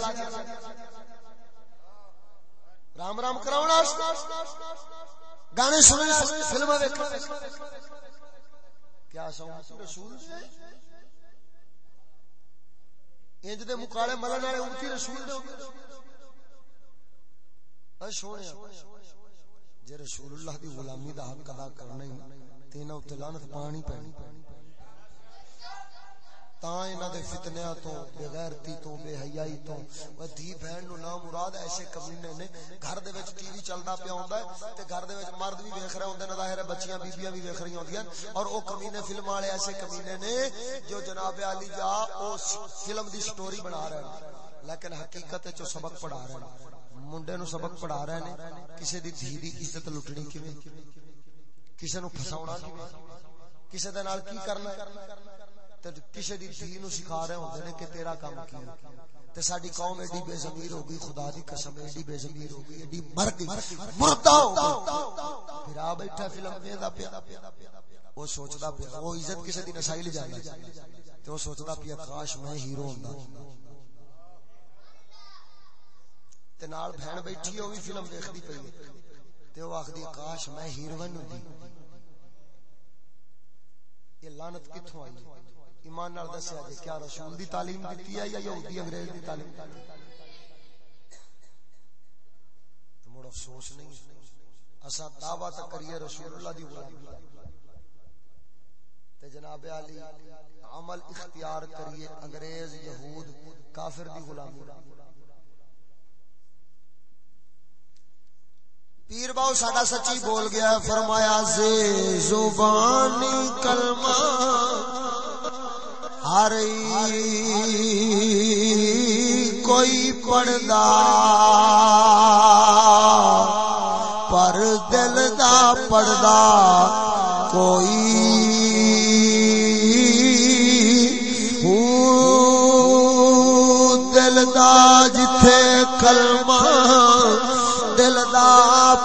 Ram Ram کراونا گانے سننے فلماں ویکھ۔ کیا ساؤں رسول انج دے مقالے ملن والے امتی رسول دے سونے جی رسول اللہ دی غلامی دا حق ادا کرنا ہی تینا اتنے لانت پانی پینی تاں انہاں دے فتنیاں تو، بے غیرتی تو، بے حیائی تو، او دی بہن نو نام مراد ایسے کمینے نے، گھر دے وچ ٹی وی چلدا پیا ہوندا ہے، تے گھر دے وچ مرد بھی ویکھ رہے ہوندے نے ظاہر ہے بچیاں بیبییاں بھی ویکھ رہی ہوندیاں اور او کمینے فلم والے ایسے کمینے نے، جو جناب علی جا، او فلم دی سٹوری بنا رہے ہیں، لیکن حقیقت وچ سبق پڑھا رہے ہیں۔ منڈے نو سبق پڑھا رہے نے کسے دی دھی دی عزت لٹنی کیویں کسے نو پھساونا کیویں کسے دے نال کی کرنا تے کسے دی دھی نو سکھا رہے ہوندے نے کہ تیرا کام کی تے ساڈی قوم ایڈی بے ضمیر ہو گئی خدا دی قسم ایڈی بے ضمیر ہو گئی ایڈی مر گئی مردہ ہو گئی پھر آ بیٹھا فلم ویندا پیا وہ سوچدا پیا وہ عزت کسے دی نسائی لے جائے تے وہ سوچدا پیا کاش میں ہیرو ہوندا تے نال بہن بیٹھی او بھی فلم دیکھدی پئی تے او آکھدی کاش میں ہیروئن ہوندی۔ یہ لعنت کتھوں آئی ایمان نال دسیا جے، کیا رسول دی تعلیم دتی ہے یا یہودی انگریز دی تعلیم؟ تو مڑ افسوس نہیں اسا دعویٰ تے کریے رسول اللہ دی غلامی تے جناب علی، عمل اختیار کریے انگریز، یہود، کافر دی غلامی۔ پیر باؤ ساڈا سچی بول گیا، فرمایا سے زبانی کلمہ ہر کوئی پڑھدا پر دل دا پڑھدا کوئی دل دا جتھے کلمہ دل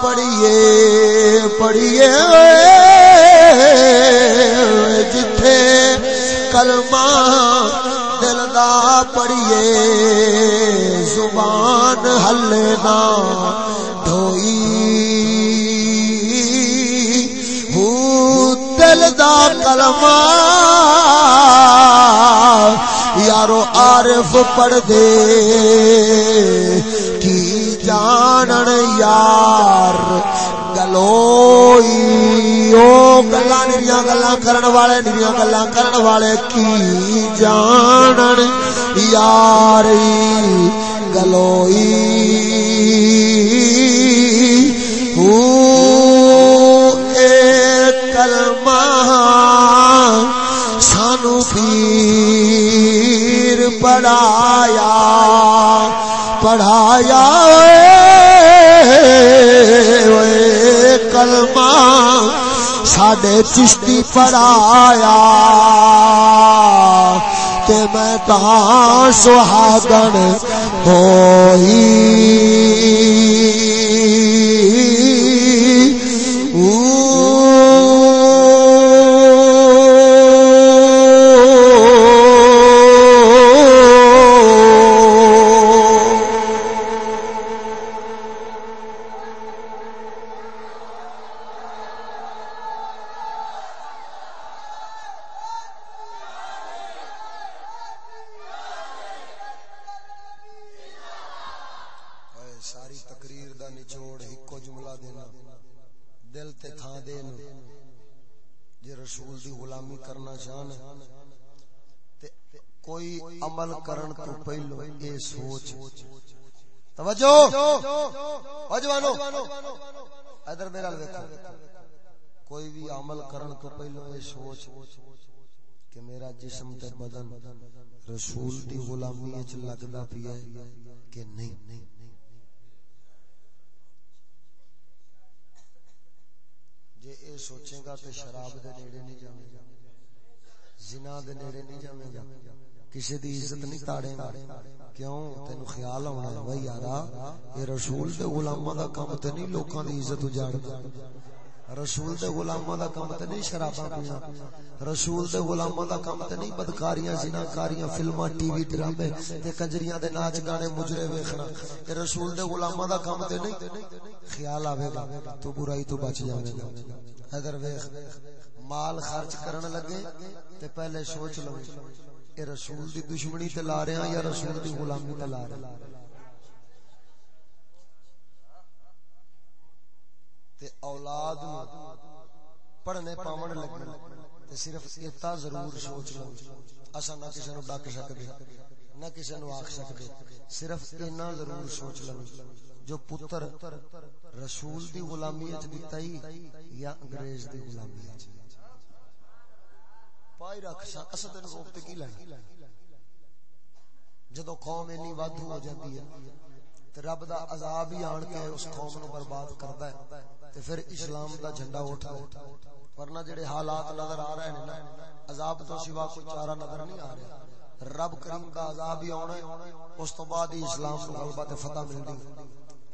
پڑھیے پڑھیے جتھے کلمہ دل دا پڑھیے، زبان ہلے نا ڈھوئی ہو دل دا کلمہ یارو عارف پڑھ دے جانن یار گلوئی؟ او گلا نریاں گلا کرن والے نریاں گلا کرن والے کی جانن یار گلوئی؟ پڑھایا پڑھایا کلمہ ساڈے چشتی پڑھایا۔ تے میں تہاں سہاگن ہوئی؟ توجہ وجوانو ادھر میرا دیکھو کوئی بھی عمل کرن تو پہلو اے سوچ کہ میرا جسم تے بدن رسول دی غلامی وچ لگدا پیا ہے کہ نہیں؟ جے اے سوچے گا تے شراب دے نیڑے نہیں جاوے گا زنا دے نیڑے نہیں جاوے گا کسی دی عزت نہیں تاڑے گا کیوں؟ تینو خیال ہونا ہے۔ بھائی یارا، اے رسول دے غلاماں دا کام تے نہیں لوکاں دی عزت اجاڑ رسول دے غلاماں دا کام تے نہیں شراباں پیاں رسول دے غلاماں دا کام تے نہیں بدکاریاں، زناکاریاں، فلماں، ٹی وی ڈرامے تے کنجریاں دے ناچ گانے مجرے ویکھنا۔ اے رسول دے غلاماں دا کام تے نہیں۔ خیال آوے گا، تو برائی تو بچ جاوے گا۔ اگر ویکھ، مال خرچ کرن لگے تے پہلے سوچ لو۔ اے رسول دی دشمنی تے لا رہے ہیں یا رسول دی غلامی تے لا رہے ہیں؟ تے اولاد نو پڑھنے پاون لگے تے صرف اتا ضرور سوچ لو۔ اسا نہ کسے نو ڈک سکدے، نہ کسے نو آکھ سکدے۔ صرف اتنا ضرور سوچ لو۔ جو پتر رسول دی غلامی وچ دتا ہی یا انگریز دی غلامی وچ پائی رکھ سا اسا تینو روک کی لینا جدو قوم انی وادھو ہو جاتی ہے، تے رب دا عذاب ہی آن کے اس قوم نو برباد کردا ہے، تے پھر اسلام دا جھنڈا اٹھا ورنہ جڑے حالات نظر آ رہے ہیں نا، عذاب تو سوا کوئی چارہ نظر نہیں آ رہا۔ رب کریم دا عذاب ہی آنا ہے، اس تو بعد ہی اسلام نو غلبہ تے فتح ملدی۔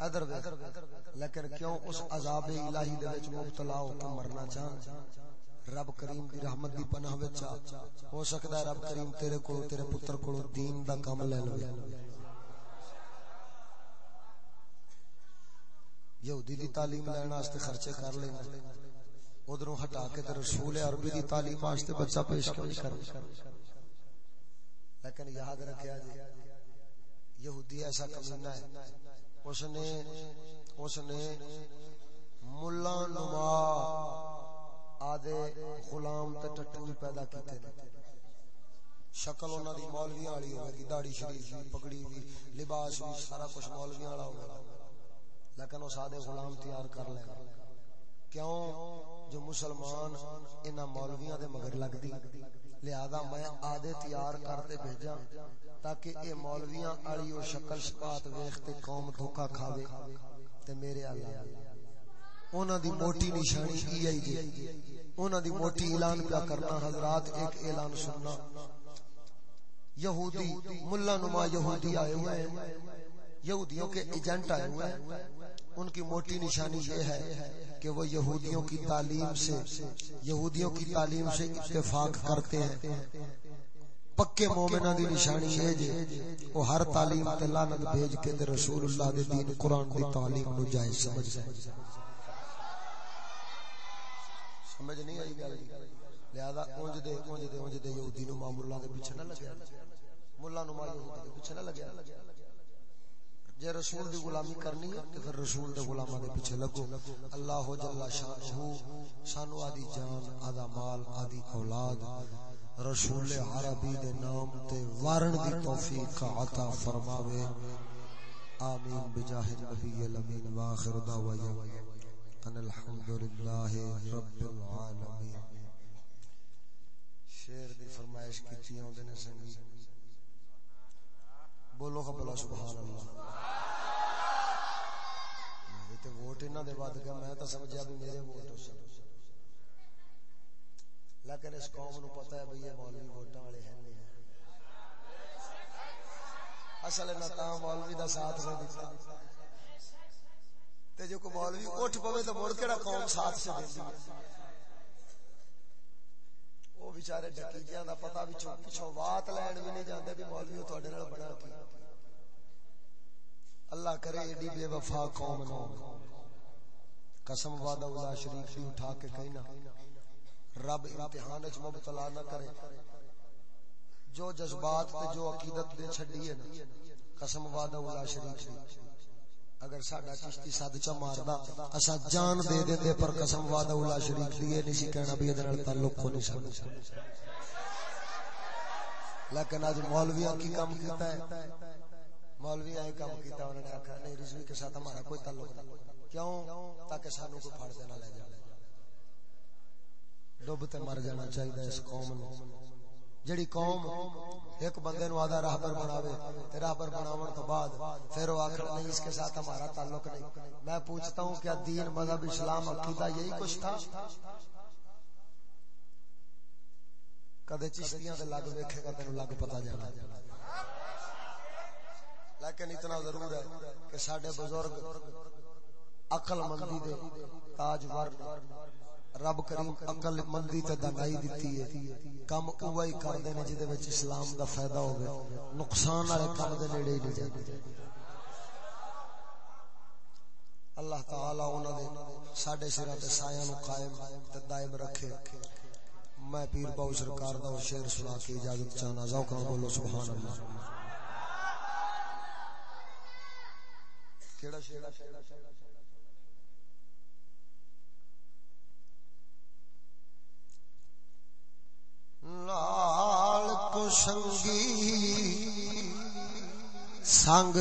ادھر ویکھ، لیکن کیوں اس عذاب الہی دے وچ مبتلا ہو کے مرنا چاہ رب کریم دی رحمت دی پناہ وچ ہو سکدا ہے رب کریم تیرے کو تیرے پتر کو دین دا کام لے لو یہودی دی تعلیم لین واسطے خرچے کر لینا ادھروں ہٹا کے تے رسول عربی دی تعلیم واسطے بچہ پیش کر لیکن یاد رکھیا جی یہودی ایسا کمینہ ہے۔ اس نے اس نے ملا نما آدھے غلام تے ٹٹو بھی پیدا کیتے ہیں شکل انہاں دی مولوی والی ہوے گی، داڑھی شریف بھی پگڑی بھی لباس بھی سارا کچھ مولوی والا ہوگا لیکن وہ سادے غلام تیار کر لے۔ کیوں؟ جو مسلمان انہاں مولویاں دے مگر لگ دی لہذا میں آدھے تیار کرتے بھیجا تاکہ اے مولویاں اڑی او شکل شپات ویکھتے قوم دھوکا کھاوے۔ تے میرے اللہ انہاں دی موٹی نشانی ای آئی جی انہاں دی موٹی اعلان کیا کرنا، حضرات، ایک اعلان سننا۔ یہودی، ملا نما یہودی آئے ہوئے ہیں۔ یہودیوں کے ایجنٹ آئے ہوئے ہیں۔ ان کی موٹی نشانی یہ ہے کہ وہ یہودیوں کی تعلیم سے، یہودیوں کی تعلیم سے اتفاق کرتے ہیں۔ پکے مومنہ دی نشانی ہے جے، وہ ہر تعلیم تے لعنت بھیج کے تے رسول اللہ دے دین قرآن دی تعلیم نو جائز سمجھ سمجھ نہیں آئی گل جی۔ لہذا اونج دے اونج دے اونج دے یہودی نو معمولاں دے پیچھے نہ لگیا۔ مولا نو یہودی دے پیچھے نہ لگیا۔ جے رسول دی غلامی کرنی ہے تے پھر رسول دے غلاماں دے پیچھے لگو۔ اللہ جل شانہ سانو آدی جان آدا مال آدی اولاد۔ رسول عربی دے نام تے وارن دی توفیق عطا فرماوے۔ آمین بجاہ النبی الامین واخر دعوایا ان الحمدللہ رب العالمین شیر دی فرمائش کیتی ہوندے نے سنگی. بولو خبلا سبحان اللہ. یہ تے ووٹ انہاں دے ود گیا میں تا سمجھیا بھی میرے ووٹ ہو سن لیکن اس قوم نو پتہ ہے بھئی یہ مولوی ووٹاں والے ہیں نہیں۔ اصل نہ تا مولوی دا ساتھ نہیں دیتا۔ تے جو کو مولوی اٹھ پوے تے مڑ کیڑا قوم ساتھ سے دیندی ہے وہ بیچارے ڈکیجیاں دا پتہ وچوں پچھوں وات لین بھی نہیں جاندے بھی مولوی تواڈے نال بڑا کی۔ اللہ کرے ایڈی بے وفا قوم نو۔ قسم وعدہ اللہ شریف بھی اٹھا کے کہنا رب امتحان وچ مبتلا نہ کرے۔ جو جذبات تے جو عقیدت دے چھڈی ہے نا، قسم وعدہ اللہ شریف بھی اگر ساڈا چشتی سد چ ماردا اسا جان دے دے دے پر قسم وعدہ اولا شریف دی نہیں سی کہنا بھی ادھر تعلق کو نہیں سمجھ لیکن اج مولویاں کی کام کیتا ہے۔ مولوی آئے کام کیتا، انہوں نے آکھا، نہیں، رضوی کے ساتھ ہمارا کوئی تعلق نہیں۔ کیوں؟ تاکہ سانو کو پھاڑ دینا لے جائے۔ ڈوب تے مر جانا چاہیے اس قوم نو جڑی قوم ایک بندے نو آدھا راہ بناوے تے راہ بناون تو بعد پھر وہ آخر نہیں، اس کے ساتھ ہمارا تعلق نہیں۔ میں پوچھتا ہوں کیا دین مذہب اسلام عقیدہ یہی کچھ تھا؟ کدے چشتیاں تے لگ ویکھے گا تینو لگ پتہ جانا۔ لیکن اتنا ضرور ہے کہ ساڈے بزرگ عقل مندی دے تاجور رب کریم عقل مندی تے دنائی دتی ہے۔ کم اوہی کردے نے جدے وچ اسلام دا فائدہ ہوے نقصان والے کم دے نیڑے ہی نہیں جاندے اللہ تعالی انہاں دے ساڈے سراں تے سایہ نو قائم تے دائم رکھے۔ میں پیر باو سرکار دا شعر سنا کے اجازت چاہنا ذوق نال بولو سبحان اللہ کیڑا شعر لال کو سنگی سنگ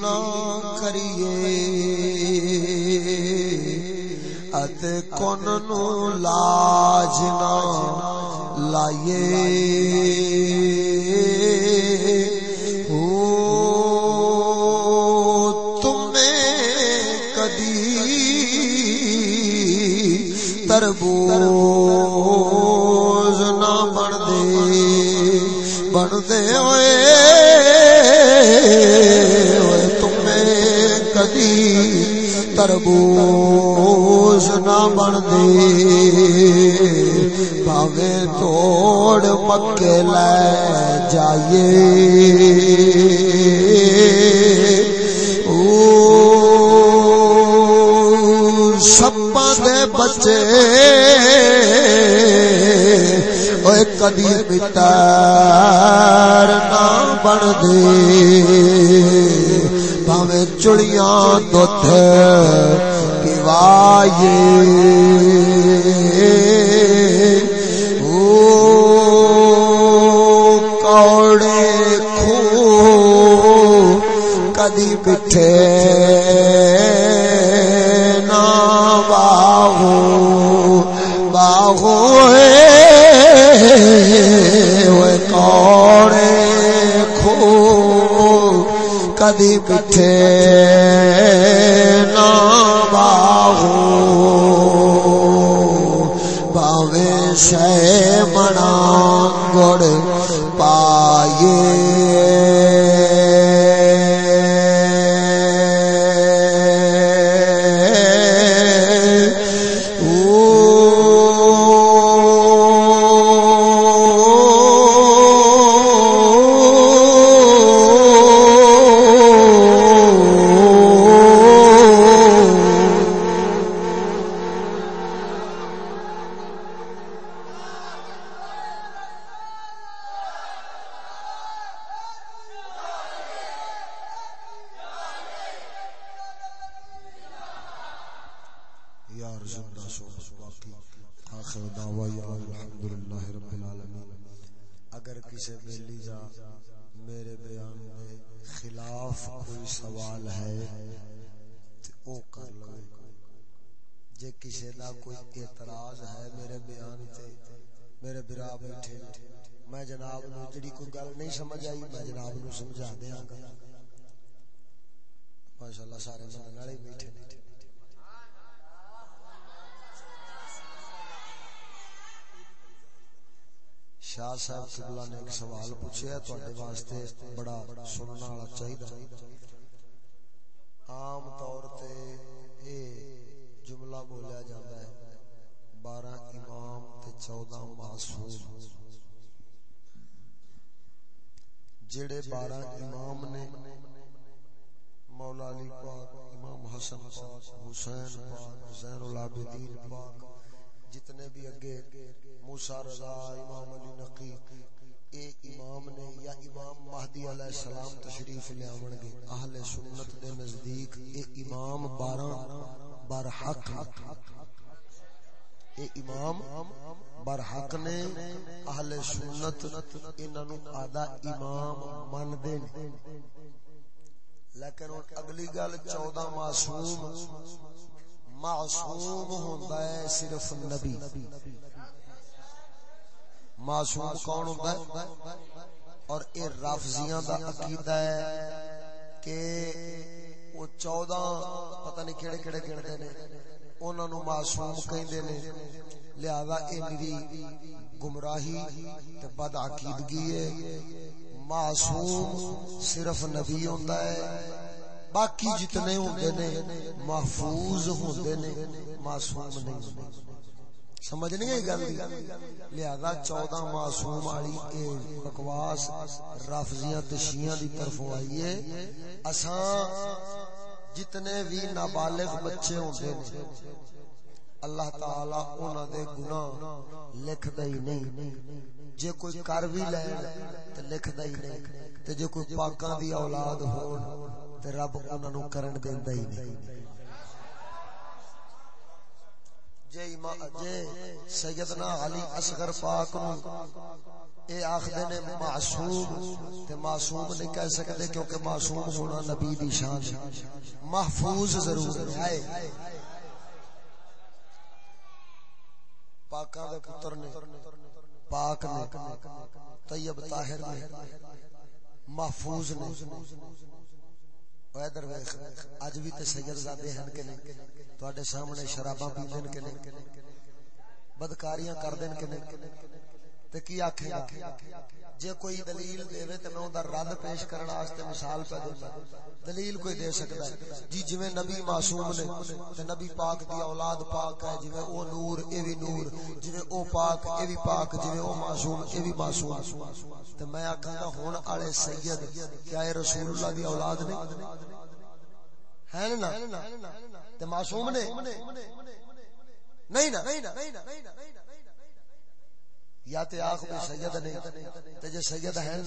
نہ کریے۔ ات کون نو لاج نہ لائیے۔ تربوز نہ بن دے توڑ مکے لے جائیے سپا دے بچے کدی پتر نہ بن دے پاوے چڑیاں دھت پیوائے کوڑے کھو کدی پٹھے کدی پٹھے نا باہو۔ باوے شہ منا گڑ پائیے ہے تو ہے نبی۔ معصوم کون ہوندا ہے؟ اور اے رافضیاں دا عقیدہ ہے کہ وہ 14 پتہ نہیں کیڑے کیڑے گنتے نے، انہاں نو معصوم کہندے نے۔ لہذا اے میری گمراہی تے بد عقیدگی ہے۔ معصوم صرف نبی ہوندا ہے، باقی جتنے ہوندے نے محفوظ ہوندے نے معصوم نہیں سمجھ نہیں آئی گل؟ لہذا چودہ معصوم والی اے بکواس رافضیاں تے شیعاں دی طرفوں آئی ہے۔ اساں جتنے بھی نابالغ بچے ہوندے نے، اللہ تعالی انہاں دے گناہ لکھ دے نہیں۔ جے کوئی کر بھی لے تے لکھ دے نہیں۔ تے جے کوئی پاکاں دی اولاد ہون تے رب انہاں نو کرن دیندا ہی نہیں۔ جے جے سیدنا علی اصغر پاک نو اے آخدے نے معصوم تے معصوم نہیں کہہ سکتے کیونکہ معصوم ہونا نبی دی شان محفوظ ضرور ہے۔ پاکاں دے پتر نے، پاک نے، طیب طاہر نے، محفوظ نے۔ ادھر ویکھ، اج بھی تے سید زادے ہیں کہ نہیں؟ تواڈے سامنے شراباں پیندے کہ نہیں؟ بدکاریاں کردین کہ نہیں؟ تے کی آکھے گا؟ جے کوئی دلیل دے تے میں اوندا رد پیش کرن واسطے مثال پہ دیندا دلیل کوئی دے سکدا ہے۔ جی جویں نبی معصوم نے تے نبی پاک دی اولاد پاک ہے، جویں او نور، اے وی نور، جویں او پاک، اے وی پاک، جویں او معصوم، اے وی معصوم۔ تے میں آکھاں گا ہن والے سید، کیا اے رسول اللہ دی اولاد نے؟ ہیں نا؟ تے معصوم نے؟ نہیں نا۔ یا تے آخ بھی سید نے، تے جے سید ہیں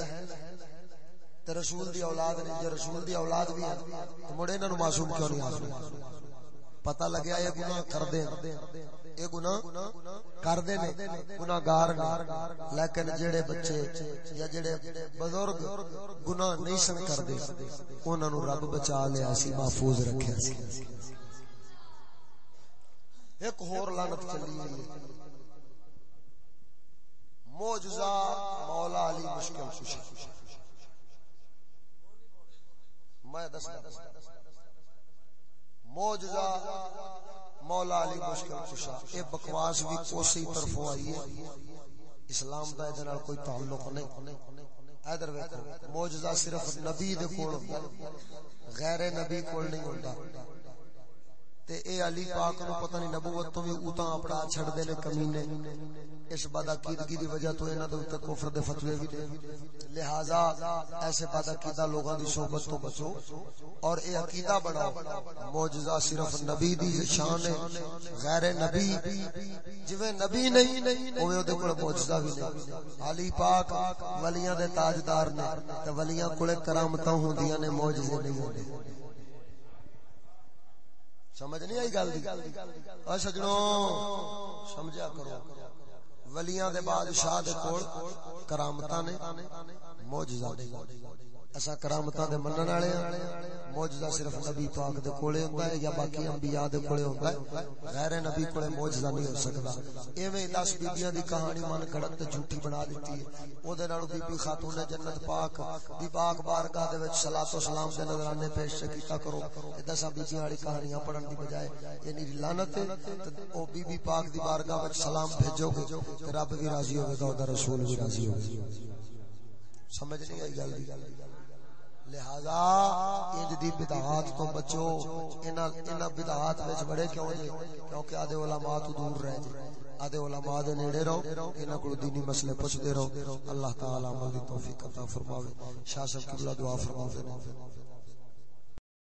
تے رسول دی اولاد نے، جے رسول دی اولاد بھی ہے تے مڑے انہاں نو معصوم کیوں نہیں آخ پتہ لگیا یہ گناہ کر دے یہ گناہ کر دے نے، گناہگار نے، لیکن جڑے بچے یا جڑے بزرگ گناہ نہیں سن کر دے انہاں نو رب بچا لیا سی، محفوظ رکھیا سی۔ ایک ہور لعنت چلی ہوئی ہے معجزہ مولا علی مشکل کشا میں دستا معجزہ مولا علی مشکل کشا اے بکواس بھی کوسی طرفوں آئی ہے۔ اسلام دا ادھر کوئی تعلق نہیں۔ ادھر ویکھو، معجزہ صرف نبی دے کول غیر نبی کول نہیں ہوندا۔ تے اے علی پاک نو پتہ نہیں نبوت تو بھی اوتاں اپڑا چھڑ دے نے کمینے۔ اس بد عقیدگی دی وجہ تو انہاں دے اوتے کفر دے فتوی بھی دے۔ لہذا ایسے بد عقیدہ لوگاں دی صحبت تو بچو۔ اور اے عقیدہ بناؤ معجزہ صرف نبی دی شان ہے۔ غیر نبی جویں نبی نہیں اوے اودے کول معجزہ بھی نہیں علی پاک ولیاں دے تاجدار نے تے ولیاں کول کرامتاں ہوندیاں نے معجزے نہیں ہوندے سمجھ نہیں آئی گل دی؟ سجنوں، سمجھا کرو۔ ولیاں دے بادشاہ دے کول کرامتاں نے، معجزہ اسا کرامتاں دے منن والے ہاں۔ معجزہ صرف نبی پاک دے کولے ہوندا ہے یا باقی انبیاء دے کولے ہوندا ہے؟ غیر نبی کولے معجزہ نہیں ہو سکدا۔ ایویں 10 بیبییاں دی کہانی من کڑک تے جھوٹی بنا دتی ہے۔ او دے نال بی بی خاتون جنت پاک، دی پاک بارگاہ دے وچ صلوات و سلام دے نظرانے پیش کیتا کرو۔ اے دساں بیبییاں والی کہانیاں پڑھن دی بجائے اے نی لعنت ہے۔ او بی بی پاک دی بارگاہ وچ سلام بھیجو گے تے رب بھی راضی ہوے گا، او دا رسول بھی راضی ہوے گا سمجھ نہیں آئی گل دی۔ لہذا انج دی بدعات تو بچو۔ انہاں انہاں بدعات وچ بڑے کیوں جے؟ کیونکہ آدھے علماء تو دور رہ جے۔ آدھے علماء دے نیڑے رہو، انہاں کول دینی مسئلے پوچھدے رہو۔ اللہ تعالی عمل دی توفیق عطا فرماوے۔ شاہ صاحب قبلہ دعا فرماوے۔